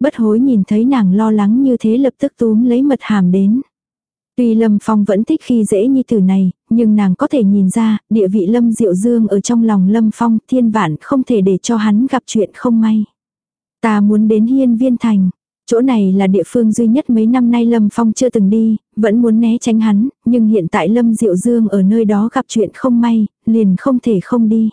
Bất hối nhìn thấy nàng lo lắng như thế lập tức túm lấy mật hàm đến. Tuy Lâm Phong vẫn thích khi dễ như từ này, nhưng nàng có thể nhìn ra, địa vị Lâm Diệu Dương ở trong lòng Lâm Phong thiên vạn không thể để cho hắn gặp chuyện không may. Ta muốn đến hiên viên thành. Chỗ này là địa phương duy nhất mấy năm nay Lâm Phong chưa từng đi, vẫn muốn né tránh hắn, nhưng hiện tại Lâm Diệu Dương ở nơi đó gặp chuyện không may, liền không thể không đi.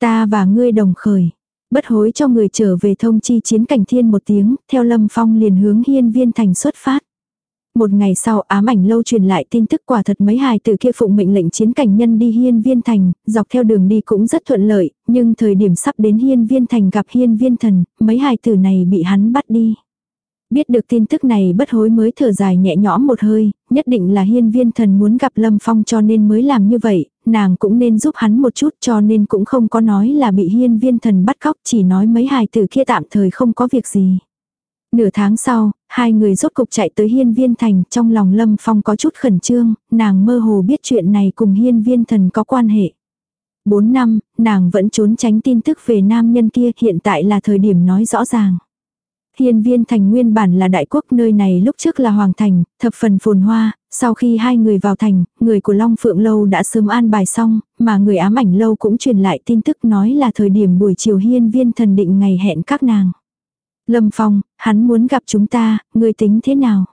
Ta và ngươi đồng khởi bất hối cho người trở về thông chi chiến cảnh thiên một tiếng, theo Lâm Phong liền hướng hiên viên thành xuất phát. Một ngày sau ám ảnh lâu truyền lại tin tức quả thật mấy hài từ kia phụng mệnh lệnh chiến cảnh nhân đi hiên viên thành, dọc theo đường đi cũng rất thuận lợi, nhưng thời điểm sắp đến hiên viên thành gặp hiên viên thần, mấy hài tử này bị hắn bắt đi. Biết được tin tức này bất hối mới thở dài nhẹ nhõm một hơi, nhất định là hiên viên thần muốn gặp Lâm Phong cho nên mới làm như vậy, nàng cũng nên giúp hắn một chút cho nên cũng không có nói là bị hiên viên thần bắt cóc chỉ nói mấy hài tử kia tạm thời không có việc gì. Nửa tháng sau, hai người rốt cục chạy tới hiên viên thành trong lòng Lâm Phong có chút khẩn trương, nàng mơ hồ biết chuyện này cùng hiên viên thần có quan hệ. Bốn năm, nàng vẫn trốn tránh tin tức về nam nhân kia hiện tại là thời điểm nói rõ ràng. Hiên viên thành nguyên bản là đại quốc nơi này lúc trước là hoàng thành, thập phần phồn hoa, sau khi hai người vào thành, người của Long Phượng Lâu đã sớm an bài xong, mà người ám ảnh lâu cũng truyền lại tin tức nói là thời điểm buổi chiều hiên viên thần định ngày hẹn các nàng. Lâm Phong, hắn muốn gặp chúng ta, người tính thế nào?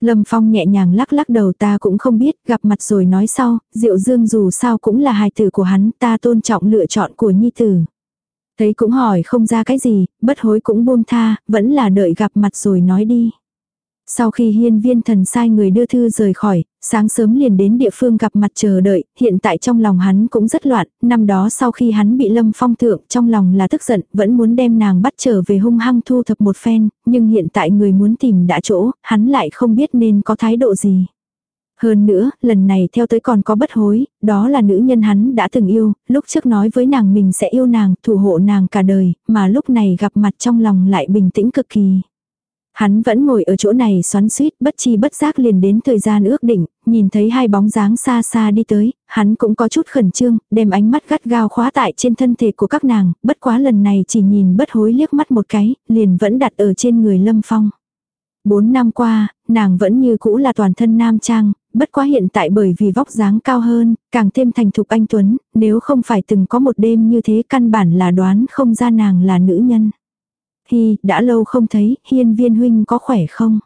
Lâm Phong nhẹ nhàng lắc lắc đầu ta cũng không biết, gặp mặt rồi nói sau, Diệu Dương dù sao cũng là hài tử của hắn, ta tôn trọng lựa chọn của nhi tử. Thấy cũng hỏi không ra cái gì, bất hối cũng buông tha, vẫn là đợi gặp mặt rồi nói đi. Sau khi hiên viên thần sai người đưa thư rời khỏi, sáng sớm liền đến địa phương gặp mặt chờ đợi, hiện tại trong lòng hắn cũng rất loạn, năm đó sau khi hắn bị lâm phong thượng trong lòng là tức giận, vẫn muốn đem nàng bắt trở về hung hăng thu thập một phen, nhưng hiện tại người muốn tìm đã chỗ, hắn lại không biết nên có thái độ gì. Hơn nữa, lần này theo tới còn có bất hối, đó là nữ nhân hắn đã từng yêu, lúc trước nói với nàng mình sẽ yêu nàng, thủ hộ nàng cả đời, mà lúc này gặp mặt trong lòng lại bình tĩnh cực kỳ. Hắn vẫn ngồi ở chỗ này xoắn suýt, bất chi bất giác liền đến thời gian ước định, nhìn thấy hai bóng dáng xa xa đi tới, hắn cũng có chút khẩn trương, đem ánh mắt gắt gao khóa tại trên thân thể của các nàng, bất quá lần này chỉ nhìn bất hối liếc mắt một cái, liền vẫn đặt ở trên người lâm phong. Bốn năm qua, nàng vẫn như cũ là toàn thân nam trang, bất quá hiện tại bởi vì vóc dáng cao hơn, càng thêm thành thục anh Tuấn, nếu không phải từng có một đêm như thế căn bản là đoán không ra nàng là nữ nhân. Hi, đã lâu không thấy, hiên viên huynh có khỏe không?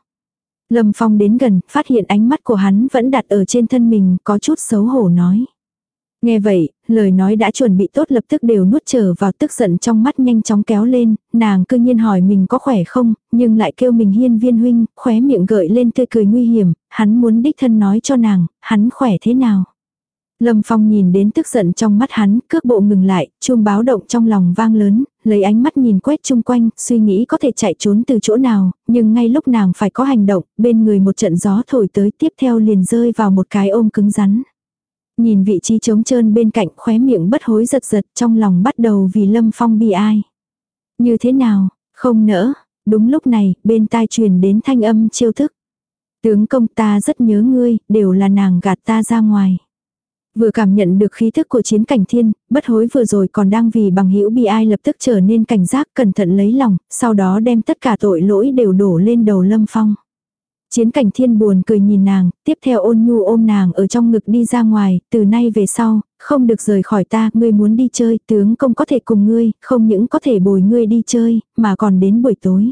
Lâm Phong đến gần, phát hiện ánh mắt của hắn vẫn đặt ở trên thân mình, có chút xấu hổ nói. Nghe vậy, lời nói đã chuẩn bị tốt lập tức đều nuốt trở vào tức giận trong mắt nhanh chóng kéo lên, nàng cư nhiên hỏi mình có khỏe không, nhưng lại kêu mình hiên viên huynh, khóe miệng gợi lên tươi cười nguy hiểm, hắn muốn đích thân nói cho nàng, hắn khỏe thế nào. Lâm Phong nhìn đến tức giận trong mắt hắn, cước bộ ngừng lại, chuông báo động trong lòng vang lớn, lấy ánh mắt nhìn quét chung quanh, suy nghĩ có thể chạy trốn từ chỗ nào, nhưng ngay lúc nàng phải có hành động, bên người một trận gió thổi tới tiếp theo liền rơi vào một cái ôm cứng rắn. Nhìn vị trí trống trơn bên cạnh khóe miệng bất hối giật giật trong lòng bắt đầu vì Lâm Phong bị ai. Như thế nào, không nỡ, đúng lúc này, bên tai truyền đến thanh âm chiêu thức. Tướng công ta rất nhớ ngươi, đều là nàng gạt ta ra ngoài. Vừa cảm nhận được khí thức của chiến cảnh thiên, bất hối vừa rồi còn đang vì bằng hữu bị ai lập tức trở nên cảnh giác cẩn thận lấy lòng, sau đó đem tất cả tội lỗi đều đổ lên đầu lâm phong. Chiến cảnh thiên buồn cười nhìn nàng, tiếp theo ôn nhu ôm nàng ở trong ngực đi ra ngoài, từ nay về sau, không được rời khỏi ta, ngươi muốn đi chơi, tướng công có thể cùng ngươi, không những có thể bồi ngươi đi chơi, mà còn đến buổi tối.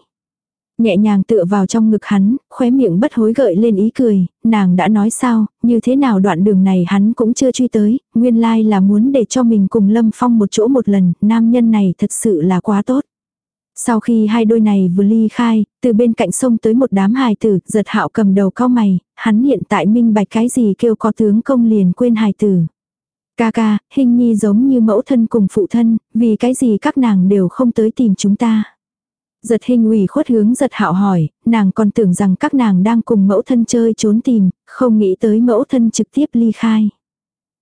Nhẹ nhàng tựa vào trong ngực hắn, khóe miệng bất hối gợi lên ý cười, nàng đã nói sao, như thế nào đoạn đường này hắn cũng chưa truy tới, nguyên lai là muốn để cho mình cùng Lâm Phong một chỗ một lần, nam nhân này thật sự là quá tốt. Sau khi hai đôi này vừa ly khai, từ bên cạnh sông tới một đám hài tử, giật hạo cầm đầu cao mày, hắn hiện tại minh bạch cái gì kêu có tướng công liền quên hài tử. Ca ca, hình nhi giống như mẫu thân cùng phụ thân, vì cái gì các nàng đều không tới tìm chúng ta. Giật hình ủy khuất hướng giật hạo hỏi, nàng còn tưởng rằng các nàng đang cùng mẫu thân chơi trốn tìm, không nghĩ tới mẫu thân trực tiếp ly khai.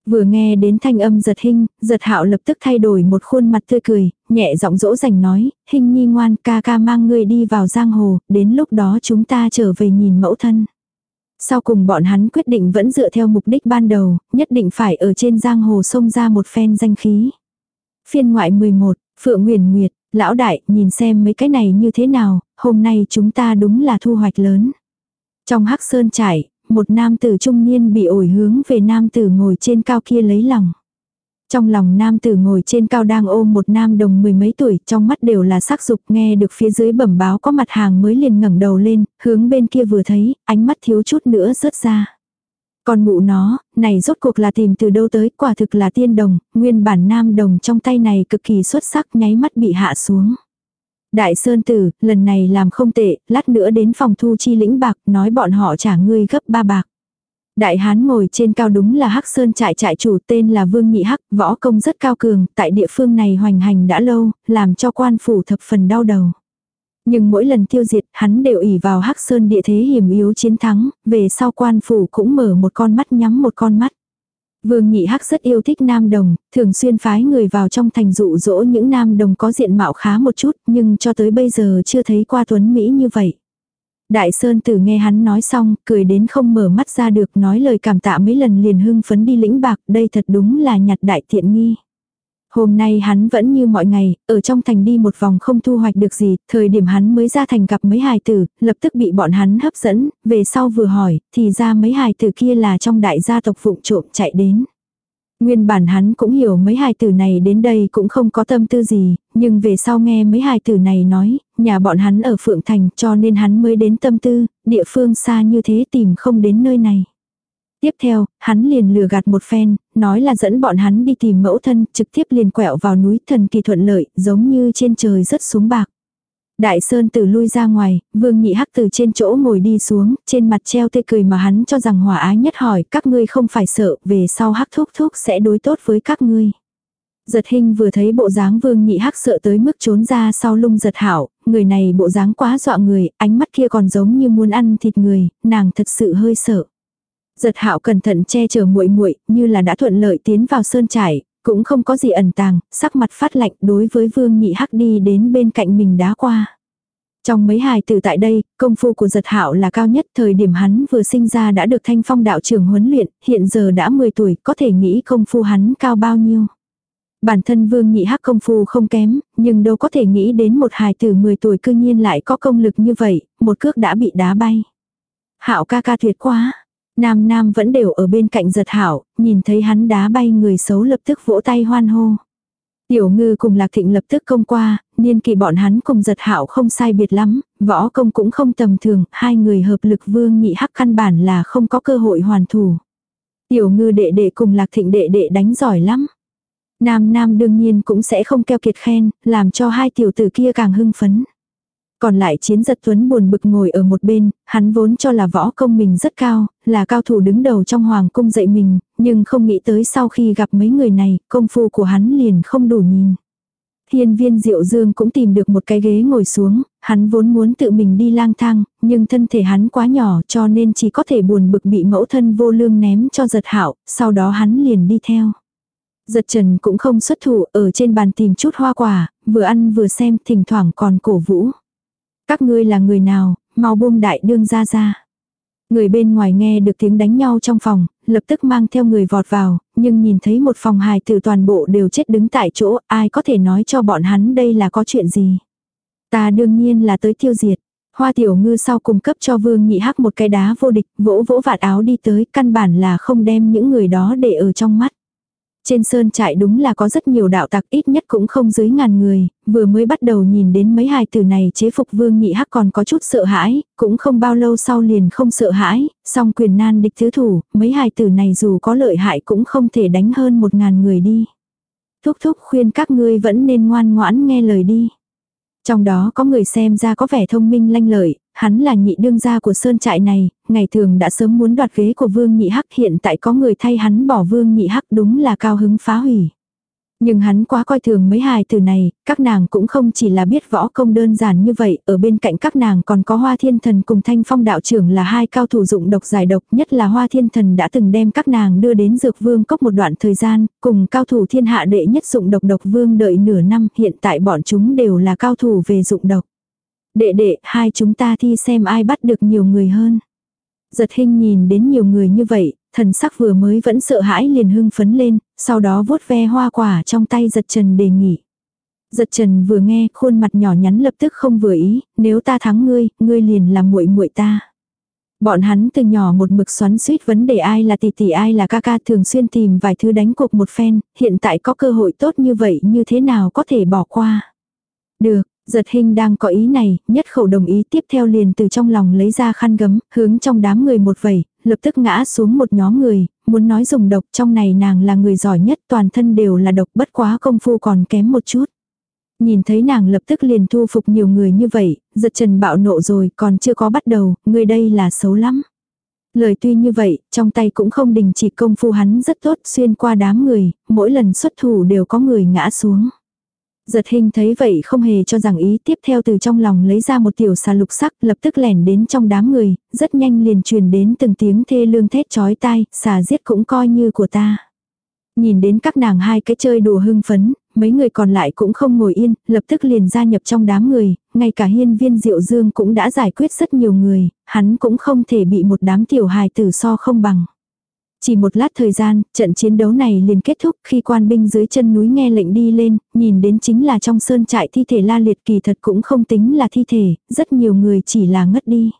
Vừa nghe đến thanh âm giật hình, giật hạo lập tức thay đổi một khuôn mặt tươi cười, nhẹ giọng dỗ dành nói, hình nhi ngoan ca ca mang ngươi đi vào giang hồ, đến lúc đó chúng ta trở về nhìn mẫu thân. Sau cùng bọn hắn quyết định vẫn dựa theo mục đích ban đầu, nhất định phải ở trên giang hồ sông ra một phen danh khí. Phiên ngoại 11, Phượng Nguyền Nguyệt, lão đại, nhìn xem mấy cái này như thế nào, hôm nay chúng ta đúng là thu hoạch lớn. Trong hắc sơn trải, một nam tử trung niên bị ổi hướng về nam tử ngồi trên cao kia lấy lòng. Trong lòng nam tử ngồi trên cao đang ôm một nam đồng mười mấy tuổi, trong mắt đều là sắc dục, nghe được phía dưới bẩm báo có mặt hàng mới liền ngẩng đầu lên, hướng bên kia vừa thấy, ánh mắt thiếu chút nữa rớt ra. Còn mụ nó, này rốt cuộc là tìm từ đâu tới, quả thực là tiên đồng, nguyên bản nam đồng trong tay này cực kỳ xuất sắc nháy mắt bị hạ xuống. Đại Sơn Tử, lần này làm không tệ, lát nữa đến phòng thu chi lĩnh bạc, nói bọn họ trả ngươi gấp ba bạc. Đại hán ngồi trên cao đúng là Hắc Sơn trại trại chủ tên là Vương Nhị Hắc, võ công rất cao cường, tại địa phương này hoành hành đã lâu, làm cho quan phủ thập phần đau đầu. Nhưng mỗi lần tiêu diệt, hắn đều ỉ vào Hắc Sơn địa thế hiểm yếu chiến thắng, về sau quan phủ cũng mở một con mắt nhắm một con mắt. Vương Nhị Hắc rất yêu thích nam đồng, thường xuyên phái người vào trong thành dụ dỗ những nam đồng có diện mạo khá một chút, nhưng cho tới bây giờ chưa thấy qua tuấn Mỹ như vậy. Đại Sơn Tử nghe hắn nói xong, cười đến không mở mắt ra được nói lời cảm tạ mấy lần liền hưng phấn đi lĩnh bạc, đây thật đúng là nhặt đại tiện nghi. Hôm nay hắn vẫn như mọi ngày, ở trong thành đi một vòng không thu hoạch được gì, thời điểm hắn mới ra thành gặp mấy hài tử, lập tức bị bọn hắn hấp dẫn, về sau vừa hỏi, thì ra mấy hài tử kia là trong đại gia tộc phụng trộm chạy đến. Nguyên bản hắn cũng hiểu mấy hài tử này đến đây cũng không có tâm tư gì, nhưng về sau nghe mấy hài tử này nói, nhà bọn hắn ở Phượng Thành cho nên hắn mới đến tâm tư, địa phương xa như thế tìm không đến nơi này. Tiếp theo, hắn liền lừa gạt một phen, nói là dẫn bọn hắn đi tìm mẫu thân, trực tiếp liền quẹo vào núi thần kỳ thuận lợi, giống như trên trời rất xuống bạc. Đại Sơn từ lui ra ngoài, Vương Nhị Hắc từ trên chỗ ngồi đi xuống, trên mặt treo tê cười mà hắn cho rằng hòa ái nhất hỏi, các ngươi không phải sợ, về sau Hắc thúc thúc sẽ đối tốt với các ngươi. Giật hình vừa thấy bộ dáng Vương Nhị Hắc sợ tới mức trốn ra sau lung giật hảo, người này bộ dáng quá dọa người, ánh mắt kia còn giống như muốn ăn thịt người, nàng thật sự hơi sợ. Giật hạo cẩn thận che chở muội muội như là đã thuận lợi tiến vào sơn trải, cũng không có gì ẩn tàng, sắc mặt phát lạnh đối với vương nhị hắc đi đến bên cạnh mình đá qua. Trong mấy hài tử tại đây, công phu của giật hạo là cao nhất thời điểm hắn vừa sinh ra đã được thanh phong đạo trưởng huấn luyện, hiện giờ đã 10 tuổi, có thể nghĩ công phu hắn cao bao nhiêu. Bản thân vương nhị hắc công phu không kém, nhưng đâu có thể nghĩ đến một hài tử 10 tuổi cư nhiên lại có công lực như vậy, một cước đã bị đá bay. Hạo ca ca tuyệt quá, Nam Nam vẫn đều ở bên cạnh giật hảo, nhìn thấy hắn đá bay người xấu lập tức vỗ tay hoan hô. Tiểu ngư cùng lạc thịnh lập tức công qua, niên kỳ bọn hắn cùng giật hảo không sai biệt lắm, võ công cũng không tầm thường, hai người hợp lực vương nhị hắc căn bản là không có cơ hội hoàn thủ. Tiểu ngư đệ đệ cùng lạc thịnh đệ đệ đánh giỏi lắm. Nam Nam đương nhiên cũng sẽ không keo kiệt khen, làm cho hai tiểu tử kia càng hưng phấn. Còn lại chiến giật tuấn buồn bực ngồi ở một bên, hắn vốn cho là võ công mình rất cao, là cao thủ đứng đầu trong hoàng cung dạy mình, nhưng không nghĩ tới sau khi gặp mấy người này, công phu của hắn liền không đủ nhìn. Thiên viên diệu dương cũng tìm được một cái ghế ngồi xuống, hắn vốn muốn tự mình đi lang thang, nhưng thân thể hắn quá nhỏ cho nên chỉ có thể buồn bực bị mẫu thân vô lương ném cho giật hảo, sau đó hắn liền đi theo. Giật trần cũng không xuất thủ ở trên bàn tìm chút hoa quả, vừa ăn vừa xem thỉnh thoảng còn cổ vũ. Các ngươi là người nào, mau buông đại đương ra ra. Người bên ngoài nghe được tiếng đánh nhau trong phòng, lập tức mang theo người vọt vào, nhưng nhìn thấy một phòng hài tử toàn bộ đều chết đứng tại chỗ, ai có thể nói cho bọn hắn đây là có chuyện gì. Ta đương nhiên là tới tiêu diệt. Hoa tiểu ngư sau cung cấp cho vương nhị hắc một cái đá vô địch, vỗ vỗ vạt áo đi tới, căn bản là không đem những người đó để ở trong mắt. Trên sơn trại đúng là có rất nhiều đạo tặc ít nhất cũng không dưới ngàn người, vừa mới bắt đầu nhìn đến mấy hài tử này chế phục vương nhị hắc còn có chút sợ hãi, cũng không bao lâu sau liền không sợ hãi, song quyền nan địch thứ thủ, mấy hài tử này dù có lợi hại cũng không thể đánh hơn một ngàn người đi. Thúc thúc khuyên các ngươi vẫn nên ngoan ngoãn nghe lời đi. Trong đó có người xem ra có vẻ thông minh lanh lợi, hắn là nhị đương gia của sơn trại này, ngày thường đã sớm muốn đoạt ghế của vương nhị hắc hiện tại có người thay hắn bỏ vương nhị hắc đúng là cao hứng phá hủy. Nhưng hắn quá coi thường mấy hài từ này, các nàng cũng không chỉ là biết võ công đơn giản như vậy, ở bên cạnh các nàng còn có hoa thiên thần cùng thanh phong đạo trưởng là hai cao thủ dụng độc giải độc, nhất là hoa thiên thần đã từng đem các nàng đưa đến dược vương cốc một đoạn thời gian, cùng cao thủ thiên hạ đệ nhất dụng độc độc vương đợi nửa năm, hiện tại bọn chúng đều là cao thủ về dụng độc. Đệ đệ, hai chúng ta thi xem ai bắt được nhiều người hơn. Giật hình nhìn đến nhiều người như vậy, thần sắc vừa mới vẫn sợ hãi liền hưng phấn lên, sau đó vuốt ve hoa quả trong tay giật trần đề nghị. Giật trần vừa nghe, khuôn mặt nhỏ nhắn lập tức không vừa ý, nếu ta thắng ngươi, ngươi liền là muội muội ta. Bọn hắn từ nhỏ một mực xoắn suýt vấn đề ai là tỷ tỷ ai là ca ca thường xuyên tìm vài thứ đánh cuộc một phen, hiện tại có cơ hội tốt như vậy như thế nào có thể bỏ qua. Được, Giật hình đang có ý này, nhất khẩu đồng ý tiếp theo liền từ trong lòng lấy ra khăn gấm, hướng trong đám người một vẩy, lập tức ngã xuống một nhóm người, muốn nói dùng độc trong này nàng là người giỏi nhất toàn thân đều là độc bất quá công phu còn kém một chút. Nhìn thấy nàng lập tức liền thu phục nhiều người như vậy, giật trần bạo nộ rồi còn chưa có bắt đầu, người đây là xấu lắm. Lời tuy như vậy, trong tay cũng không đình chỉ công phu hắn rất tốt xuyên qua đám người, mỗi lần xuất thủ đều có người ngã xuống. Giật hình thấy vậy không hề cho rằng ý tiếp theo từ trong lòng lấy ra một tiểu xà lục sắc lập tức lẻn đến trong đám người, rất nhanh liền truyền đến từng tiếng thê lương thét chói tai, xà giết cũng coi như của ta. Nhìn đến các nàng hai cái chơi đùa hưng phấn, mấy người còn lại cũng không ngồi yên, lập tức liền gia nhập trong đám người, ngay cả hiên viên diệu dương cũng đã giải quyết rất nhiều người, hắn cũng không thể bị một đám tiểu hài tử so không bằng. Chỉ một lát thời gian, trận chiến đấu này liền kết thúc khi quan binh dưới chân núi nghe lệnh đi lên, nhìn đến chính là trong sơn trại thi thể la liệt kỳ thật cũng không tính là thi thể, rất nhiều người chỉ là ngất đi.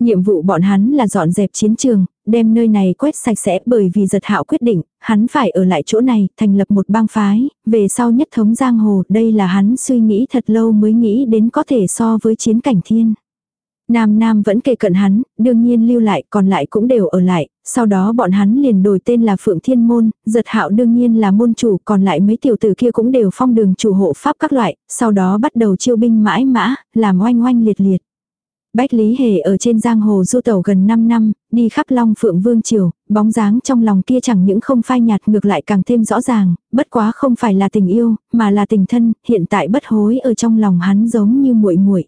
Nhiệm vụ bọn hắn là dọn dẹp chiến trường, đem nơi này quét sạch sẽ bởi vì giật hạo quyết định, hắn phải ở lại chỗ này, thành lập một bang phái, về sau nhất thống giang hồ, đây là hắn suy nghĩ thật lâu mới nghĩ đến có thể so với chiến cảnh thiên. Nam Nam vẫn kề cận hắn, đương nhiên lưu lại còn lại cũng đều ở lại, sau đó bọn hắn liền đổi tên là Phượng Thiên Môn, giật hạo đương nhiên là môn chủ, còn lại mấy tiểu tử kia cũng đều phong đường chủ hộ pháp các loại, sau đó bắt đầu chiêu binh mãi mã, làm oanh oanh liệt liệt. Bách Lý Hề ở trên giang hồ du tẩu gần 5 năm, đi khắp Long Phượng Vương Triều, bóng dáng trong lòng kia chẳng những không phai nhạt ngược lại càng thêm rõ ràng, bất quá không phải là tình yêu, mà là tình thân, hiện tại bất hối ở trong lòng hắn giống như muội muội.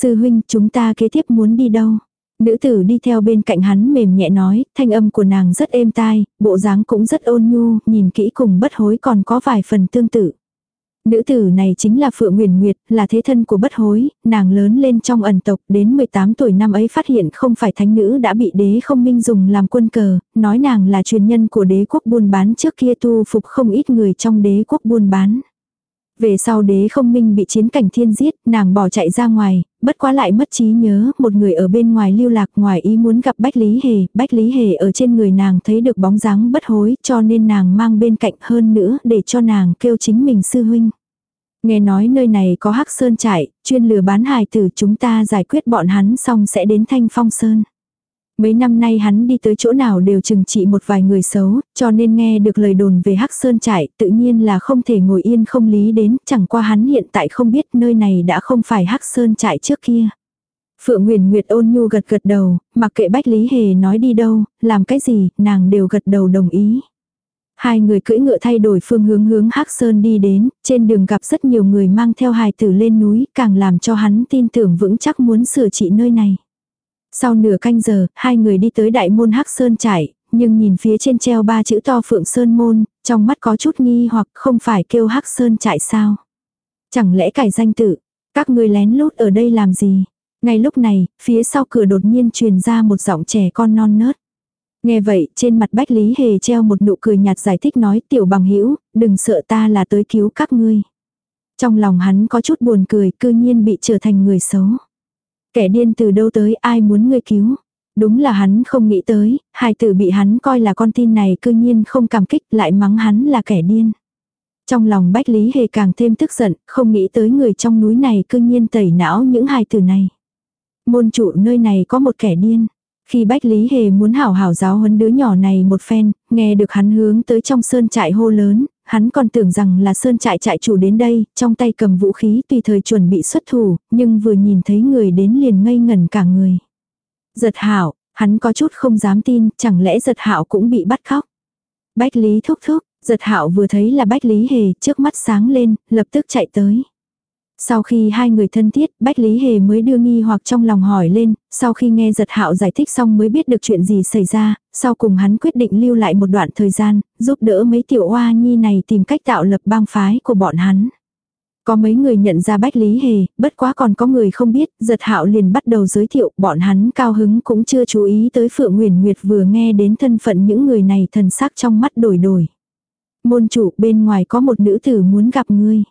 Sư huynh, chúng ta kế tiếp muốn đi đâu? Nữ tử đi theo bên cạnh hắn mềm nhẹ nói, thanh âm của nàng rất êm tai, bộ dáng cũng rất ôn nhu, nhìn kỹ cùng bất hối còn có vài phần tương tự. Nữ tử này chính là Phượng Nguyền Nguyệt, là thế thân của bất hối, nàng lớn lên trong ẩn tộc, đến 18 tuổi năm ấy phát hiện không phải thánh nữ đã bị đế không minh dùng làm quân cờ, nói nàng là truyền nhân của đế quốc buôn bán trước kia tu phục không ít người trong đế quốc buôn bán. Về sau đế không minh bị chiến cảnh thiên giết, nàng bỏ chạy ra ngoài, bất quá lại mất trí nhớ, một người ở bên ngoài lưu lạc ngoài ý muốn gặp Bách Lý Hề, Bách Lý Hề ở trên người nàng thấy được bóng dáng bất hối cho nên nàng mang bên cạnh hơn nữa để cho nàng kêu chính mình sư huynh. Nghe nói nơi này có hắc sơn trại, chuyên lừa bán hài tử chúng ta giải quyết bọn hắn xong sẽ đến thanh phong sơn. Mấy năm nay hắn đi tới chỗ nào đều chừng trị một vài người xấu, cho nên nghe được lời đồn về Hắc Sơn trại, tự nhiên là không thể ngồi yên không lý đến, chẳng qua hắn hiện tại không biết nơi này đã không phải Hắc Sơn trại trước kia. Phượng Nguyền Nguyệt ôn nhu gật gật đầu, mặc kệ Bách Lý Hề nói đi đâu, làm cái gì, nàng đều gật đầu đồng ý. Hai người cưỡi ngựa thay đổi phương hướng hướng Hắc Sơn đi đến, trên đường gặp rất nhiều người mang theo hài tử lên núi, càng làm cho hắn tin tưởng vững chắc muốn sửa trị nơi này. Sau nửa canh giờ, hai người đi tới đại môn Hắc Sơn trải, nhưng nhìn phía trên treo ba chữ to Phượng Sơn môn, trong mắt có chút nghi hoặc không phải kêu Hắc Sơn trại sao. Chẳng lẽ cải danh tự, các người lén lút ở đây làm gì? Ngay lúc này, phía sau cửa đột nhiên truyền ra một giọng trẻ con non nớt. Nghe vậy, trên mặt Bách Lý Hề treo một nụ cười nhạt giải thích nói tiểu bằng hữu đừng sợ ta là tới cứu các ngươi. Trong lòng hắn có chút buồn cười, cư nhiên bị trở thành người xấu. Kẻ điên từ đâu tới ai muốn ngươi cứu. Đúng là hắn không nghĩ tới, hài tử bị hắn coi là con tin này cư nhiên không cảm kích lại mắng hắn là kẻ điên. Trong lòng Bách Lý Hề càng thêm tức giận, không nghĩ tới người trong núi này cư nhiên tẩy não những hài tử này. Môn trụ nơi này có một kẻ điên. Khi Bách Lý Hề muốn hảo hảo giáo huấn đứa nhỏ này một phen, nghe được hắn hướng tới trong sơn trại hô lớn, hắn còn tưởng rằng là sơn trại trại chủ đến đây, trong tay cầm vũ khí tùy thời chuẩn bị xuất thủ, nhưng vừa nhìn thấy người đến liền ngây ngẩn cả người. Giật hảo, hắn có chút không dám tin, chẳng lẽ giật hảo cũng bị bắt khóc. Bách Lý thúc thúc, giật hảo vừa thấy là Bách Lý Hề, trước mắt sáng lên, lập tức chạy tới. Sau khi hai người thân thiết, Bách Lý Hề mới đưa nghi hoặc trong lòng hỏi lên, sau khi nghe giật hạo giải thích xong mới biết được chuyện gì xảy ra, sau cùng hắn quyết định lưu lại một đoạn thời gian, giúp đỡ mấy tiểu oa nhi này tìm cách tạo lập bang phái của bọn hắn. Có mấy người nhận ra Bách Lý Hề, bất quá còn có người không biết, giật hạo liền bắt đầu giới thiệu, bọn hắn cao hứng cũng chưa chú ý tới Phượng Nguyền Nguyệt vừa nghe đến thân phận những người này thần sắc trong mắt đổi đổi. Môn chủ bên ngoài có một nữ tử muốn gặp ngươi.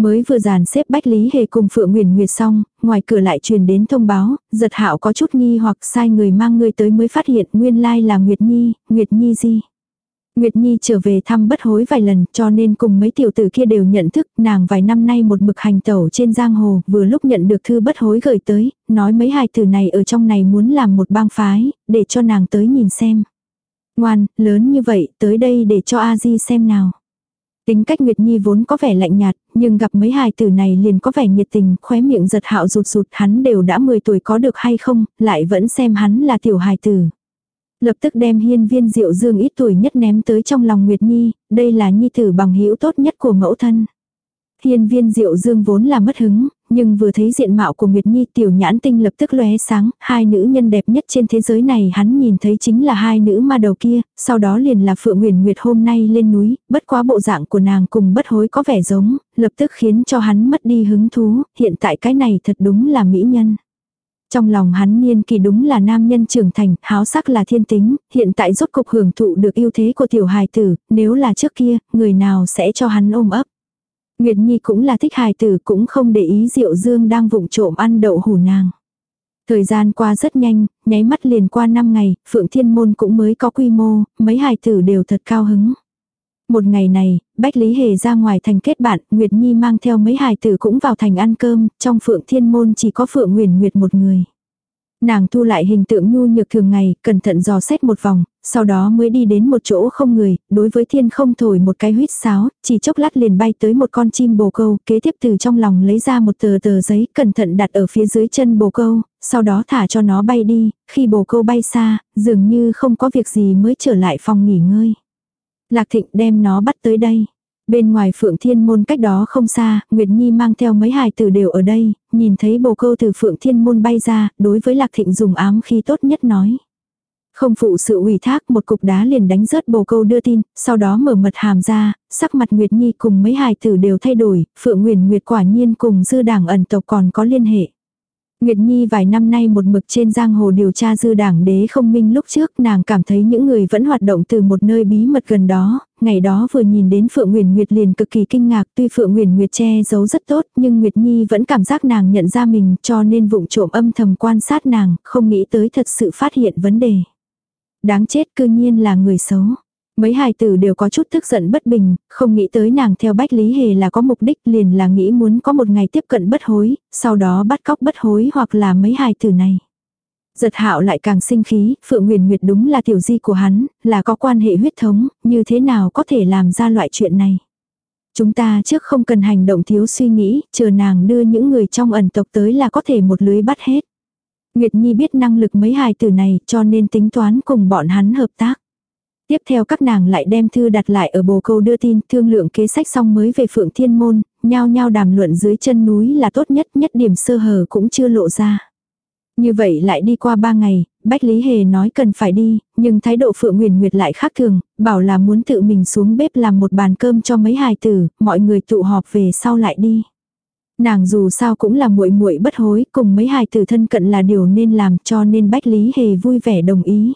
Mới vừa dàn xếp Bách Lý Hề cùng Phượng Nguyền Nguyệt xong, ngoài cửa lại truyền đến thông báo, giật hạo có chút nghi hoặc sai người mang người tới mới phát hiện nguyên lai là Nguyệt Nhi, Nguyệt Nhi gì. Nguyệt Nhi trở về thăm bất hối vài lần cho nên cùng mấy tiểu tử kia đều nhận thức nàng vài năm nay một mực hành tẩu trên giang hồ vừa lúc nhận được thư bất hối gửi tới, nói mấy hài tử này ở trong này muốn làm một bang phái, để cho nàng tới nhìn xem. Ngoan, lớn như vậy, tới đây để cho A-di xem nào. Tính cách Nguyệt Nhi vốn có vẻ lạnh nhạt, nhưng gặp mấy hài tử này liền có vẻ nhiệt tình, khóe miệng giật hạo rụt rụt hắn đều đã 10 tuổi có được hay không, lại vẫn xem hắn là tiểu hài tử. Lập tức đem hiên viên diệu dương ít tuổi nhất ném tới trong lòng Nguyệt Nhi, đây là nhi tử bằng hữu tốt nhất của mẫu thân. Hiên viên diệu dương vốn là mất hứng, nhưng vừa thấy diện mạo của Nguyệt Nhi tiểu nhãn tinh lập tức lóe sáng, hai nữ nhân đẹp nhất trên thế giới này hắn nhìn thấy chính là hai nữ ma đầu kia, sau đó liền là Phượng Nguyền Nguyệt hôm nay lên núi, bất quá bộ dạng của nàng cùng bất hối có vẻ giống, lập tức khiến cho hắn mất đi hứng thú, hiện tại cái này thật đúng là mỹ nhân. Trong lòng hắn niên kỳ đúng là nam nhân trưởng thành, háo sắc là thiên tính, hiện tại rốt cục hưởng thụ được ưu thế của tiểu hài tử, nếu là trước kia, người nào sẽ cho hắn ôm ấp. Nguyệt Nhi cũng là thích hài tử cũng không để ý Diệu Dương đang vụng trộm ăn đậu hủ nàng. Thời gian qua rất nhanh, nháy mắt liền qua 5 ngày, Phượng Thiên Môn cũng mới có quy mô, mấy hài tử đều thật cao hứng. Một ngày này, Bách Lý Hề ra ngoài thành kết bạn, Nguyệt Nhi mang theo mấy hài tử cũng vào thành ăn cơm, trong Phượng Thiên Môn chỉ có Phượng Nguyền Nguyệt một người. Nàng thu lại hình tượng nhu nhược thường ngày, cẩn thận dò xét một vòng, sau đó mới đi đến một chỗ không người, đối với thiên không thổi một cái huyết sáo, chỉ chốc lát liền bay tới một con chim bồ câu, kế tiếp từ trong lòng lấy ra một tờ tờ giấy, cẩn thận đặt ở phía dưới chân bồ câu, sau đó thả cho nó bay đi, khi bồ câu bay xa, dường như không có việc gì mới trở lại phòng nghỉ ngơi. Lạc thịnh đem nó bắt tới đây. Bên ngoài phượng thiên môn cách đó không xa, Nguyệt Nhi mang theo mấy hài tử đều ở đây, nhìn thấy bồ câu từ phượng thiên môn bay ra, đối với lạc thịnh dùng ám khi tốt nhất nói. Không phụ sự ủy thác một cục đá liền đánh rớt bồ câu đưa tin, sau đó mở mật hàm ra, sắc mặt Nguyệt Nhi cùng mấy hài tử đều thay đổi, Phượng Nguyền Nguyệt quả nhiên cùng dư đảng ẩn tộc còn có liên hệ. Nguyệt Nhi vài năm nay một mực trên giang hồ điều tra dư đảng đế không minh lúc trước nàng cảm thấy những người vẫn hoạt động từ một nơi bí mật gần đó, ngày đó vừa nhìn đến Phượng Nguyền Nguyệt liền cực kỳ kinh ngạc tuy Phượng Nguyền Nguyệt che giấu rất tốt nhưng Nguyệt Nhi vẫn cảm giác nàng nhận ra mình cho nên vụng trộm âm thầm quan sát nàng, không nghĩ tới thật sự phát hiện vấn đề. Đáng chết cư nhiên là người xấu. Mấy hài tử đều có chút tức giận bất bình, không nghĩ tới nàng theo Bách Lý Hề là có mục đích liền là nghĩ muốn có một ngày tiếp cận bất hối, sau đó bắt cóc bất hối hoặc là mấy hài tử này. Giật hạo lại càng sinh khí, Phượng Nguyền Nguyệt đúng là tiểu di của hắn, là có quan hệ huyết thống, như thế nào có thể làm ra loại chuyện này. Chúng ta trước không cần hành động thiếu suy nghĩ, chờ nàng đưa những người trong ẩn tộc tới là có thể một lưới bắt hết. Nguyệt Nhi biết năng lực mấy hài tử này cho nên tính toán cùng bọn hắn hợp tác. Tiếp theo các nàng lại đem thư đặt lại ở bồ câu đưa tin, thương lượng kế sách xong mới về Phượng Thiên Môn, nhao nhao đàm luận dưới chân núi là tốt nhất, nhất điểm sơ hở cũng chưa lộ ra. Như vậy lại đi qua ba ngày, Bách Lý Hề nói cần phải đi, nhưng thái độ Phượng Nguyền Nguyệt lại khác thường, bảo là muốn tự mình xuống bếp làm một bàn cơm cho mấy hài tử, mọi người tụ họp về sau lại đi. Nàng dù sao cũng là muội muội bất hối, cùng mấy hài tử thân cận là điều nên làm cho nên Bách Lý Hề vui vẻ đồng ý.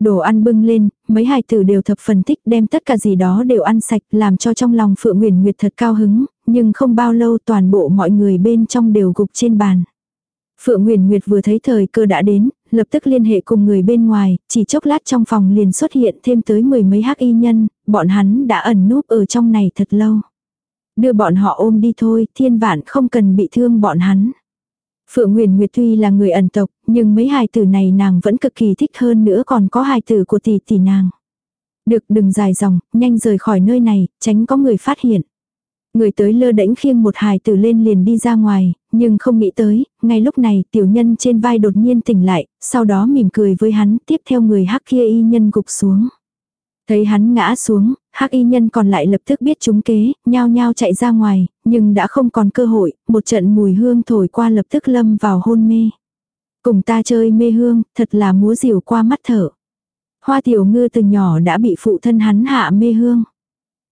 Đồ ăn bưng lên, mấy hài tử đều thập phần thích đem tất cả gì đó đều ăn sạch làm cho trong lòng Phượng Nguyễn Nguyệt thật cao hứng, nhưng không bao lâu toàn bộ mọi người bên trong đều gục trên bàn. Phượng Nguyễn Nguyệt vừa thấy thời cơ đã đến, lập tức liên hệ cùng người bên ngoài, chỉ chốc lát trong phòng liền xuất hiện thêm tới mười mấy hắc y nhân, bọn hắn đã ẩn núp ở trong này thật lâu. Đưa bọn họ ôm đi thôi, thiên vạn không cần bị thương bọn hắn. Phượng Nguyền Nguyệt tuy là người ẩn tộc, nhưng mấy hài tử này nàng vẫn cực kỳ thích hơn nữa còn có hài tử của tỷ tỷ nàng. Được đừng dài dòng, nhanh rời khỏi nơi này, tránh có người phát hiện. Người tới lơ đễnh khiêng một hài tử lên liền đi ra ngoài, nhưng không nghĩ tới, ngay lúc này tiểu nhân trên vai đột nhiên tỉnh lại, sau đó mỉm cười với hắn, tiếp theo người hắc kia y nhân gục xuống. Thấy hắn ngã xuống, hắc y nhân còn lại lập tức biết chúng kế, nhao nhao chạy ra ngoài, nhưng đã không còn cơ hội, một trận mùi hương thổi qua lập tức lâm vào hôn mê. Cùng ta chơi mê hương, thật là múa diều qua mắt thở. Hoa tiểu ngư từ nhỏ đã bị phụ thân hắn hạ mê hương.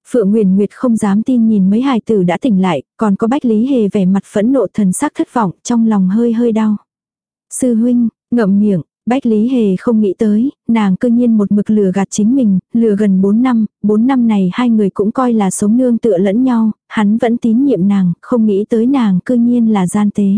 Phượng Nguyền Nguyệt không dám tin nhìn mấy hài tử đã tỉnh lại, còn có Bách Lý Hề vẻ mặt phẫn nộ thần sắc thất vọng, trong lòng hơi hơi đau. Sư huynh, ngậm miệng, Bách Lý Hề không nghĩ tới, nàng cơ nhiên một mực lừa gạt chính mình, lừa gần 4 năm, 4 năm này hai người cũng coi là sống nương tựa lẫn nhau, hắn vẫn tín nhiệm nàng, không nghĩ tới nàng cơ nhiên là gian tế.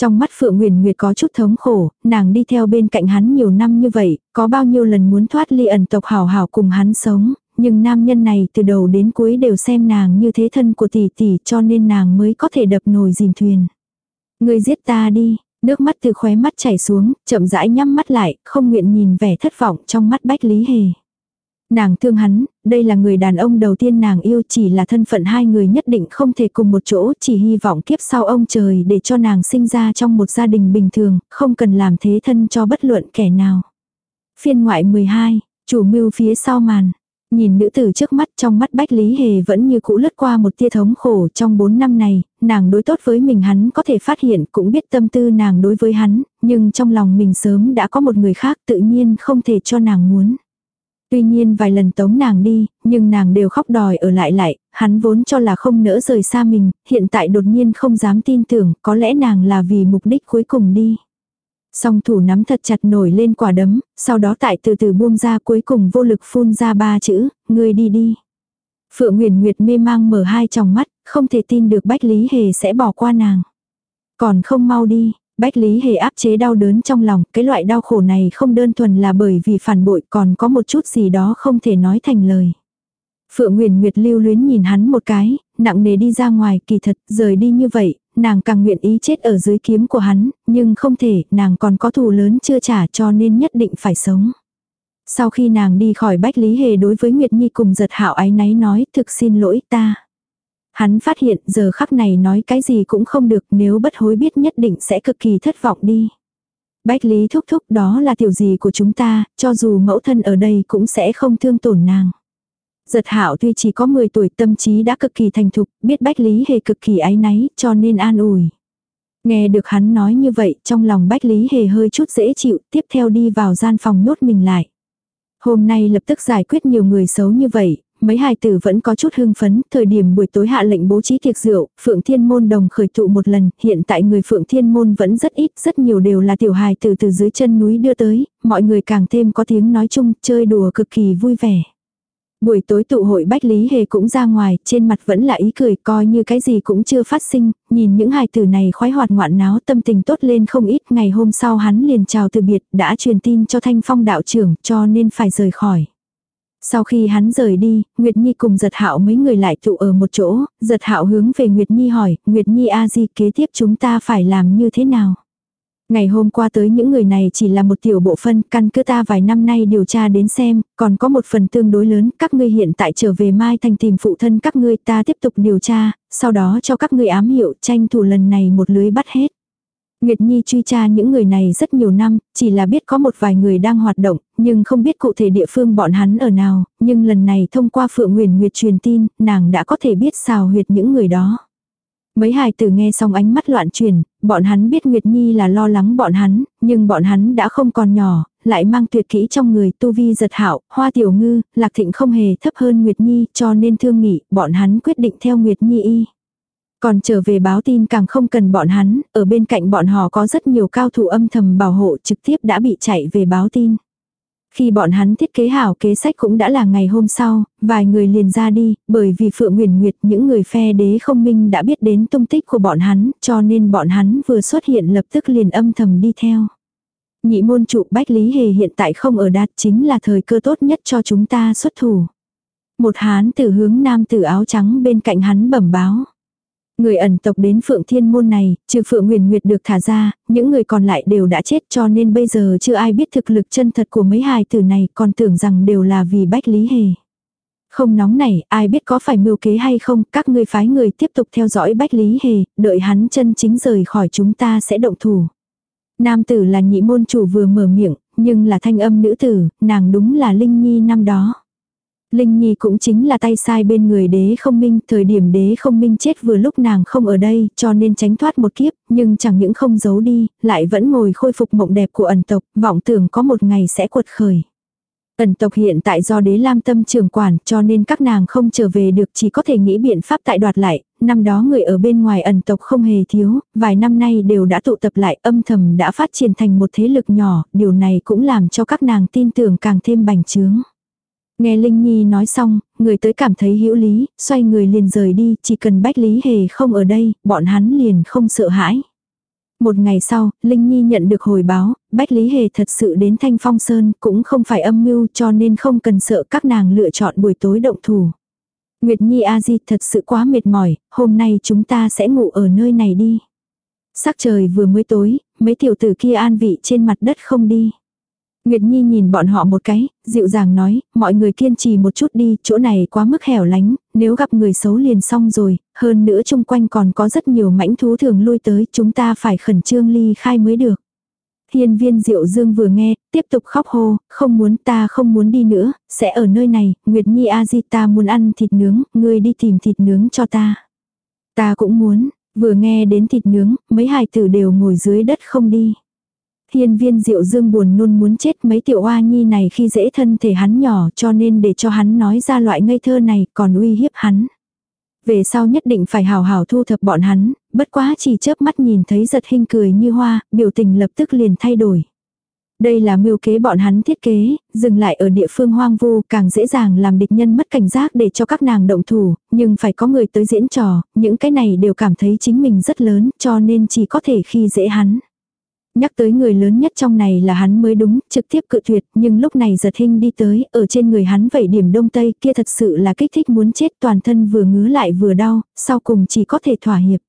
Trong mắt Phượng Nguyền Nguyệt có chút thống khổ, nàng đi theo bên cạnh hắn nhiều năm như vậy, có bao nhiêu lần muốn thoát ly ẩn tộc hảo hảo cùng hắn sống, nhưng nam nhân này từ đầu đến cuối đều xem nàng như thế thân của tỷ tỷ cho nên nàng mới có thể đập nồi dìm thuyền. Người giết ta đi, nước mắt từ khóe mắt chảy xuống, chậm rãi nhắm mắt lại, không nguyện nhìn vẻ thất vọng trong mắt Bách Lý Hề. Nàng thương hắn, đây là người đàn ông đầu tiên nàng yêu chỉ là thân phận hai người nhất định không thể cùng một chỗ, chỉ hy vọng kiếp sau ông trời để cho nàng sinh ra trong một gia đình bình thường, không cần làm thế thân cho bất luận kẻ nào. Phiên ngoại 12, chủ mưu phía sau màn. Nhìn nữ tử trước mắt trong mắt Bách Lý Hề vẫn như cũ lướt qua một tia thống khổ trong bốn năm này, nàng đối tốt với mình hắn có thể phát hiện cũng biết tâm tư nàng đối với hắn, nhưng trong lòng mình sớm đã có một người khác tự nhiên không thể cho nàng muốn. Tuy nhiên vài lần tống nàng đi, nhưng nàng đều khóc đòi ở lại lại, hắn vốn cho là không nỡ rời xa mình, hiện tại đột nhiên không dám tin tưởng, có lẽ nàng là vì mục đích cuối cùng đi. Song thủ nắm thật chặt nổi lên quả đấm, sau đó tại từ từ buông ra cuối cùng vô lực phun ra ba chữ, ngươi đi đi. Phượng Nguyễn Nguyệt mê mang mở hai tròng mắt, không thể tin được Bách Lý Hề sẽ bỏ qua nàng. Còn không mau đi, Bách Lý Hề áp chế đau đớn trong lòng, cái loại đau khổ này không đơn thuần là bởi vì phản bội còn có một chút gì đó không thể nói thành lời. Phượng Nguyễn Nguyệt lưu luyến nhìn hắn một cái, nặng nề đi ra ngoài kỳ thật, rời đi như vậy, nàng càng nguyện ý chết ở dưới kiếm của hắn, nhưng không thể, nàng còn có thù lớn chưa trả cho nên nhất định phải sống. Sau khi nàng đi khỏi Bách Lý Hề đối với Nguyệt Nhi cùng giật hạo ái náy nói thực xin lỗi ta. Hắn phát hiện giờ khắc này nói cái gì cũng không được nếu bất hối biết nhất định sẽ cực kỳ thất vọng đi. Bách Lý thúc thúc đó là tiểu gì của chúng ta, cho dù mẫu thân ở đây cũng sẽ không thương tổn nàng. Giật hạo tuy chỉ có 10 tuổi tâm trí đã cực kỳ thành thục, biết Bách Lý Hề cực kỳ ái náy, cho nên an ủi. Nghe được hắn nói như vậy, trong lòng Bách Lý Hề hơi chút dễ chịu, tiếp theo đi vào gian phòng nhốt mình lại. Hôm nay lập tức giải quyết nhiều người xấu như vậy, mấy hài tử vẫn có chút hưng phấn, thời điểm buổi tối hạ lệnh bố trí tiệc rượu, Phượng Thiên Môn đồng khởi tụ một lần, hiện tại người Phượng Thiên Môn vẫn rất ít, rất nhiều đều là tiểu hài tử từ dưới chân núi đưa tới, mọi người càng thêm có tiếng nói chung, chơi đùa cực kỳ vui vẻ. Buổi tối tụ hội Bách Lý Hề cũng ra ngoài, trên mặt vẫn là ý cười coi như cái gì cũng chưa phát sinh, nhìn những hài tử này khoái hoạt ngoạn náo tâm tình tốt lên không ít. Ngày hôm sau hắn liền chào từ biệt đã truyền tin cho Thanh Phong đạo trưởng cho nên phải rời khỏi. Sau khi hắn rời đi, Nguyệt Nhi cùng giật hạo mấy người lại tụ ở một chỗ, giật hạo hướng về Nguyệt Nhi hỏi, Nguyệt Nhi a di kế tiếp chúng ta phải làm như thế nào? Ngày hôm qua tới những người này chỉ là một tiểu bộ phân, căn cứ ta vài năm nay điều tra đến xem, còn có một phần tương đối lớn, các ngươi hiện tại trở về Mai Thành tìm phụ thân các ngươi ta tiếp tục điều tra, sau đó cho các ngươi ám hiệu tranh thủ lần này một lưới bắt hết. Nguyệt Nhi truy tra những người này rất nhiều năm, chỉ là biết có một vài người đang hoạt động, nhưng không biết cụ thể địa phương bọn hắn ở nào, nhưng lần này thông qua Phượng Nguyền Nguyệt truyền tin, nàng đã có thể biết xào huyệt những người đó. Mấy hài tử nghe xong ánh mắt loạn chuyển, bọn hắn biết Nguyệt Nhi là lo lắng bọn hắn, nhưng bọn hắn đã không còn nhỏ, lại mang tuyệt kỹ trong người tu vi giật hảo, hoa tiểu ngư, lạc thịnh không hề thấp hơn Nguyệt Nhi cho nên thương nghị, bọn hắn quyết định theo Nguyệt Nhi y. Còn trở về báo tin càng không cần bọn hắn, ở bên cạnh bọn họ có rất nhiều cao thủ âm thầm bảo hộ trực tiếp đã bị chạy về báo tin. Khi bọn hắn thiết kế hảo kế sách cũng đã là ngày hôm sau, vài người liền ra đi, bởi vì Phượng Nguyền Nguyệt những người phe đế không minh đã biết đến tung tích của bọn hắn, cho nên bọn hắn vừa xuất hiện lập tức liền âm thầm đi theo. Nhị môn trụ Bách Lý Hề hiện tại không ở đạt chính là thời cơ tốt nhất cho chúng ta xuất thủ. Một hán tử hướng nam tử áo trắng bên cạnh hắn bẩm báo. Người ẩn tộc đến Phượng Thiên Môn này, trừ Phượng Nguyền Nguyệt được thả ra, những người còn lại đều đã chết cho nên bây giờ chưa ai biết thực lực chân thật của mấy hài tử này còn tưởng rằng đều là vì Bách Lý Hề. Không nóng này, ai biết có phải mưu kế hay không, các ngươi phái người tiếp tục theo dõi Bách Lý Hề, đợi hắn chân chính rời khỏi chúng ta sẽ động thủ. Nam tử là nhị môn chủ vừa mở miệng, nhưng là thanh âm nữ tử, nàng đúng là Linh Nhi năm đó. Linh Nhi cũng chính là tay sai bên người đế không minh, thời điểm đế không minh chết vừa lúc nàng không ở đây, cho nên tránh thoát một kiếp, nhưng chẳng những không giấu đi, lại vẫn ngồi khôi phục mộng đẹp của ẩn tộc, vọng tưởng có một ngày sẽ cuột khởi. Ẩn tộc hiện tại do đế lam tâm trường quản cho nên các nàng không trở về được chỉ có thể nghĩ biện pháp tại đoạt lại, năm đó người ở bên ngoài ẩn tộc không hề thiếu, vài năm nay đều đã tụ tập lại âm thầm đã phát triển thành một thế lực nhỏ, điều này cũng làm cho các nàng tin tưởng càng thêm bành trướng. Nghe Linh Nhi nói xong, người tới cảm thấy hữu lý, xoay người liền rời đi, chỉ cần Bách Lý Hề không ở đây, bọn hắn liền không sợ hãi. Một ngày sau, Linh Nhi nhận được hồi báo, Bách Lý Hề thật sự đến Thanh Phong Sơn, cũng không phải âm mưu cho nên không cần sợ các nàng lựa chọn buổi tối động thủ. Nguyệt Nhi A Di thật sự quá mệt mỏi, hôm nay chúng ta sẽ ngủ ở nơi này đi. Sắc trời vừa mới tối, mấy tiểu tử kia an vị trên mặt đất không đi. Nguyệt Nhi nhìn bọn họ một cái, dịu dàng nói, mọi người kiên trì một chút đi, chỗ này quá mức hẻo lánh, nếu gặp người xấu liền xong rồi, hơn nữa chung quanh còn có rất nhiều mãnh thú thường lui tới, chúng ta phải khẩn trương ly khai mới được. Thiên viên diệu dương vừa nghe, tiếp tục khóc hô, không muốn ta không muốn đi nữa, sẽ ở nơi này, Nguyệt Nhi A Di ta muốn ăn thịt nướng, ngươi đi tìm thịt nướng cho ta. Ta cũng muốn, vừa nghe đến thịt nướng, mấy hài tử đều ngồi dưới đất không đi. Thiên viên diệu dương buồn nôn muốn chết mấy tiểu oa nhi này khi dễ thân thể hắn nhỏ cho nên để cho hắn nói ra loại ngây thơ này còn uy hiếp hắn. Về sau nhất định phải hào hào thu thập bọn hắn, bất quá chỉ chớp mắt nhìn thấy giật hình cười như hoa, biểu tình lập tức liền thay đổi. Đây là mưu kế bọn hắn thiết kế, dừng lại ở địa phương hoang vu càng dễ dàng làm địch nhân mất cảnh giác để cho các nàng động thủ, nhưng phải có người tới diễn trò, những cái này đều cảm thấy chính mình rất lớn cho nên chỉ có thể khi dễ hắn. Nhắc tới người lớn nhất trong này là hắn mới đúng, trực tiếp cự tuyệt, nhưng lúc này giật hình đi tới, ở trên người hắn vẩy điểm đông tây kia thật sự là kích thích muốn chết toàn thân vừa ngứa lại vừa đau, sau cùng chỉ có thể thỏa hiệp.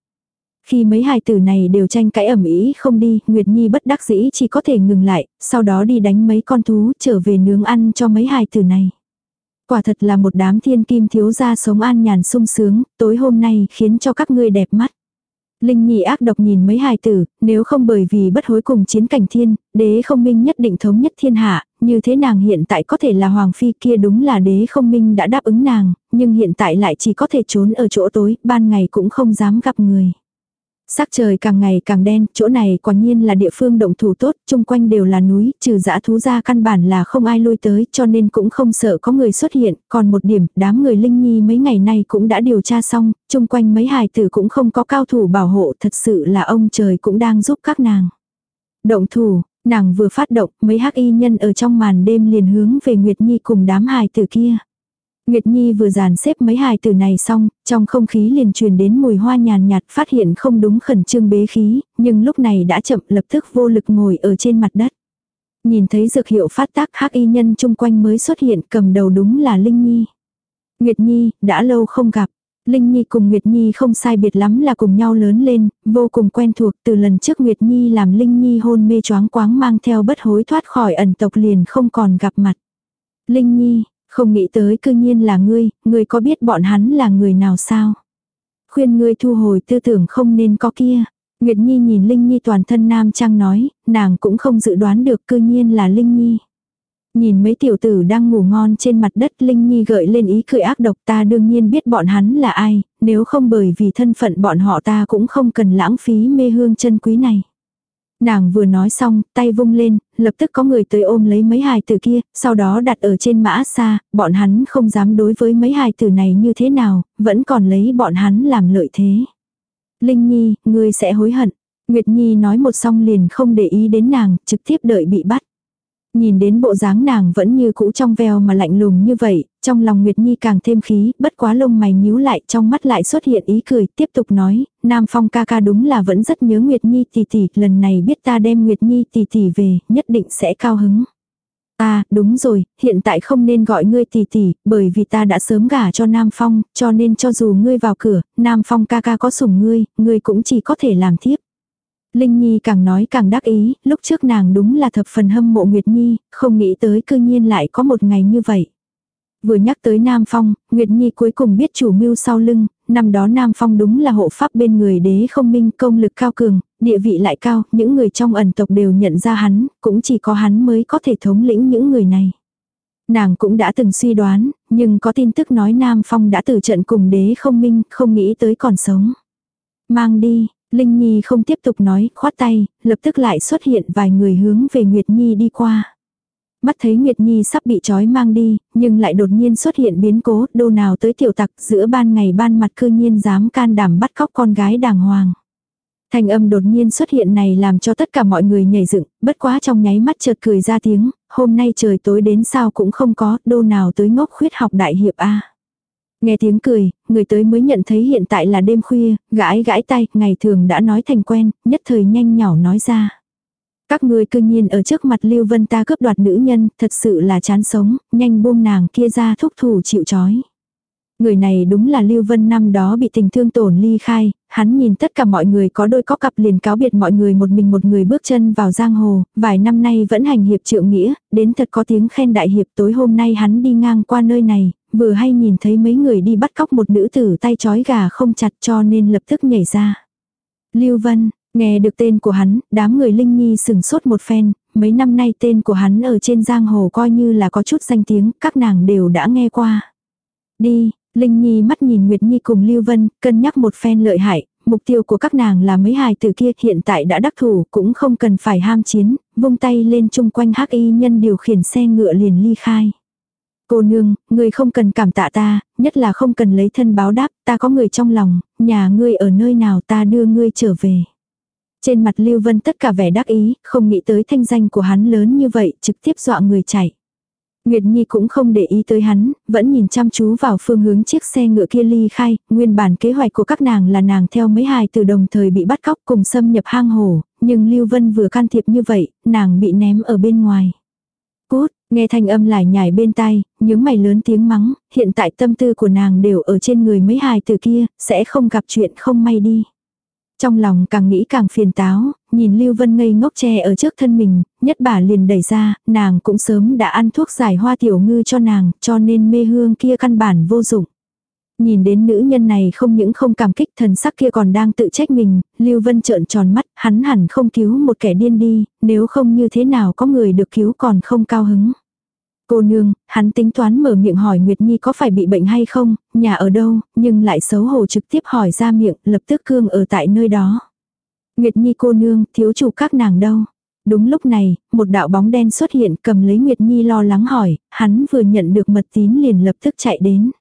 Khi mấy hài tử này đều tranh cãi ẩm ý không đi, Nguyệt Nhi bất đắc dĩ chỉ có thể ngừng lại, sau đó đi đánh mấy con thú trở về nướng ăn cho mấy hài tử này. Quả thật là một đám thiên kim thiếu gia sống an nhàn sung sướng, tối hôm nay khiến cho các ngươi đẹp mắt. Linh Nhi ác độc nhìn mấy hài tử, nếu không bởi vì bất hối cùng chiến cảnh thiên, đế không minh nhất định thống nhất thiên hạ, như thế nàng hiện tại có thể là hoàng phi kia đúng là đế không minh đã đáp ứng nàng, nhưng hiện tại lại chỉ có thể trốn ở chỗ tối, ban ngày cũng không dám gặp người. Sắc trời càng ngày càng đen, chỗ này quả nhiên là địa phương động thủ tốt, chung quanh đều là núi, trừ dã thú ra căn bản là không ai lui tới, cho nên cũng không sợ có người xuất hiện, còn một điểm, đám người Linh Nhi mấy ngày nay cũng đã điều tra xong, chung quanh mấy hài tử cũng không có cao thủ bảo hộ, thật sự là ông trời cũng đang giúp các nàng. Động thủ, nàng vừa phát động, mấy hắc y nhân ở trong màn đêm liền hướng về Nguyệt Nhi cùng đám hài tử kia. Nguyệt Nhi vừa dàn xếp mấy hài từ này xong, trong không khí liền truyền đến mùi hoa nhàn nhạt phát hiện không đúng khẩn trương bế khí, nhưng lúc này đã chậm lập tức vô lực ngồi ở trên mặt đất. Nhìn thấy dược hiệu phát tác hắc y nhân chung quanh mới xuất hiện cầm đầu đúng là Linh Nhi. Nguyệt Nhi, đã lâu không gặp. Linh Nhi cùng Nguyệt Nhi không sai biệt lắm là cùng nhau lớn lên, vô cùng quen thuộc từ lần trước Nguyệt Nhi làm Linh Nhi hôn mê choáng quáng mang theo bất hối thoát khỏi ẩn tộc liền không còn gặp mặt. Linh Nhi, không nghĩ tới cư nhiên là ngươi, ngươi có biết bọn hắn là người nào sao? Khuyên ngươi thu hồi tư tưởng không nên có kia. Nguyệt Nhi nhìn Linh Nhi toàn thân nam trang nói, nàng cũng không dự đoán được cư nhiên là Linh Nhi. Nhìn mấy tiểu tử đang ngủ ngon trên mặt đất Linh Nhi gợi lên ý cười ác độc ta đương nhiên biết bọn hắn là ai, nếu không bởi vì thân phận bọn họ ta cũng không cần lãng phí mê hương chân quý này. Nàng vừa nói xong, tay vung lên, lập tức có người tới ôm lấy mấy hài tử kia, sau đó đặt ở trên mã xa, bọn hắn không dám đối với mấy hài tử này như thế nào, vẫn còn lấy bọn hắn làm lợi thế. Linh Nhi, ngươi sẽ hối hận. Nguyệt Nhi nói một xong liền không để ý đến nàng, trực tiếp đợi bị bắt. Nhìn đến bộ dáng nàng vẫn như cũ trong veo mà lạnh lùng như vậy, trong lòng Nguyệt Nhi càng thêm khí, bất quá lông mày nhíu lại trong mắt lại xuất hiện ý cười, tiếp tục nói, Nam Phong ca ca đúng là vẫn rất nhớ Nguyệt Nhi tỷ tỷ, lần này biết ta đem Nguyệt Nhi tỷ tỷ về, nhất định sẽ cao hứng. À, đúng rồi, hiện tại không nên gọi ngươi tỷ tỷ, bởi vì ta đã sớm gả cho Nam Phong, cho nên cho dù ngươi vào cửa, Nam Phong ca ca có sủng ngươi, ngươi cũng chỉ có thể làm thiếp. Linh Nhi càng nói càng đắc ý, lúc trước nàng đúng là thập phần hâm mộ Nguyệt Nhi, không nghĩ tới cư nhiên lại có một ngày như vậy. Vừa nhắc tới Nam Phong, Nguyệt Nhi cuối cùng biết chủ mưu sau lưng, năm đó Nam Phong đúng là hộ pháp bên người đế không minh công lực cao cường, địa vị lại cao, những người trong ẩn tộc đều nhận ra hắn, cũng chỉ có hắn mới có thể thống lĩnh những người này. Nàng cũng đã từng suy đoán, nhưng có tin tức nói Nam Phong đã từ trận cùng đế không minh, không nghĩ tới còn sống. Mang đi, Linh Nhi không tiếp tục nói, khoát tay, lập tức lại xuất hiện vài người hướng về Nguyệt Nhi đi qua. Mắt thấy Nguyệt Nhi sắp bị trói mang đi, nhưng lại đột nhiên xuất hiện biến cố, đô nào tới tiểu tặc giữa ban ngày ban mặt cư nhiên dám can đảm bắt cóc con gái đàng hoàng. Thành âm đột nhiên xuất hiện này làm cho tất cả mọi người nhảy dựng, bất quá trong nháy mắt chợt cười ra tiếng, hôm nay trời tối đến sao cũng không có, đô nào tới ngốc khuyết học đại hiệp A. Nghe tiếng cười, người tới mới nhận thấy hiện tại là đêm khuya, gãi gãi tay, ngày thường đã nói thành quen, nhất thời nhanh nhỏ nói ra. Các ngươi cư nhiên ở trước mặt Lưu Vân ta cướp đoạt nữ nhân, thật sự là chán sống, nhanh buông nàng kia ra thúc thủ chịu chói. Người này đúng là Lưu Vân năm đó bị tình thương tổn ly khai, hắn nhìn tất cả mọi người có đôi có cặp liền cáo biệt mọi người một mình một người bước chân vào giang hồ, vài năm nay vẫn hành hiệp trượng nghĩa, đến thật có tiếng khen đại hiệp tối hôm nay hắn đi ngang qua nơi này, vừa hay nhìn thấy mấy người đi bắt cóc một nữ tử tay chói gà không chặt cho nên lập tức nhảy ra. Lưu Vân, nghe được tên của hắn, đám người Linh Nhi sừng sốt một phen, mấy năm nay tên của hắn ở trên giang hồ coi như là có chút danh tiếng, các nàng đều đã nghe qua. Đi, Linh Nhi mắt nhìn Nguyệt Nhi cùng Lưu Vân, cân nhắc một phen lợi hại, mục tiêu của các nàng là mấy hài tử kia hiện tại đã đắc thủ, cũng không cần phải ham chiến, vung tay lên chung quanh hắc y nhân điều khiển xe ngựa liền ly khai. Cô nương, người không cần cảm tạ ta, nhất là không cần lấy thân báo đáp, ta có người trong lòng, nhà ngươi ở nơi nào ta đưa ngươi trở về. Trên mặt Lưu Vân tất cả vẻ đắc ý, không nghĩ tới thanh danh của hắn lớn như vậy, trực tiếp dọa người chạy. Nguyệt Nhi cũng không để ý tới hắn, vẫn nhìn chăm chú vào phương hướng chiếc xe ngựa kia ly khai, nguyên bản kế hoạch của các nàng là nàng theo mấy hài từ đồng thời bị bắt cóc cùng xâm nhập hang hổ, nhưng Lưu Vân vừa can thiệp như vậy, nàng bị ném ở bên ngoài. Cút, nghe thanh âm lại nhảy bên tai, những mày lớn tiếng mắng, hiện tại tâm tư của nàng đều ở trên người mấy hài từ kia, sẽ không gặp chuyện không may đi. Trong lòng càng nghĩ càng phiền táo, nhìn Lưu Vân ngây ngốc che ở trước thân mình, nhất bà liền đẩy ra, nàng cũng sớm đã ăn thuốc giải hoa tiểu ngư cho nàng, cho nên mê hương kia căn bản vô dụng. Nhìn đến nữ nhân này không những không cảm kích thần sắc kia còn đang tự trách mình, Lưu Vân trợn tròn mắt, hắn hẳn không cứu một kẻ điên đi, nếu không như thế nào có người được cứu còn không cao hứng. Cô nương, hắn tính toán mở miệng hỏi Nguyệt Nhi có phải bị bệnh hay không, nhà ở đâu, nhưng lại xấu hổ trực tiếp hỏi ra miệng, lập tức cương ở tại nơi đó. Nguyệt Nhi cô nương, thiếu chủ các nàng đâu? Đúng lúc này, một đạo bóng đen xuất hiện cầm lấy Nguyệt Nhi lo lắng hỏi, hắn vừa nhận được mật tín liền lập tức chạy đến.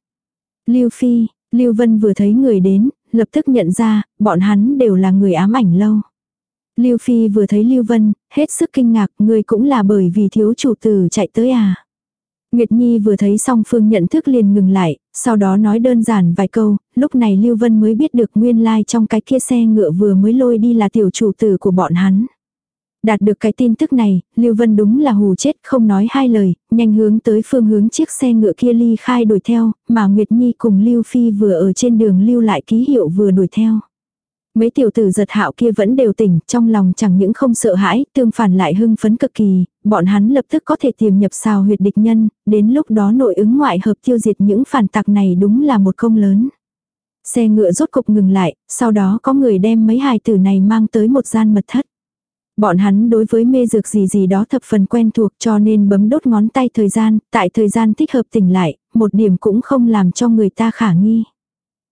Lưu Phi, Lưu Vân vừa thấy người đến, lập tức nhận ra, bọn hắn đều là người ám ảnh lâu. Lưu Phi vừa thấy Lưu Vân, hết sức kinh ngạc, người cũng là bởi vì thiếu chủ tử chạy tới à. Nguyệt Nhi vừa thấy song phương nhận thức liền ngừng lại, sau đó nói đơn giản vài câu, lúc này Lưu Vân mới biết được nguyên lai like trong cái kia xe ngựa vừa mới lôi đi là tiểu chủ tử của bọn hắn. Đạt được cái tin tức này, Lưu Vân đúng là hù chết không nói hai lời, nhanh hướng tới phương hướng chiếc xe ngựa kia ly khai đuổi theo, mà Nguyệt Nhi cùng Lưu Phi vừa ở trên đường lưu lại ký hiệu vừa đuổi theo. Mấy tiểu tử giật hạo kia vẫn đều tỉnh, trong lòng chẳng những không sợ hãi, tương phản lại hưng phấn cực kỳ, bọn hắn lập tức có thể tiềm nhập xào huyệt địch nhân, đến lúc đó nội ứng ngoại hợp tiêu diệt những phản tặc này đúng là một công lớn. Xe ngựa rốt cục ngừng lại, sau đó có người đem mấy hài tử này mang tới một gian mật thất. Bọn hắn đối với mê dược gì gì đó thập phần quen thuộc cho nên bấm đốt ngón tay thời gian, tại thời gian thích hợp tỉnh lại, một điểm cũng không làm cho người ta khả nghi.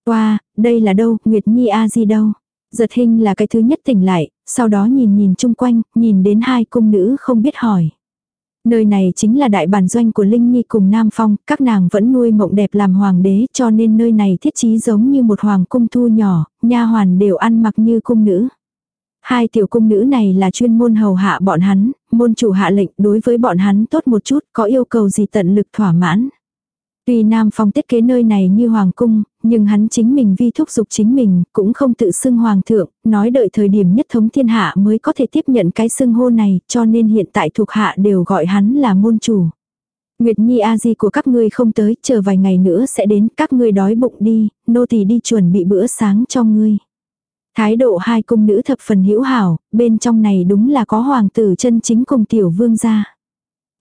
Wow, đây là đâu, Nguyệt Nhi A di đâu. Giật hình là cái thứ nhất tỉnh lại, sau đó nhìn nhìn chung quanh, nhìn đến hai cung nữ không biết hỏi. Nơi này chính là đại bản doanh của Linh Nhi cùng Nam Phong, các nàng vẫn nuôi mộng đẹp làm hoàng đế cho nên nơi này thiết trí giống như một hoàng cung thu nhỏ, nha hoàn đều ăn mặc như cung nữ. Hai tiểu cung nữ này là chuyên môn hầu hạ bọn hắn, môn chủ hạ lệnh đối với bọn hắn tốt một chút, có yêu cầu gì tận lực thỏa mãn. Tuy Nam Phong thiết kế nơi này như hoàng cung, nhưng hắn chính mình vi thúc dục chính mình, cũng không tự xưng hoàng thượng, nói đợi thời điểm nhất thống thiên hạ mới có thể tiếp nhận cái xưng hô này, cho nên hiện tại thuộc hạ đều gọi hắn là môn chủ. Nguyệt Nhi A Di của các ngươi không tới, chờ vài ngày nữa sẽ đến, các ngươi đói bụng đi, nô tỳ đi chuẩn bị bữa sáng cho ngươi. Thái độ hai cung nữ thập phần hữu hảo, bên trong này đúng là có hoàng tử chân chính cùng tiểu vương gia.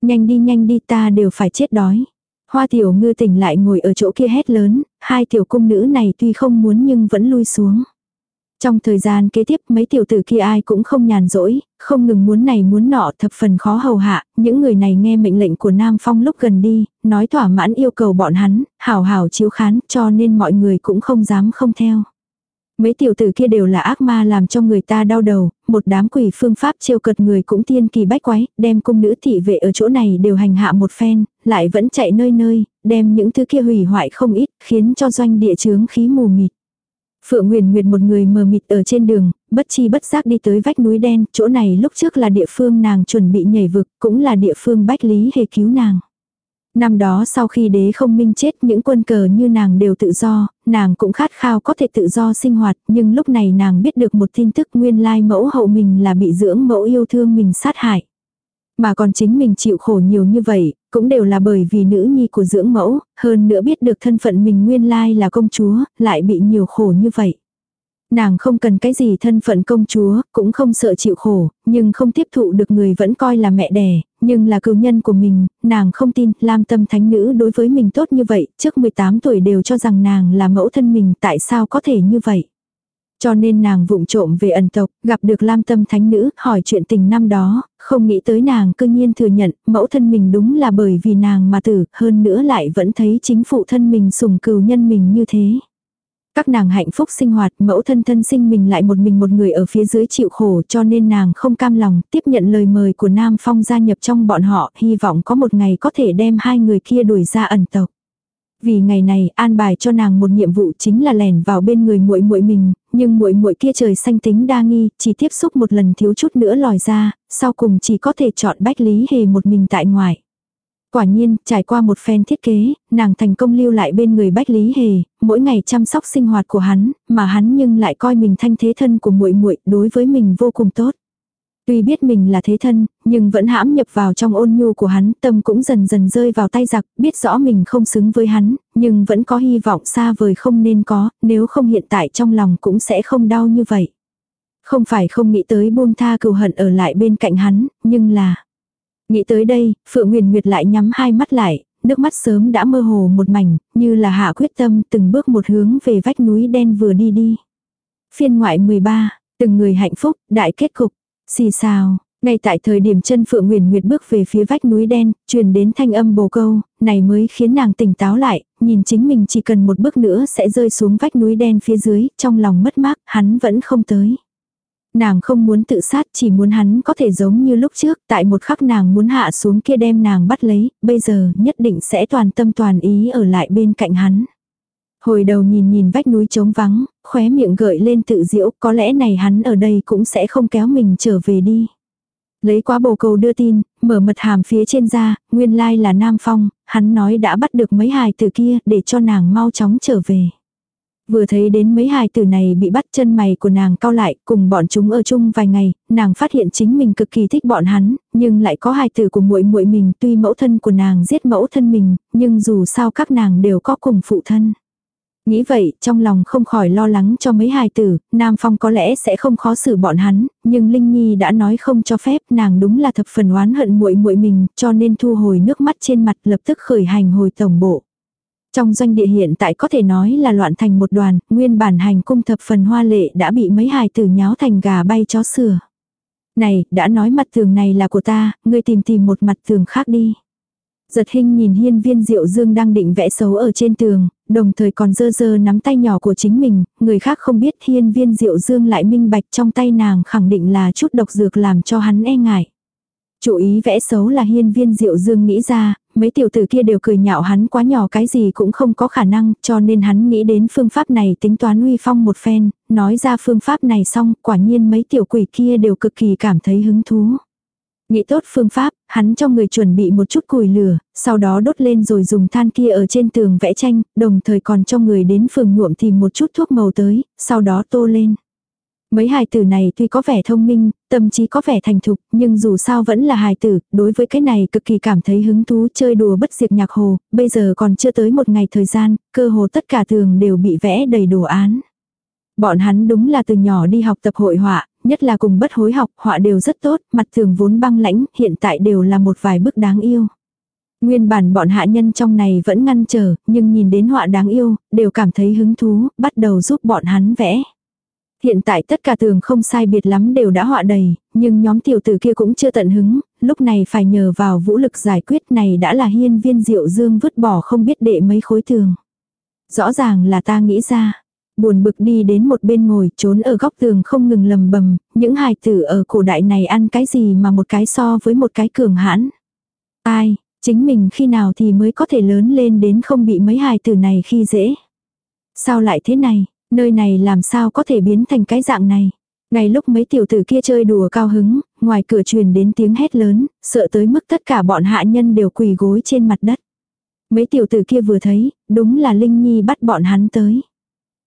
Nhanh đi nhanh đi ta đều phải chết đói. Hoa tiểu ngư tỉnh lại ngồi ở chỗ kia hét lớn, hai tiểu cung nữ này tuy không muốn nhưng vẫn lui xuống. Trong thời gian kế tiếp mấy tiểu tử kia ai cũng không nhàn rỗi, không ngừng muốn này muốn nọ thập phần khó hầu hạ, những người này nghe mệnh lệnh của Nam Phong lúc gần đi, nói thỏa mãn yêu cầu bọn hắn, hảo hảo chiếu khán cho nên mọi người cũng không dám không theo. Mấy tiểu tử kia đều là ác ma làm cho người ta đau đầu, một đám quỷ phương pháp trêu cợt người cũng tiên kỳ bách quái, đem cung nữ thị vệ ở chỗ này đều hành hạ một phen, lại vẫn chạy nơi nơi, đem những thứ kia hủy hoại không ít, khiến cho doanh địa chướng khí mù mịt. Phượng Nguyền Nguyệt một người mờ mịt ở trên đường, bất chi bất giác đi tới vách núi đen, chỗ này lúc trước là địa phương nàng chuẩn bị nhảy vực, cũng là địa phương bách lý hề cứu nàng. Năm đó sau khi đế không minh chết những quân cờ như nàng đều tự do, nàng cũng khát khao có thể tự do sinh hoạt, nhưng lúc này nàng biết được một tin tức nguyên lai mẫu hậu mình là bị dưỡng mẫu yêu thương mình sát hại. Mà còn chính mình chịu khổ nhiều như vậy, cũng đều là bởi vì nữ nhi của dưỡng mẫu, hơn nữa biết được thân phận mình nguyên lai là công chúa, lại bị nhiều khổ như vậy. Nàng không cần cái gì thân phận công chúa, cũng không sợ chịu khổ, nhưng không tiếp thụ được người vẫn coi là mẹ đẻ, nhưng là cựu nhân của mình, nàng không tin, Lam tâm thánh nữ đối với mình tốt như vậy, trước 18 tuổi đều cho rằng nàng là mẫu thân mình, tại sao có thể như vậy. Cho nên nàng vụng trộm về ẩn tộc, gặp được Lam Tâm Thánh Nữ, hỏi chuyện tình năm đó, không nghĩ tới nàng cư nhiên thừa nhận, mẫu thân mình đúng là bởi vì nàng mà tử, hơn nữa lại vẫn thấy chính phụ thân mình sùng cừu nhân mình như thế. Các nàng hạnh phúc sinh hoạt, mẫu thân thân sinh mình lại một mình một người ở phía dưới chịu khổ cho nên nàng không cam lòng tiếp nhận lời mời của Nam Phong gia nhập trong bọn họ, hy vọng có một ngày có thể đem hai người kia đuổi ra ẩn tộc. Vì ngày này an bài cho nàng một nhiệm vụ chính là lẻn vào bên người muội muội mình, nhưng muội muội kia trời xanh tính đa nghi, chỉ tiếp xúc một lần thiếu chút nữa lòi ra, sau cùng chỉ có thể chọn Bách Lý Hề một mình tại ngoài. Quả nhiên, trải qua một phen thiết kế, nàng thành công lưu lại bên người Bách Lý Hề, mỗi ngày chăm sóc sinh hoạt của hắn, mà hắn nhưng lại coi mình thanh thế thân của muội muội, đối với mình vô cùng tốt. Tuy biết mình là thế thân, nhưng vẫn hãm nhập vào trong ôn nhu của hắn, tâm cũng dần dần rơi vào tay giặc, biết rõ mình không xứng với hắn, nhưng vẫn có hy vọng xa vời không nên có, nếu không hiện tại trong lòng cũng sẽ không đau như vậy. Không phải không nghĩ tới buông tha cừu hận ở lại bên cạnh hắn, nhưng là... Nghĩ tới đây, Phượng Nguyền Nguyệt lại nhắm hai mắt lại, nước mắt sớm đã mơ hồ một mảnh, như là hạ quyết tâm từng bước một hướng về vách núi đen vừa đi đi. Phiên ngoại 13, từng người hạnh phúc, đại kết cục. Xì xào, ngay tại thời điểm chân Phượng Nguyền Nguyệt bước về phía vách núi đen, truyền đến thanh âm bồ câu, này mới khiến nàng tỉnh táo lại, nhìn chính mình chỉ cần một bước nữa sẽ rơi xuống vách núi đen phía dưới, trong lòng mất mát, hắn vẫn không tới. Nàng không muốn tự sát, chỉ muốn hắn có thể giống như lúc trước, tại một khắc nàng muốn hạ xuống kia đem nàng bắt lấy, bây giờ nhất định sẽ toàn tâm toàn ý ở lại bên cạnh hắn. Hồi đầu nhìn nhìn vách núi trống vắng, khóe miệng gợi lên tự diễu, có lẽ này hắn ở đây cũng sẽ không kéo mình trở về đi. Lấy quá bồ cầu đưa tin, mở mật hàm phía trên ra, nguyên lai là Nam Phong, hắn nói đã bắt được mấy hài từ kia để cho nàng mau chóng trở về. Vừa thấy đến mấy hài tử này bị bắt chân mày của nàng cao lại, cùng bọn chúng ở chung vài ngày, nàng phát hiện chính mình cực kỳ thích bọn hắn, nhưng lại có hài tử của muội muội mình, tuy mẫu thân của nàng giết mẫu thân mình, nhưng dù sao các nàng đều có cùng phụ thân. Nghĩ vậy, trong lòng không khỏi lo lắng cho mấy hài tử, Nam Phong có lẽ sẽ không khó xử bọn hắn, nhưng Linh Nhi đã nói không cho phép, nàng đúng là thập phần oán hận muội muội mình, cho nên thu hồi nước mắt trên mặt lập tức khởi hành hồi tổng bộ. Trong doanh địa hiện tại có thể nói là loạn thành một đoàn, nguyên bản hành cung thập phần hoa lệ đã bị mấy hài tử nháo thành gà bay chó sửa. Này, đã nói mặt tường này là của ta, ngươi tìm tìm một mặt tường khác đi. Giật hình nhìn hiên viên diệu dương đang định vẽ xấu ở trên tường, đồng thời còn dơ dơ nắm tay nhỏ của chính mình, người khác không biết hiên viên diệu dương lại minh bạch trong tay nàng khẳng định là chút độc dược làm cho hắn e ngại. Chủ ý vẽ xấu là hiên viên diệu dương nghĩ ra, mấy tiểu tử kia đều cười nhạo hắn quá nhỏ cái gì cũng không có khả năng, cho nên hắn nghĩ đến phương pháp này tính toán uy phong một phen, nói ra phương pháp này xong, quả nhiên mấy tiểu quỷ kia đều cực kỳ cảm thấy hứng thú. Nghĩ tốt phương pháp, hắn cho người chuẩn bị một chút củi lửa, sau đó đốt lên rồi dùng than kia ở trên tường vẽ tranh, đồng thời còn cho người đến phường nhuộm tìm một chút thuốc màu tới, sau đó tô lên. Mấy hài tử này tuy có vẻ thông minh, tâm trí có vẻ thành thục, nhưng dù sao vẫn là hài tử, đối với cái này cực kỳ cảm thấy hứng thú chơi đùa bất diệt nhạc hồ, bây giờ còn chưa tới một ngày thời gian, cơ hồ tất cả tường đều bị vẽ đầy đồ án. Bọn hắn đúng là từ nhỏ đi học tập hội họa, nhất là cùng bất hối học, họa đều rất tốt, mặt tường vốn băng lãnh, hiện tại đều là một vài bức đáng yêu. Nguyên bản bọn hạ nhân trong này vẫn ngăn trở, nhưng nhìn đến họa đáng yêu, đều cảm thấy hứng thú, bắt đầu giúp bọn hắn vẽ. Hiện tại tất cả tường không sai biệt lắm đều đã họa đầy, nhưng nhóm tiểu tử kia cũng chưa tận hứng, lúc này phải nhờ vào vũ lực giải quyết này đã là hiên viên diệu dương vứt bỏ không biết đệ mấy khối tường. Rõ ràng là ta nghĩ ra. Buồn bực đi đến một bên ngồi trốn ở góc tường không ngừng lầm bầm, những hài tử ở cổ đại này ăn cái gì mà một cái so với một cái cường hãn. Ai, chính mình khi nào thì mới có thể lớn lên đến không bị mấy hài tử này khi dễ. Sao lại thế này, Nơi này làm sao có thể biến thành cái dạng này. Ngay lúc mấy tiểu tử kia chơi đùa cao hứng, ngoài cửa truyền đến tiếng hét lớn, sợ tới mức tất cả bọn hạ nhân đều quỳ gối trên mặt đất. Mấy tiểu tử kia vừa thấy, đúng là Linh Nhi bắt bọn hắn tới.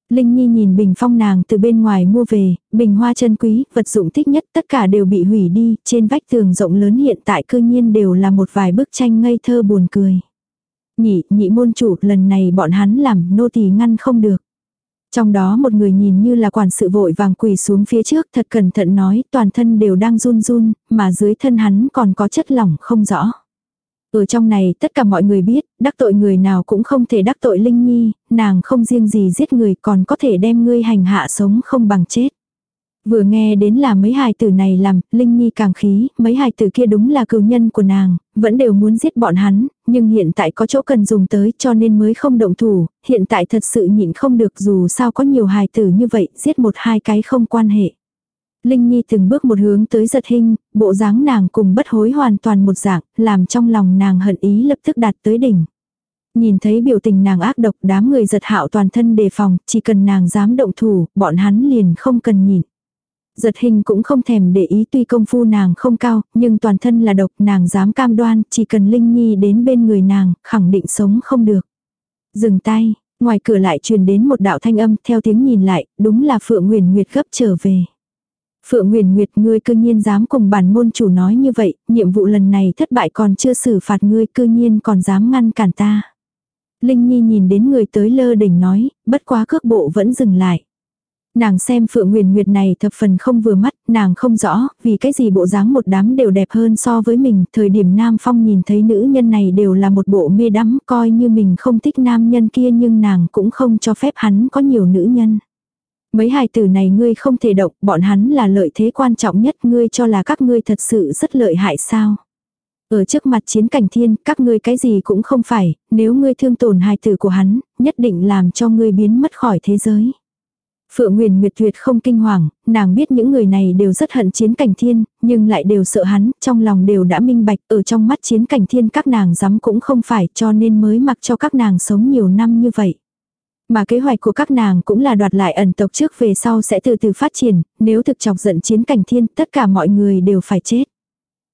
Linh Nhi nhìn bình phong nàng từ bên ngoài mua về, bình hoa chân quý, vật dụng thích nhất tất cả đều bị hủy đi, trên vách tường rộng lớn hiện tại cư nhiên đều là một vài bức tranh ngây thơ buồn cười. Nhị, nhị môn chủ, lần này bọn hắn làm nô tỳ ngăn không được. Trong đó một người nhìn như là quản sự vội vàng quỳ xuống phía trước thật cẩn thận nói toàn thân đều đang run run, mà dưới thân hắn còn có chất lỏng không rõ. Ở trong này tất cả mọi người biết, đắc tội người nào cũng không thể đắc tội Linh Nhi, nàng không riêng gì giết người còn có thể đem ngươi hành hạ sống không bằng chết. Vừa nghe đến là mấy hài tử này làm, Linh Nhi càng khí, mấy hài tử kia đúng là cừu nhân của nàng, vẫn đều muốn giết bọn hắn, nhưng hiện tại có chỗ cần dùng tới cho nên mới không động thủ, hiện tại thật sự nhịn không được dù sao có nhiều hài tử như vậy, giết một hai cái không quan hệ. Linh Nhi từng bước một hướng tới giật hình, bộ dáng nàng cùng bất hối hoàn toàn một dạng, làm trong lòng nàng hận ý lập tức đạt tới đỉnh. Nhìn thấy biểu tình nàng ác độc đám người giật hạo toàn thân đề phòng, chỉ cần nàng dám động thủ, bọn hắn liền không cần nhìn. Giật hình cũng không thèm để ý tuy công phu nàng không cao, nhưng toàn thân là độc nàng dám cam đoan, chỉ cần Linh Nhi đến bên người nàng, khẳng định sống không được. Dừng tay, ngoài cửa lại truyền đến một đạo thanh âm, theo tiếng nhìn lại, đúng là Phượng Nguyền Nguyệt gấp trở về. Phượng Nguyền Nguyệt ngươi cư nhiên dám cùng bản môn chủ nói như vậy, nhiệm vụ lần này thất bại còn chưa xử phạt ngươi cư nhiên còn dám ngăn cản ta. Linh Nhi nhìn đến người tới lơ đỉnh nói, bất quá cước bộ vẫn dừng lại. Nàng xem Phượng Nguyền Nguyệt này thập phần không vừa mắt, nàng không rõ, vì cái gì bộ dáng một đám đều đẹp hơn so với mình, thời điểm Nam Phong nhìn thấy nữ nhân này đều là một bộ mê đắm, coi như mình không thích nam nhân kia nhưng nàng cũng không cho phép hắn có nhiều nữ nhân. Mấy hài tử này ngươi không thể động, bọn hắn là lợi thế quan trọng nhất, ngươi cho là các ngươi thật sự rất lợi hại sao. Ở trước mặt chiến cảnh thiên, các ngươi cái gì cũng không phải, nếu ngươi thương tổn hài tử của hắn, nhất định làm cho ngươi biến mất khỏi thế giới. Phượng Nguyền Nguyệt tuyệt không kinh hoàng, nàng biết những người này đều rất hận chiến cảnh thiên, nhưng lại đều sợ hắn, trong lòng đều đã minh bạch, ở trong mắt chiến cảnh thiên các nàng dám cũng không phải cho nên mới mặc cho các nàng sống nhiều năm như vậy. Mà kế hoạch của các nàng cũng là đoạt lại ẩn tộc trước về sau sẽ từ từ phát triển, nếu thực chọc giận chiến cảnh thiên tất cả mọi người đều phải chết.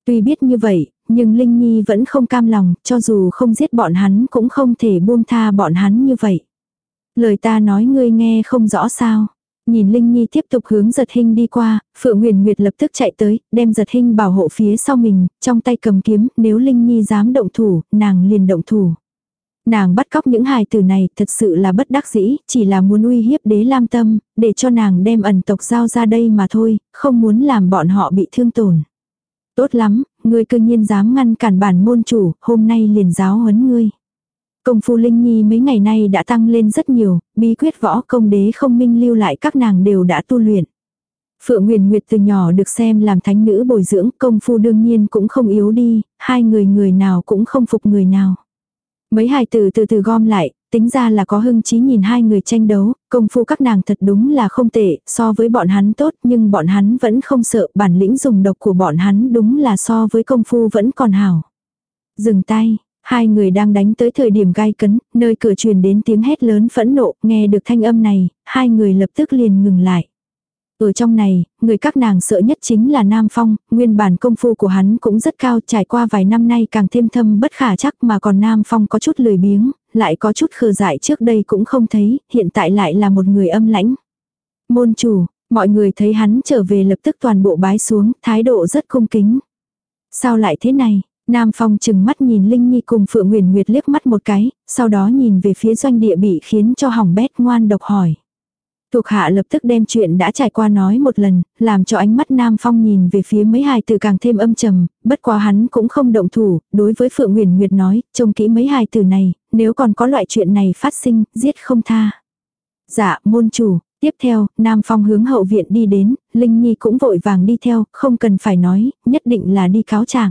Tuy biết như vậy, nhưng Linh Nhi vẫn không cam lòng, cho dù không giết bọn hắn cũng không thể buông tha bọn hắn như vậy. Lời ta nói ngươi nghe không rõ sao. Nhìn Linh Nhi tiếp tục hướng giật hình đi qua, Phượng Nguyền Nguyệt lập tức chạy tới, đem giật hình bảo hộ phía sau mình, trong tay cầm kiếm, nếu Linh Nhi dám động thủ, nàng liền động thủ. Nàng bắt cóc những hài tử này thật sự là bất đắc dĩ, chỉ là muốn uy hiếp đế lam tâm, để cho nàng đem ẩn tộc giao ra đây mà thôi, không muốn làm bọn họ bị thương tổn. Tốt lắm, ngươi cơ nhiên dám ngăn cản bản môn chủ, hôm nay liền giáo huấn ngươi. Công phu Linh Nhi mấy ngày nay đã tăng lên rất nhiều, bí quyết võ công đế không minh lưu lại các nàng đều đã tu luyện. Phượng Nguyền Nguyệt từ nhỏ được xem làm thánh nữ bồi dưỡng, công phu đương nhiên cũng không yếu đi, hai người người nào cũng không phục người nào. Mấy hài tử từ từ gom lại, tính ra là có hưng chí nhìn hai người tranh đấu, công phu các nàng thật đúng là không tệ, so với bọn hắn tốt nhưng bọn hắn vẫn không sợ, bản lĩnh dùng độc của bọn hắn đúng là so với công phu vẫn còn hảo. Dừng tay, hai người đang đánh tới thời điểm gai cấn, nơi cửa truyền đến tiếng hét lớn phẫn nộ, nghe được thanh âm này, hai người lập tức liền ngừng lại. Ở trong này, người các nàng sợ nhất chính là Nam Phong, nguyên bản công phu của hắn cũng rất cao trải qua vài năm nay càng thêm thâm bất khả chắc mà còn Nam Phong có chút lười biếng, lại có chút khờ dại trước đây cũng không thấy, hiện tại lại là một người âm lãnh. Môn chủ, mọi người thấy hắn trở về lập tức toàn bộ bái xuống, thái độ rất cung kính. Sao lại thế này? Nam Phong chừng mắt nhìn Linh Nhi cùng Phượng Nguyền Nguyệt liếc mắt một cái, sau đó nhìn về phía doanh địa bị khiến cho hỏng bét ngoan độc hỏi. Thuộc hạ lập tức đem chuyện đã trải qua nói một lần, làm cho ánh mắt Nam Phong nhìn về phía mấy hài tử càng thêm âm trầm, bất quá hắn cũng không động thủ, đối với Phượng Nguyền Nguyệt nói, trông kỹ mấy hài tử này, nếu còn có loại chuyện này phát sinh, giết không tha. Dạ, môn chủ, tiếp theo, Nam Phong hướng hậu viện đi đến, Linh Nhi cũng vội vàng đi theo, không cần phải nói, nhất định là đi cáo trạng.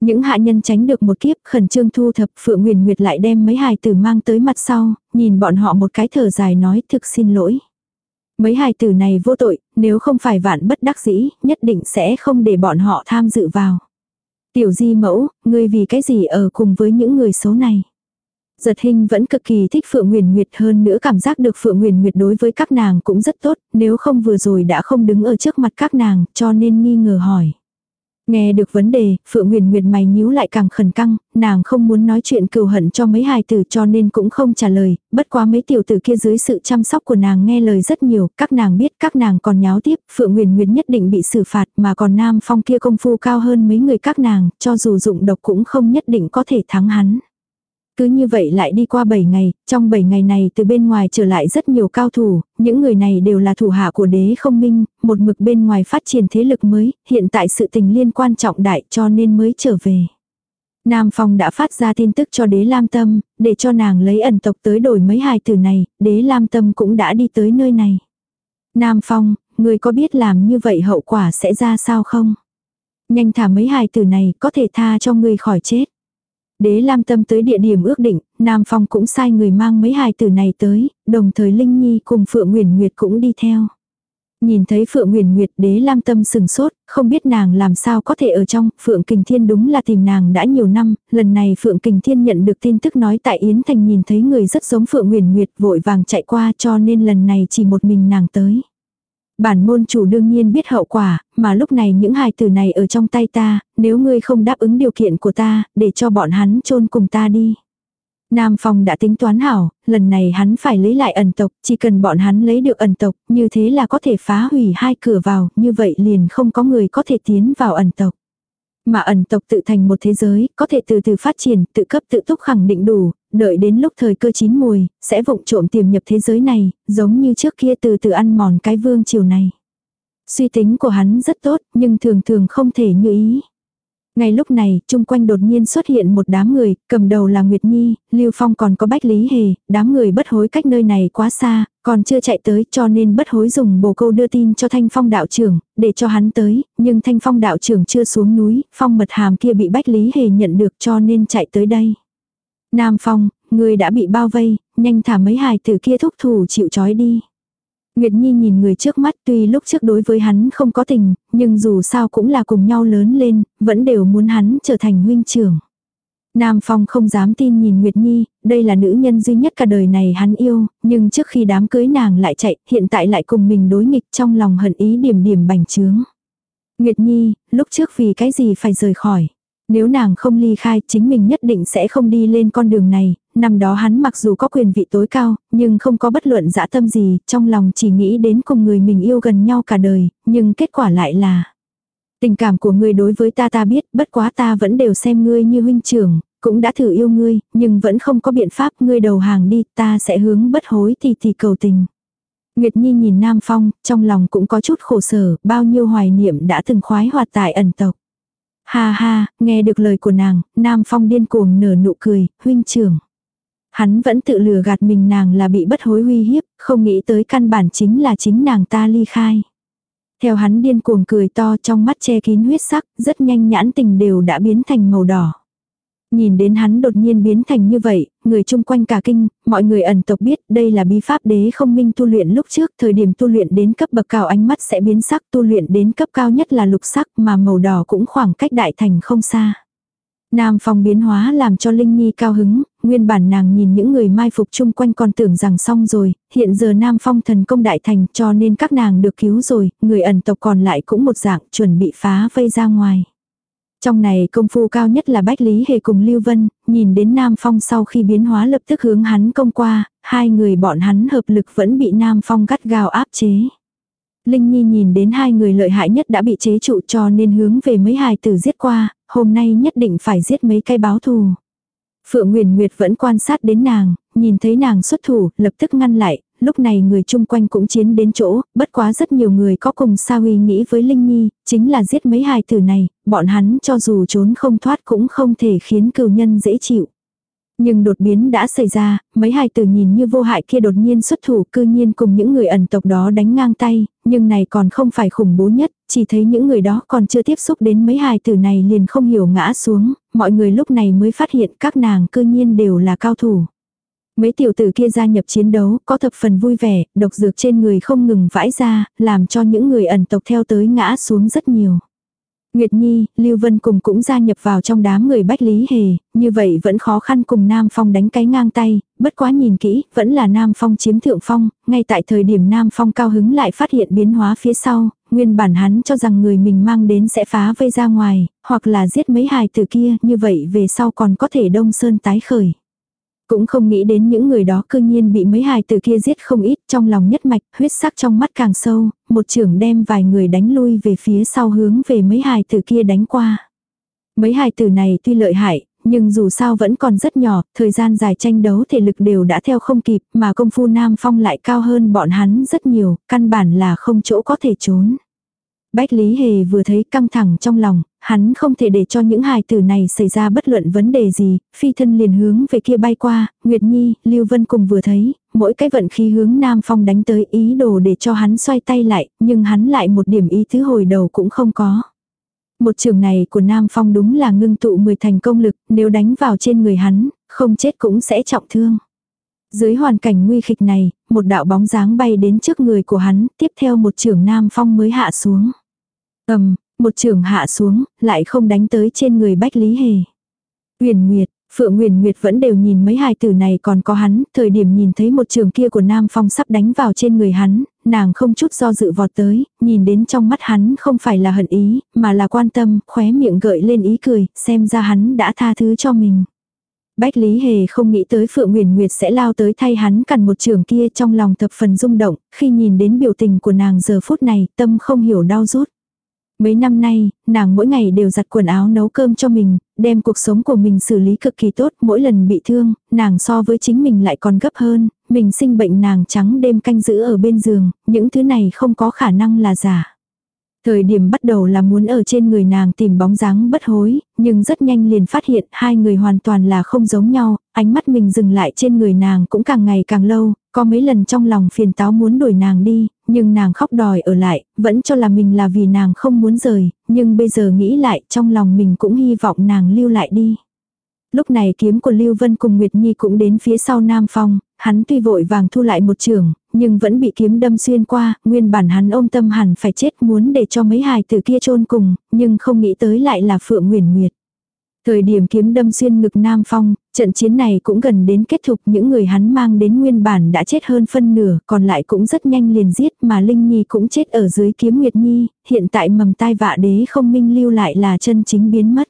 Những hạ nhân tránh được một kiếp khẩn trương thu thập Phượng Nguyền Nguyệt lại đem mấy hài tử mang tới mặt sau, nhìn bọn họ một cái thở dài nói thực xin lỗi. Mấy hài tử này vô tội, nếu không phải vạn bất đắc dĩ, nhất định sẽ không để bọn họ tham dự vào. Tiểu di mẫu, ngươi vì cái gì ở cùng với những người xấu này? Giật hình vẫn cực kỳ thích Phượng Nguyền Nguyệt hơn nữa cảm giác được Phượng Nguyền Nguyệt đối với các nàng cũng rất tốt, nếu không vừa rồi đã không đứng ở trước mặt các nàng, cho nên nghi ngờ hỏi. Nghe được vấn đề, Phượng Nguyền Nguyệt mày nhíu lại càng khẩn căng, nàng không muốn nói chuyện cừu hận cho mấy hài tử cho nên cũng không trả lời, bất quá mấy tiểu tử kia dưới sự chăm sóc của nàng nghe lời rất nhiều, các nàng biết các nàng còn nháo tiếp, Phượng Nguyền Nguyệt nhất định bị xử phạt mà còn Nam Phong kia công phu cao hơn mấy người các nàng, cho dù dụng độc cũng không nhất định có thể thắng hắn. Cứ như vậy lại đi qua 7 ngày, trong 7 ngày này từ bên ngoài trở lại rất nhiều cao thủ, những người này đều là thủ hạ của đế không minh, một mực bên ngoài phát triển thế lực mới, hiện tại sự tình liên quan trọng đại cho nên mới trở về. Nam Phong đã phát ra tin tức cho đế Lam Tâm, để cho nàng lấy ẩn tộc tới đổi mấy hài tử này, đế Lam Tâm cũng đã đi tới nơi này. Nam Phong, người có biết làm như vậy hậu quả sẽ ra sao không? Nhanh thả mấy hài tử này có thể tha cho người khỏi chết. Đế Lam Tâm tới địa điểm ước định, Nam Phong cũng sai người mang mấy hài tử này tới, đồng thời Linh Nhi cùng Phượng Nguyền Nguyệt cũng đi theo. Nhìn thấy Phượng Nguyền Nguyệt đế Lam Tâm sừng sốt, không biết nàng làm sao có thể ở trong, Phượng Kình Thiên đúng là tìm nàng đã nhiều năm, lần này Phượng Kình Thiên nhận được tin tức nói tại Yến Thành nhìn thấy người rất giống Phượng Nguyền Nguyệt vội vàng chạy qua cho nên lần này chỉ một mình nàng tới. Bản môn chủ đương nhiên biết hậu quả, mà lúc này những hài tử này ở trong tay ta, nếu ngươi không đáp ứng điều kiện của ta, để cho bọn hắn chôn cùng ta đi. Nam Phong đã tính toán hảo, lần này hắn phải lấy lại ẩn tộc, chỉ cần bọn hắn lấy được ẩn tộc, như thế là có thể phá hủy hai cửa vào, như vậy liền không có người có thể tiến vào ẩn tộc. Mà ẩn tộc tự thành một thế giới, có thể từ từ phát triển, tự cấp tự túc khẳng định đủ, đợi đến lúc thời cơ chín mùi, sẽ vụng trộm tiềm nhập thế giới này, giống như trước kia từ từ ăn mòn cái vương triều này. Suy tính của hắn rất tốt, nhưng thường thường không thể như ý. Ngay lúc này, chung quanh đột nhiên xuất hiện một đám người, cầm đầu là Nguyệt Nhi, Lưu Phong còn có Bách Lý Hề, đám người bất hối cách nơi này quá xa, còn chưa chạy tới cho nên bất hối dùng bồ câu đưa tin cho Thanh Phong đạo trưởng, để cho hắn tới, nhưng Thanh Phong đạo trưởng chưa xuống núi, Phong mật hàm kia bị Bách Lý Hề nhận được cho nên chạy tới đây. Nam Phong, người đã bị bao vây, nhanh thả mấy hài tử kia thúc thủ chịu trói đi. Nguyệt Nhi nhìn người trước mắt tuy lúc trước đối với hắn không có tình, nhưng dù sao cũng là cùng nhau lớn lên, vẫn đều muốn hắn trở thành huynh trưởng. Nam Phong không dám tin nhìn Nguyệt Nhi, đây là nữ nhân duy nhất cả đời này hắn yêu, nhưng trước khi đám cưới nàng lại chạy, hiện tại lại cùng mình đối nghịch trong lòng hận ý điểm điểm bành trướng. Nguyệt Nhi, lúc trước vì cái gì phải rời khỏi. Nếu nàng không ly khai chính mình nhất định sẽ không đi lên con đường này, năm đó hắn mặc dù có quyền vị tối cao, nhưng không có bất luận dã tâm gì, trong lòng chỉ nghĩ đến cùng người mình yêu gần nhau cả đời, nhưng kết quả lại là Tình cảm của ngươi đối với ta ta biết, bất quá ta vẫn đều xem ngươi như huynh trưởng, cũng đã thử yêu ngươi, nhưng vẫn không có biện pháp ngươi đầu hàng đi, ta sẽ hướng bất hối thì thì cầu tình. Nguyệt Nhi nhìn Nam Phong, trong lòng cũng có chút khổ sở, bao nhiêu hoài niệm đã từng khoái hoạt tại ẩn tộc. Ha ha, nghe được lời của nàng, Nam Phong điên cuồng nở nụ cười, huynh trưởng. Hắn vẫn tự lừa gạt mình nàng là bị bất hối uy hiếp, không nghĩ tới căn bản chính là chính nàng ta ly khai. Theo hắn điên cuồng cười to trong mắt che kín huyết sắc, rất nhanh nhãn tình đều đã biến thành màu đỏ. Nhìn đến hắn đột nhiên biến thành như vậy, người chung quanh cả kinh, mọi người ẩn tộc biết đây là bí pháp đế không minh tu luyện lúc trước, thời điểm tu luyện đến cấp bậc cao ánh mắt sẽ biến sắc, tu luyện đến cấp cao nhất là lục sắc mà màu đỏ cũng khoảng cách đại thành không xa. Nam phong biến hóa làm cho Linh Nhi cao hứng, nguyên bản nàng nhìn những người mai phục chung quanh còn tưởng rằng xong rồi, hiện giờ Nam phong thần công đại thành cho nên các nàng được cứu rồi, người ẩn tộc còn lại cũng một dạng chuẩn bị phá vây ra ngoài. Trong này công phu cao nhất là Bách Lý Hề cùng Lưu Vân, nhìn đến Nam Phong sau khi biến hóa lập tức hướng hắn công qua, hai người bọn hắn hợp lực vẫn bị Nam Phong gắt gao áp chế. Linh Nhi nhìn đến hai người lợi hại nhất đã bị chế trụ cho nên hướng về mấy hài tử giết qua, hôm nay nhất định phải giết mấy cái báo thù. Phượng Nguyền Nguyệt vẫn quan sát đến nàng, nhìn thấy nàng xuất thủ, lập tức ngăn lại, lúc này người chung quanh cũng chiến đến chỗ, bất quá rất nhiều người có cùng Sa Huy nghĩ với Linh Nhi, chính là giết mấy hài tử này, bọn hắn cho dù trốn không thoát cũng không thể khiến cừu nhân dễ chịu. Nhưng đột biến đã xảy ra, mấy hài tử nhìn như vô hại kia đột nhiên xuất thủ cư nhiên cùng những người ẩn tộc đó đánh ngang tay, nhưng này còn không phải khủng bố nhất, chỉ thấy những người đó còn chưa tiếp xúc đến mấy hài tử này liền không hiểu ngã xuống, mọi người lúc này mới phát hiện các nàng cư nhiên đều là cao thủ. Mấy tiểu tử kia gia nhập chiến đấu, có thập phần vui vẻ, độc dược trên người không ngừng vãi ra, làm cho những người ẩn tộc theo tới ngã xuống rất nhiều. Nguyệt Nhi, Lưu Vân cùng cũng gia nhập vào trong đám người Bách Lý Hề, như vậy vẫn khó khăn cùng Nam Phong đánh cái ngang tay, bất quá nhìn kỹ, vẫn là Nam Phong chiếm thượng phong, ngay tại thời điểm Nam Phong cao hứng lại phát hiện biến hóa phía sau, nguyên bản hắn cho rằng người mình mang đến sẽ phá vây ra ngoài, hoặc là giết mấy hài từ kia, như vậy về sau còn có thể đông sơn tái khởi. Cũng không nghĩ đến những người đó cư nhiên bị mấy hài tử kia giết không ít trong lòng nhất mạch, huyết sắc trong mắt càng sâu, một trưởng đem vài người đánh lui về phía sau hướng về mấy hài tử kia đánh qua. Mấy hài tử này tuy lợi hại, nhưng dù sao vẫn còn rất nhỏ, thời gian dài tranh đấu thể lực đều đã theo không kịp, mà công phu Nam Phong lại cao hơn bọn hắn rất nhiều, căn bản là không chỗ có thể trốn. Bách Lý Hề vừa thấy căng thẳng trong lòng, hắn không thể để cho những hài tử này xảy ra bất luận vấn đề gì, phi thân liền hướng về kia bay qua, Nguyệt Nhi, Lưu Vân cùng vừa thấy, mỗi cái vận khí hướng Nam Phong đánh tới ý đồ để cho hắn xoay tay lại, nhưng hắn lại một điểm ý thứ hồi đầu cũng không có. Một trường này của Nam Phong đúng là ngưng tụ 10 thành công lực, nếu đánh vào trên người hắn, không chết cũng sẽ trọng thương. Dưới hoàn cảnh nguy kịch này, một đạo bóng dáng bay đến trước người của hắn, tiếp theo một trưởng Nam Phong mới hạ xuống. ầm, một trưởng hạ xuống, lại không đánh tới trên người Bách Lý Hề. uyển Nguyệt, Phượng Nguyền Nguyệt vẫn đều nhìn mấy hài tử này còn có hắn, thời điểm nhìn thấy một trường kia của Nam Phong sắp đánh vào trên người hắn, nàng không chút do dự vọt tới, nhìn đến trong mắt hắn không phải là hận ý, mà là quan tâm, khóe miệng gợi lên ý cười, xem ra hắn đã tha thứ cho mình. Bách Lý Hề không nghĩ tới Phượng Nguyễn Nguyệt sẽ lao tới thay hắn cằn một trường kia trong lòng thập phần rung động, khi nhìn đến biểu tình của nàng giờ phút này, tâm không hiểu đau rút. Mấy năm nay, nàng mỗi ngày đều giặt quần áo nấu cơm cho mình, đem cuộc sống của mình xử lý cực kỳ tốt, mỗi lần bị thương, nàng so với chính mình lại còn gấp hơn, mình sinh bệnh nàng trắng đêm canh giữ ở bên giường, những thứ này không có khả năng là giả. Thời điểm bắt đầu là muốn ở trên người nàng tìm bóng dáng bất hối, nhưng rất nhanh liền phát hiện hai người hoàn toàn là không giống nhau, ánh mắt mình dừng lại trên người nàng cũng càng ngày càng lâu, có mấy lần trong lòng phiền táo muốn đuổi nàng đi, nhưng nàng khóc đòi ở lại, vẫn cho là mình là vì nàng không muốn rời, nhưng bây giờ nghĩ lại trong lòng mình cũng hy vọng nàng lưu lại đi. Lúc này kiếm của Lưu Vân cùng Nguyệt Nhi cũng đến phía sau Nam Phong, hắn tuy vội vàng thu lại một trường, nhưng vẫn bị kiếm đâm xuyên qua, nguyên bản hắn ôm tâm hẳn phải chết muốn để cho mấy hài tử kia chôn cùng, nhưng không nghĩ tới lại là Phượng Nguyền Nguyệt. Thời điểm kiếm đâm xuyên ngực Nam Phong, trận chiến này cũng gần đến kết thúc những người hắn mang đến nguyên bản đã chết hơn phân nửa, còn lại cũng rất nhanh liền giết mà Linh Nhi cũng chết ở dưới kiếm Nguyệt Nhi, hiện tại mầm tai vạ đế không minh lưu lại là chân chính biến mất.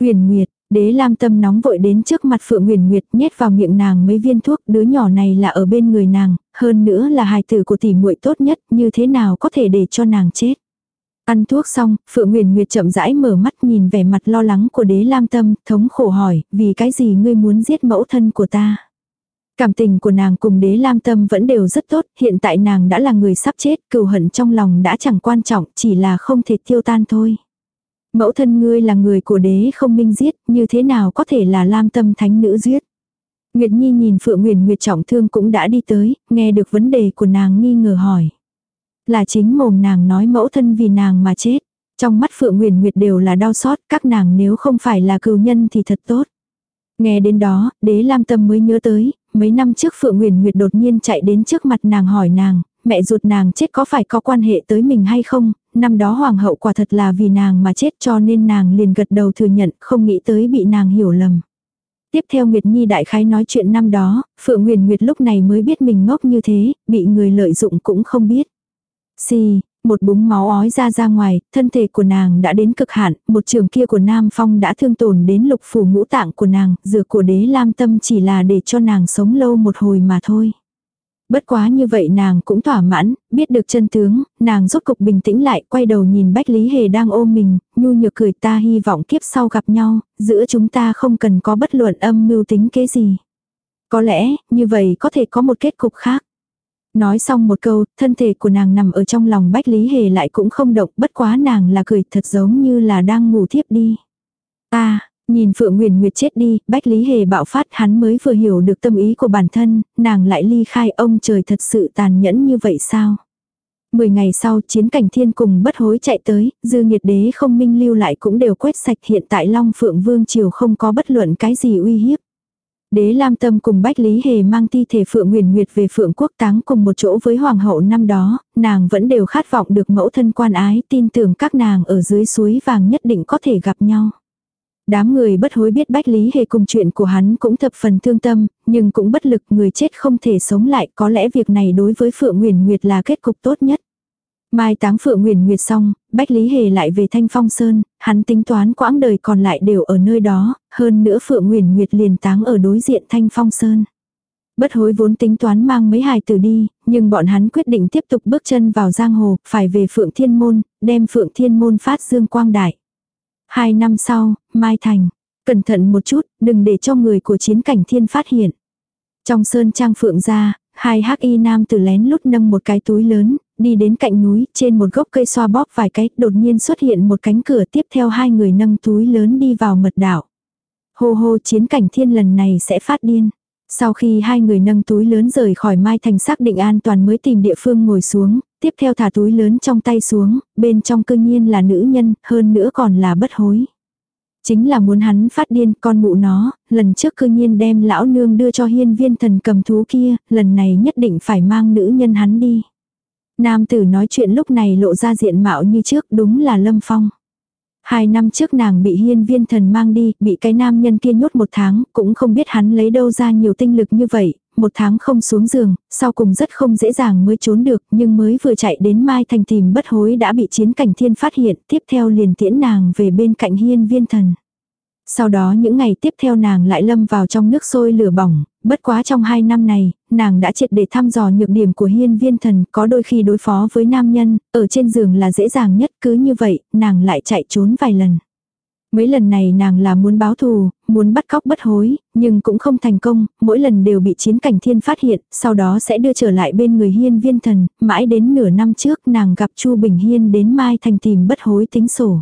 Huyền Nguyệt, Đế Lam Tâm nóng vội đến trước mặt Phượng Nguyền Nguyệt nhét vào miệng nàng mấy viên thuốc, đứa nhỏ này là ở bên người nàng, hơn nữa là hài tử của tỷ muội tốt nhất, như thế nào có thể để cho nàng chết. Ăn thuốc xong, Phượng Nguyền Nguyệt chậm rãi mở mắt nhìn vẻ mặt lo lắng của đế Lam Tâm, thống khổ hỏi, vì cái gì ngươi muốn giết mẫu thân của ta. Cảm tình của nàng cùng đế Lam Tâm vẫn đều rất tốt, hiện tại nàng đã là người sắp chết, cừu hận trong lòng đã chẳng quan trọng, chỉ là không thể tiêu tan thôi. Mẫu thân ngươi là người của đế không minh giết, như thế nào có thể là lam tâm thánh nữ giết. Nguyệt Nhi nhìn Phượng Nguyền Nguyệt trọng thương cũng đã đi tới, nghe được vấn đề của nàng nghi ngờ hỏi. Là chính mồm nàng nói mẫu thân vì nàng mà chết. Trong mắt Phượng Nguyền Nguyệt đều là đau xót, các nàng nếu không phải là cừu nhân thì thật tốt. Nghe đến đó, đế lam tâm mới nhớ tới, mấy năm trước Phượng Nguyền Nguyệt đột nhiên chạy đến trước mặt nàng hỏi nàng, mẹ ruột nàng chết có phải có quan hệ tới mình hay không, năm đó hoàng hậu quả thật là vì nàng mà chết cho nên nàng liền gật đầu thừa nhận không nghĩ tới bị nàng hiểu lầm. Tiếp theo Nguyệt Nhi đại khái nói chuyện năm đó, Phượng Nguyền Nguyệt lúc này mới biết mình ngốc như thế, bị người lợi dụng cũng không biết. Xì, một búng máu ói ra ra ngoài, thân thể của nàng đã đến cực hạn, một trường kia của Nam Phong đã thương tổn đến lục phủ ngũ tạng của nàng, dược của đế lam tâm chỉ là để cho nàng sống lâu một hồi mà thôi. Bất quá như vậy nàng cũng thỏa mãn, biết được chân tướng, nàng rốt cục bình tĩnh lại, quay đầu nhìn Bách Lý Hề đang ôm mình, nhu nhược cười ta hy vọng kiếp sau gặp nhau, giữa chúng ta không cần có bất luận âm mưu tính kế gì. Có lẽ, như vậy có thể có một kết cục khác. Nói xong một câu, thân thể của nàng nằm ở trong lòng Bách Lý Hề lại cũng không động, bất quá nàng là cười thật giống như là đang ngủ thiếp đi. Ta, nhìn Phượng Nguyền Nguyệt chết đi, Bách Lý Hề bạo phát hắn mới vừa hiểu được tâm ý của bản thân, nàng lại ly khai ông trời thật sự tàn nhẫn như vậy sao? Mười ngày sau chiến cảnh thiên cùng bất hối chạy tới, dư nghiệt đế không minh lưu lại cũng đều quét sạch hiện tại Long Phượng Vương Triều không có bất luận cái gì uy hiếp. Đế Lam Tâm cùng Bách Lý Hề mang thi thể Phượng Nguyền Nguyệt về Phượng Quốc táng cùng một chỗ với Hoàng hậu năm đó, nàng vẫn đều khát vọng được mẫu thân quan ái tin tưởng các nàng ở dưới suối vàng nhất định có thể gặp nhau. Đám người bất hối biết Bách Lý Hề cùng chuyện của hắn cũng thập phần thương tâm, nhưng cũng bất lực người chết không thể sống lại có lẽ việc này đối với Phượng Nguyền Nguyệt là kết cục tốt nhất. Mai táng Phượng Nguyền Nguyệt xong, Bách Lý Hề lại về Thanh Phong Sơn, hắn tính toán quãng đời còn lại đều ở nơi đó, hơn nữa Phượng Nguyền Nguyệt liền táng ở đối diện Thanh Phong Sơn. Bất hối vốn tính toán mang mấy hài tử đi, nhưng bọn hắn quyết định tiếp tục bước chân vào giang hồ, phải về Phượng Thiên Môn, đem Phượng Thiên Môn phát dương quang đại. Hai năm sau, Mai Thành. Cẩn thận một chút, đừng để cho người của chiến cảnh thiên phát hiện. Trong sơn trang phượng ra, hai hắc y nam tử lén lút nâng một cái túi lớn, đi đến cạnh núi, trên một gốc cây xoa bóp vài cái, đột nhiên xuất hiện một cánh cửa tiếp theo hai người nâng túi lớn đi vào mật đảo. Hô hô chiến cảnh thiên lần này sẽ phát điên. Sau khi hai người nâng túi lớn rời khỏi Mai Thành xác định an toàn mới tìm địa phương ngồi xuống, tiếp theo thả túi lớn trong tay xuống, bên trong cương nhiên là nữ nhân, hơn nữa còn là bất hối. Chính là muốn hắn phát điên con mụ nó, lần trước cương nhiên đem lão nương đưa cho hiên viên thần cầm thú kia, lần này nhất định phải mang nữ nhân hắn đi. Nam tử nói chuyện lúc này lộ ra diện mạo như trước đúng là Lâm Phong. Hai năm trước nàng bị hiên viên thần mang đi, bị cái nam nhân kia nhốt một tháng, cũng không biết hắn lấy đâu ra nhiều tinh lực như vậy, một tháng không xuống giường, sau cùng rất không dễ dàng mới trốn được, nhưng mới vừa chạy đến Mai Thành tìm bất hối đã bị chiến cảnh thiên phát hiện, tiếp theo liền tiễn nàng về bên cạnh hiên viên thần. Sau đó những ngày tiếp theo nàng lại lâm vào trong nước sôi lửa bỏng, bất quá trong hai năm này, nàng đã triệt để thăm dò nhược điểm của hiên viên thần, có đôi khi đối phó với nam nhân, ở trên giường là dễ dàng nhất cứ như vậy, nàng lại chạy trốn vài lần. Mấy lần này nàng là muốn báo thù, muốn bắt cóc bất hối, nhưng cũng không thành công, mỗi lần đều bị chiến cảnh thiên phát hiện, sau đó sẽ đưa trở lại bên người hiên viên thần, mãi đến nửa năm trước nàng gặp Chu Bình Hiên đến Mai Thành tìm bất hối tính sổ.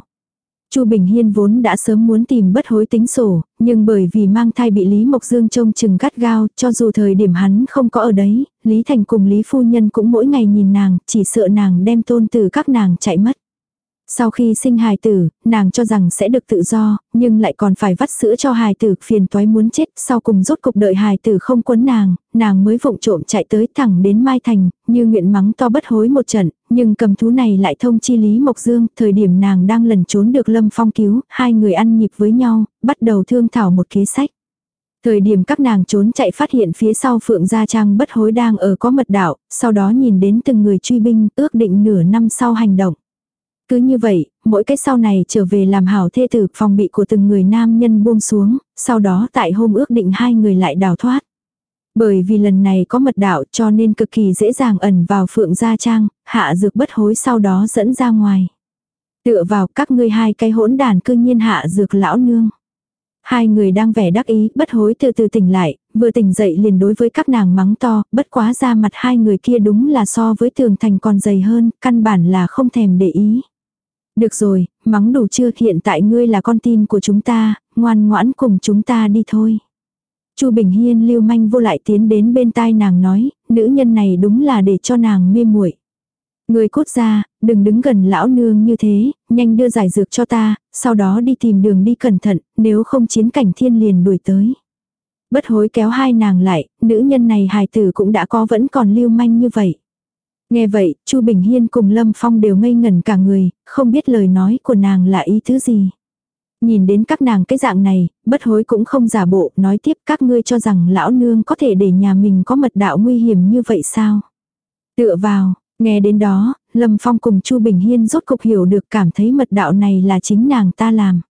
Chu Bình Hiên vốn đã sớm muốn tìm bất hối tính sổ, nhưng bởi vì mang thai bị Lý Mộc Dương trông chừng gắt gao, cho dù thời điểm hắn không có ở đấy, Lý Thành cùng Lý Phu Nhân cũng mỗi ngày nhìn nàng, chỉ sợ nàng đem tôn từ các nàng chạy mất. Sau khi sinh hài tử, nàng cho rằng sẽ được tự do, nhưng lại còn phải vắt sữa cho hài tử phiền toái muốn chết. Sau cùng rốt cục đợi hài tử không quấn nàng, nàng mới vụng trộm chạy tới thẳng đến Mai Thành, như nguyện mắng to bất hối một trận, nhưng cầm thú này lại thông chi Lý Mộc Dương, thời điểm nàng đang lần trốn được Lâm Phong cứu, hai người ăn nhịp với nhau, bắt đầu thương thảo một kế sách. Thời điểm các nàng trốn chạy phát hiện phía sau Phượng Gia Trang bất hối đang ở có mật đạo, sau đó nhìn đến từng người truy binh, ước định nửa năm sau hành động. Cứ như vậy, mỗi cái sau này trở về làm hảo thê tử phòng bị của từng người nam nhân buông xuống, sau đó tại hôm ước định hai người lại đào thoát. Bởi vì lần này có mật đạo cho nên cực kỳ dễ dàng ẩn vào phượng gia trang, hạ dược bất hối sau đó dẫn ra ngoài. Tựa vào các ngươi hai cái hỗn đàn cương nhiên hạ dược lão nương. Hai người đang vẻ đắc ý, bất hối từ từ tỉnh lại, vừa tỉnh dậy liền đối với các nàng mắng to, bất quá ra mặt hai người kia đúng là so với tường thành còn dày hơn, căn bản là không thèm để ý. Được rồi, mắng đủ chưa hiện tại ngươi là con tin của chúng ta, ngoan ngoãn cùng chúng ta đi thôi. Chu Bình Hiên lưu manh vô lại tiến đến bên tai nàng nói, nữ nhân này đúng là để cho nàng mê muội. Người cốt ra, đừng đứng gần lão nương như thế, nhanh đưa giải dược cho ta, sau đó đi tìm đường đi cẩn thận, nếu không chiến cảnh thiên liền đuổi tới. Bất hối kéo hai nàng lại, nữ nhân này hài tử cũng đã có vẫn còn lưu manh như vậy. Nghe vậy, Chu Bình Hiên cùng Lâm Phong đều ngây ngẩn cả người, không biết lời nói của nàng là ý thứ gì. Nhìn đến các nàng cái dạng này, bất hối cũng không giả bộ, nói tiếp các ngươi cho rằng lão nương có thể để nhà mình có mật đạo nguy hiểm như vậy sao? Tựa vào, nghe đến đó, Lâm Phong cùng Chu Bình Hiên rốt cục hiểu được cảm thấy mật đạo này là chính nàng ta làm.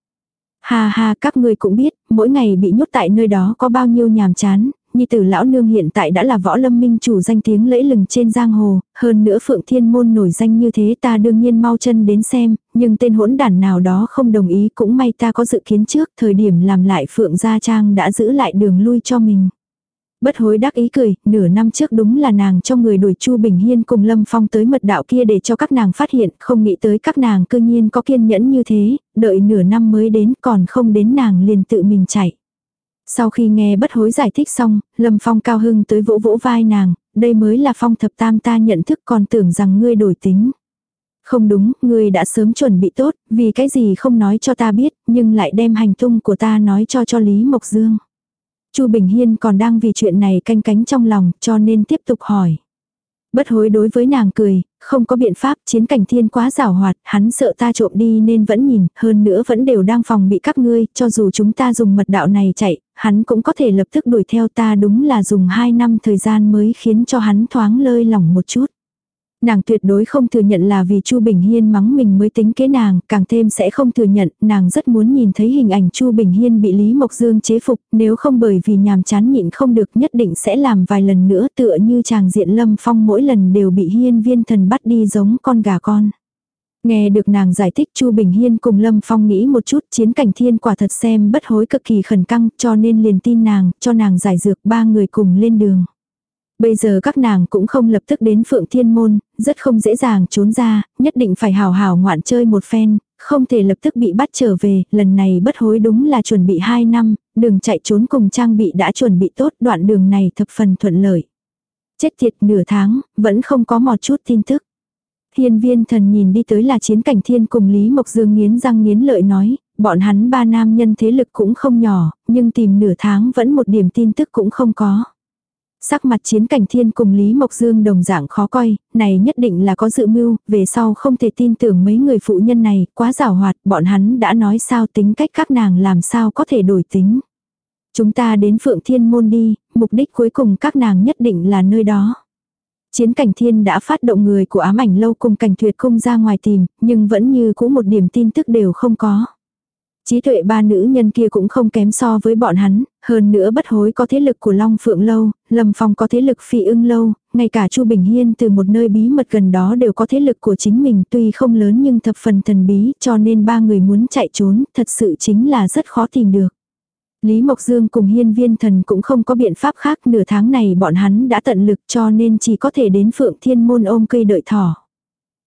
Ha ha các ngươi cũng biết, mỗi ngày bị nhốt tại nơi đó có bao nhiêu nhàm chán, nhi tử lão nương hiện tại đã là võ lâm minh chủ danh tiếng lẫy lừng trên giang hồ, hơn nữa phượng thiên môn nổi danh như thế ta đương nhiên mau chân đến xem, nhưng tên hỗn đản nào đó không đồng ý cũng may ta có dự kiến trước, thời điểm làm lại phượng gia trang đã giữ lại đường lui cho mình. Bất hối đắc ý cười, nửa năm trước đúng là nàng cho người đuổi Chu Bình Hiên cùng Lâm Phong tới mật đạo kia để cho các nàng phát hiện, không nghĩ tới các nàng cư nhiên có kiên nhẫn như thế, đợi nửa năm mới đến còn không đến nàng liền tự mình chạy. Sau khi nghe bất hối giải thích xong, Lâm Phong cao hưng tới vỗ vỗ vai nàng, đây mới là phong thập tam ta nhận thức còn tưởng rằng ngươi đổi tính. Không đúng, ngươi đã sớm chuẩn bị tốt, vì cái gì không nói cho ta biết, nhưng lại đem hành tung của ta nói cho cho Lý Mộc Dương. Chu Bình Hiên còn đang vì chuyện này canh cánh trong lòng, cho nên tiếp tục hỏi. Bất hối đối với nàng cười, không có biện pháp, chiến cảnh thiên quá rào hoạt, hắn sợ ta trộm đi nên vẫn nhìn, hơn nữa vẫn đều đang phòng bị các ngươi, cho dù chúng ta dùng mật đạo này chạy, hắn cũng có thể lập tức đuổi theo ta đúng là dùng 2 năm thời gian mới khiến cho hắn thoáng lơi lỏng một chút. Nàng tuyệt đối không thừa nhận là vì Chu Bình Hiên mắng mình mới tính kế nàng, càng thêm sẽ không thừa nhận, nàng rất muốn nhìn thấy hình ảnh Chu Bình Hiên bị Lý Mộc Dương chế phục, nếu không bởi vì nhàm chán nhịn không được nhất định sẽ làm vài lần nữa tựa như chàng diện Lâm Phong mỗi lần đều bị Hiên viên thần bắt đi giống con gà con. Nghe được nàng giải thích Chu Bình Hiên cùng Lâm Phong nghĩ một chút chiến cảnh thiên quả thật xem bất hối cực kỳ khẩn căng cho nên liền tin nàng, cho nàng giải dược ba người cùng lên đường. Bây giờ các nàng cũng không lập tức đến Phượng Thiên Môn, rất không dễ dàng trốn ra, nhất định phải hào hào ngoạn chơi một phen, không thể lập tức bị bắt trở về, lần này bất hối đúng là chuẩn bị 2 năm, đường chạy trốn cùng trang bị đã chuẩn bị tốt, đoạn đường này thập phần thuận lợi. Chết tiệt nửa tháng, vẫn không có một chút tin tức. Thiên viên thần nhìn đi tới là chiến cảnh thiên cùng Lý Mộc Dương nghiến răng nghiến lợi nói, bọn hắn ba nam nhân thế lực cũng không nhỏ, nhưng tìm nửa tháng vẫn một điểm tin tức cũng không có. Sắc mặt chiến cảnh thiên cùng Lý Mộc Dương đồng dạng khó coi, này nhất định là có dự mưu, về sau không thể tin tưởng mấy người phụ nhân này, quá rào hoạt, bọn hắn đã nói sao tính cách các nàng làm sao có thể đổi tính. Chúng ta đến Phượng Thiên Môn đi, mục đích cuối cùng các nàng nhất định là nơi đó. Chiến cảnh thiên đã phát động người của ám ảnh lâu cùng cảnh tuyệt cung ra ngoài tìm, nhưng vẫn như cũ một điểm tin tức đều không có. Trí tuệ ba nữ nhân kia cũng không kém so với bọn hắn, hơn nữa bất hối có thế lực của Long Phượng Lâu, Lâm Phong có thế lực Phi ưng Lâu, ngay cả Chu Bình Hiên từ một nơi bí mật gần đó đều có thế lực của chính mình tuy không lớn nhưng thập phần thần bí cho nên ba người muốn chạy trốn thật sự chính là rất khó tìm được. Lý Mộc Dương cùng hiên viên thần cũng không có biện pháp khác nửa tháng này bọn hắn đã tận lực cho nên chỉ có thể đến Phượng Thiên Môn ôm cây đợi thỏ.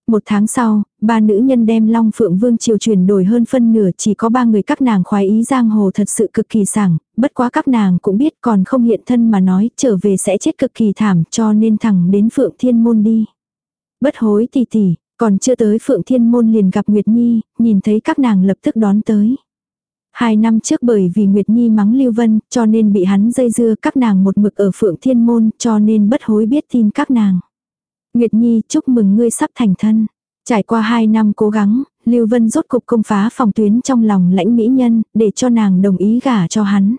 Một tháng sau, ba nữ nhân đem Long Phượng Vương triều chuyển đổi hơn phân nửa chỉ có ba người các nàng khoái ý giang hồ thật sự cực kỳ sảng, bất quá các nàng cũng biết còn không hiện thân mà nói trở về sẽ chết cực kỳ thảm cho nên thẳng đến Phượng Thiên Môn đi. Bất hối tỷ tỷ, còn chưa tới Phượng Thiên Môn liền gặp Nguyệt Nhi, nhìn thấy các nàng lập tức đón tới. Hai năm trước bởi vì Nguyệt Nhi mắng Lưu Vân cho nên bị hắn dây dưa các nàng một mực ở Phượng Thiên Môn cho nên bất hối biết tin các nàng. Nguyệt Nhi chúc mừng ngươi sắp thành thân. Trải qua hai năm cố gắng, Lưu Vân rốt cục công phá phòng tuyến trong lòng lãnh mỹ nhân, để cho nàng đồng ý gả cho hắn.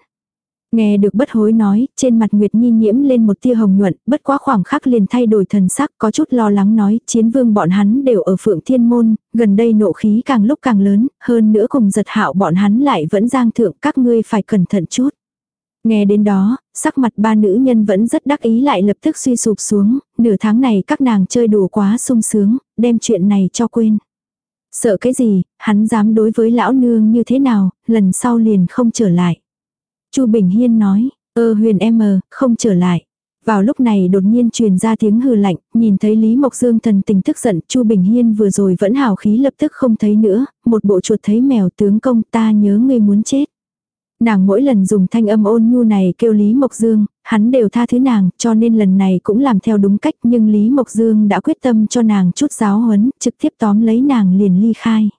Nghe được bất hối nói, trên mặt Nguyệt Nhi nhiễm lên một tia hồng nhuận, bất quá khoảng khắc liền thay đổi thần sắc, có chút lo lắng nói, chiến vương bọn hắn đều ở phượng thiên môn, gần đây nộ khí càng lúc càng lớn, hơn nữa cùng giật hạo bọn hắn lại vẫn giang thượng, các ngươi phải cẩn thận chút. Nghe đến đó, sắc mặt ba nữ nhân vẫn rất đắc ý lại lập tức suy sụp xuống, nửa tháng này các nàng chơi đùa quá sung sướng, đem chuyện này cho quên. Sợ cái gì, hắn dám đối với lão nương như thế nào, lần sau liền không trở lại. Chu Bình Hiên nói, ơ huyền em mờ, không trở lại. Vào lúc này đột nhiên truyền ra tiếng hừ lạnh, nhìn thấy Lý Mộc Dương thần tình tức giận, Chu Bình Hiên vừa rồi vẫn hào khí lập tức không thấy nữa, một bộ chuột thấy mèo tướng công ta nhớ ngươi muốn chết. Nàng mỗi lần dùng thanh âm ôn nhu này kêu Lý Mộc Dương, hắn đều tha thứ nàng, cho nên lần này cũng làm theo đúng cách nhưng Lý Mộc Dương đã quyết tâm cho nàng chút giáo huấn, trực tiếp tóm lấy nàng liền ly khai.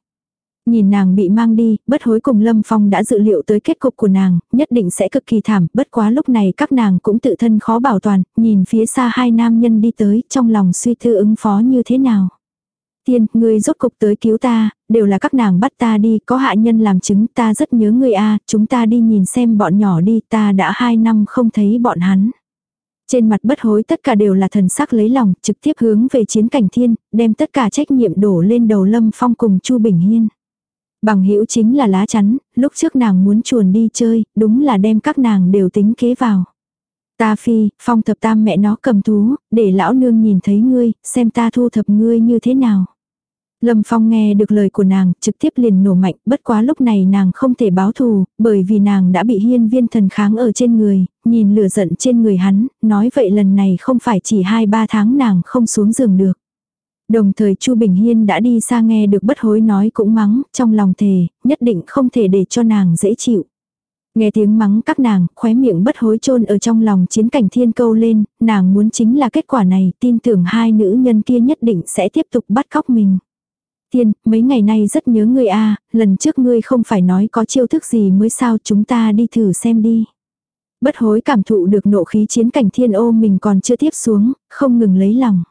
Nhìn nàng bị mang đi, bất hối cùng Lâm Phong đã dự liệu tới kết cục của nàng, nhất định sẽ cực kỳ thảm, bất quá lúc này các nàng cũng tự thân khó bảo toàn, nhìn phía xa hai nam nhân đi tới, trong lòng suy tư ứng phó như thế nào. Tiên, ngươi rốt cục tới cứu ta, đều là các nàng bắt ta đi, có hạ nhân làm chứng, ta rất nhớ ngươi a, chúng ta đi nhìn xem bọn nhỏ đi, ta đã hai năm không thấy bọn hắn. Trên mặt bất hối tất cả đều là thần sắc lấy lòng, trực tiếp hướng về chiến cảnh thiên, đem tất cả trách nhiệm đổ lên đầu Lâm Phong cùng Chu Bình Hiên. Bằng hữu chính là lá chắn, lúc trước nàng muốn chuồn đi chơi, đúng là đem các nàng đều tính kế vào. Ta phi, phong thập tam mẹ nó cầm thú, để lão nương nhìn thấy ngươi, xem ta thu thập ngươi như thế nào. Lâm Phong nghe được lời của nàng, trực tiếp liền nổ mạnh, bất quá lúc này nàng không thể báo thù, bởi vì nàng đã bị hiên viên thần kháng ở trên người, nhìn lửa giận trên người hắn, nói vậy lần này không phải chỉ 2-3 tháng nàng không xuống giường được. Đồng thời Chu Bình Hiên đã đi xa nghe được bất hối nói cũng mắng, trong lòng thề, nhất định không thể để cho nàng dễ chịu. Nghe tiếng mắng các nàng, khóe miệng bất hối chôn ở trong lòng chiến cảnh thiên câu lên, nàng muốn chính là kết quả này, tin tưởng hai nữ nhân kia nhất định sẽ tiếp tục bắt cóc mình. Tiên, mấy ngày nay rất nhớ ngươi a lần trước ngươi không phải nói có chiêu thức gì mới sao chúng ta đi thử xem đi. Bất hối cảm thụ được nộ khí chiến cảnh thiên ô mình còn chưa tiếp xuống, không ngừng lấy lòng.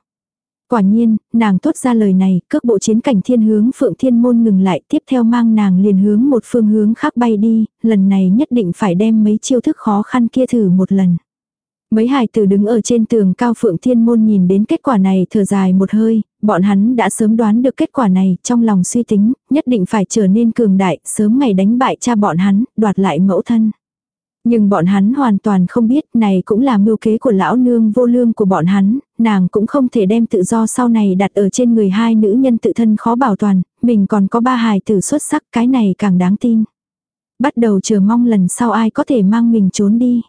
Quả nhiên, nàng thốt ra lời này, cước bộ chiến cảnh thiên hướng phượng thiên môn ngừng lại tiếp theo mang nàng liền hướng một phương hướng khác bay đi, lần này nhất định phải đem mấy chiêu thức khó khăn kia thử một lần. Mấy hài tử đứng ở trên tường cao phượng thiên môn nhìn đến kết quả này thở dài một hơi, bọn hắn đã sớm đoán được kết quả này, trong lòng suy tính, nhất định phải trở nên cường đại, sớm ngày đánh bại cha bọn hắn, đoạt lại mẫu thân. Nhưng bọn hắn hoàn toàn không biết này cũng là mưu kế của lão nương vô lương của bọn hắn, nàng cũng không thể đem tự do sau này đặt ở trên người hai nữ nhân tự thân khó bảo toàn, mình còn có ba hài tử xuất sắc cái này càng đáng tin. Bắt đầu chờ mong lần sau ai có thể mang mình trốn đi.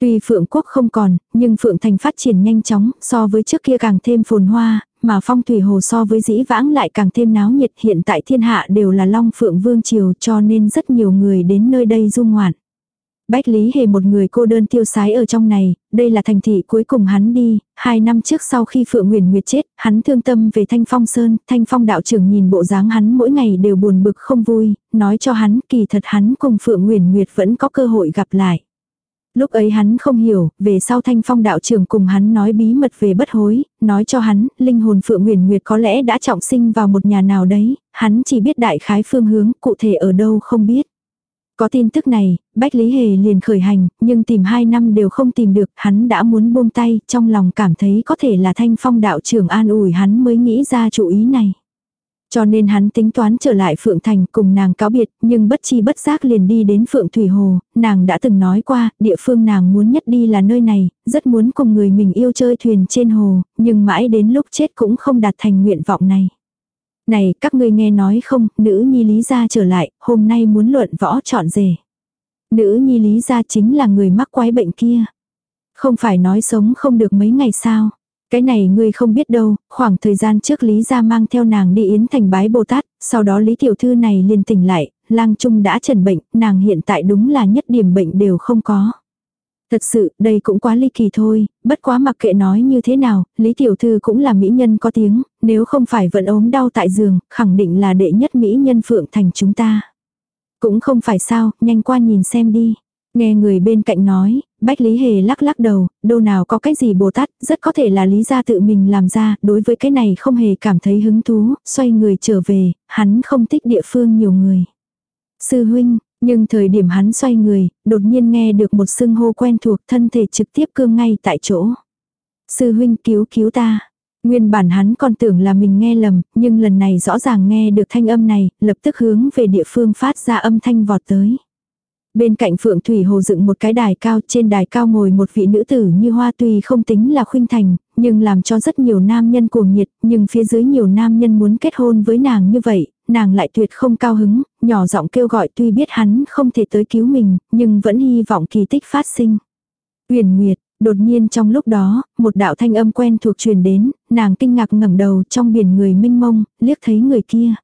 Tuy Phượng Quốc không còn, nhưng Phượng Thành phát triển nhanh chóng, so với trước kia càng thêm phồn hoa, mà phong thủy hồ so với dĩ vãng lại càng thêm náo nhiệt. Hiện tại thiên hạ đều là Long Phượng Vương Triều cho nên rất nhiều người đến nơi đây du ngoạn. Bách Lý Hề một người cô đơn tiêu sái ở trong này, đây là thành thị cuối cùng hắn đi, hai năm trước sau khi Phượng Nguyền Nguyệt chết, hắn thương tâm về Thanh Phong Sơn, Thanh Phong đạo trưởng nhìn bộ dáng hắn mỗi ngày đều buồn bực không vui, nói cho hắn kỳ thật hắn cùng Phượng Nguyền Nguyệt vẫn có cơ hội gặp lại. Lúc ấy hắn không hiểu, về sau thanh phong đạo trưởng cùng hắn nói bí mật về bất hối, nói cho hắn, linh hồn Phượng Nguyền Nguyệt có lẽ đã trọng sinh vào một nhà nào đấy, hắn chỉ biết đại khái phương hướng, cụ thể ở đâu không biết. Có tin tức này, Bách Lý Hề liền khởi hành, nhưng tìm hai năm đều không tìm được, hắn đã muốn buông tay, trong lòng cảm thấy có thể là thanh phong đạo trưởng an ủi hắn mới nghĩ ra chủ ý này. Cho nên hắn tính toán trở lại Phượng Thành cùng nàng cáo biệt, nhưng bất chi bất giác liền đi đến Phượng Thủy Hồ, nàng đã từng nói qua, địa phương nàng muốn nhất đi là nơi này, rất muốn cùng người mình yêu chơi thuyền trên hồ, nhưng mãi đến lúc chết cũng không đạt thành nguyện vọng này. Này, các ngươi nghe nói không, nữ nhi lý gia trở lại, hôm nay muốn luận võ chọn rể. Nữ nhi lý gia chính là người mắc quái bệnh kia. Không phải nói sống không được mấy ngày sao. Cái này ngươi không biết đâu, khoảng thời gian trước Lý Gia mang theo nàng đi Yến Thành bái Bồ Tát, sau đó Lý Tiểu Thư này liền tỉnh lại, lang trung đã trần bệnh, nàng hiện tại đúng là nhất điểm bệnh đều không có. Thật sự, đây cũng quá ly kỳ thôi, bất quá mặc kệ nói như thế nào, Lý Tiểu Thư cũng là mỹ nhân có tiếng, nếu không phải vẫn ốm đau tại giường, khẳng định là đệ nhất mỹ nhân phượng thành chúng ta. Cũng không phải sao, nhanh qua nhìn xem đi. Nghe người bên cạnh nói, Bách Lý Hề lắc lắc đầu, đâu nào có cái gì Bồ Tát, rất có thể là lý gia tự mình làm ra, đối với cái này không hề cảm thấy hứng thú, xoay người trở về, hắn không thích địa phương nhiều người. Sư huynh, nhưng thời điểm hắn xoay người, đột nhiên nghe được một xưng hô quen thuộc thân thể trực tiếp cương ngay tại chỗ. Sư huynh cứu cứu ta. Nguyên bản hắn còn tưởng là mình nghe lầm, nhưng lần này rõ ràng nghe được thanh âm này, lập tức hướng về địa phương phát ra âm thanh vọt tới. Bên cạnh Phượng Thủy Hồ dựng một cái đài cao, trên đài cao ngồi một vị nữ tử như hoa tuy không tính là khuynh thành, nhưng làm cho rất nhiều nam nhân cuồng nhiệt, nhưng phía dưới nhiều nam nhân muốn kết hôn với nàng như vậy, nàng lại tuyệt không cao hứng, nhỏ giọng kêu gọi tuy biết hắn không thể tới cứu mình, nhưng vẫn hy vọng kỳ tích phát sinh. uyển Nguyệt, đột nhiên trong lúc đó, một đạo thanh âm quen thuộc truyền đến, nàng kinh ngạc ngẩng đầu trong biển người minh mông, liếc thấy người kia.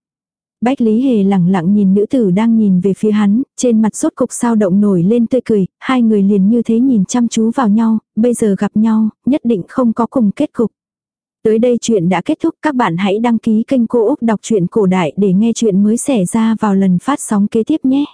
Bách Lý Hề lẳng lặng nhìn nữ tử đang nhìn về phía hắn, trên mặt sốt cục sao động nổi lên tươi cười, hai người liền như thế nhìn chăm chú vào nhau, bây giờ gặp nhau, nhất định không có cùng kết cục. Tới đây chuyện đã kết thúc các bạn hãy đăng ký kênh Cô Úc Đọc truyện Cổ Đại để nghe chuyện mới xảy ra vào lần phát sóng kế tiếp nhé.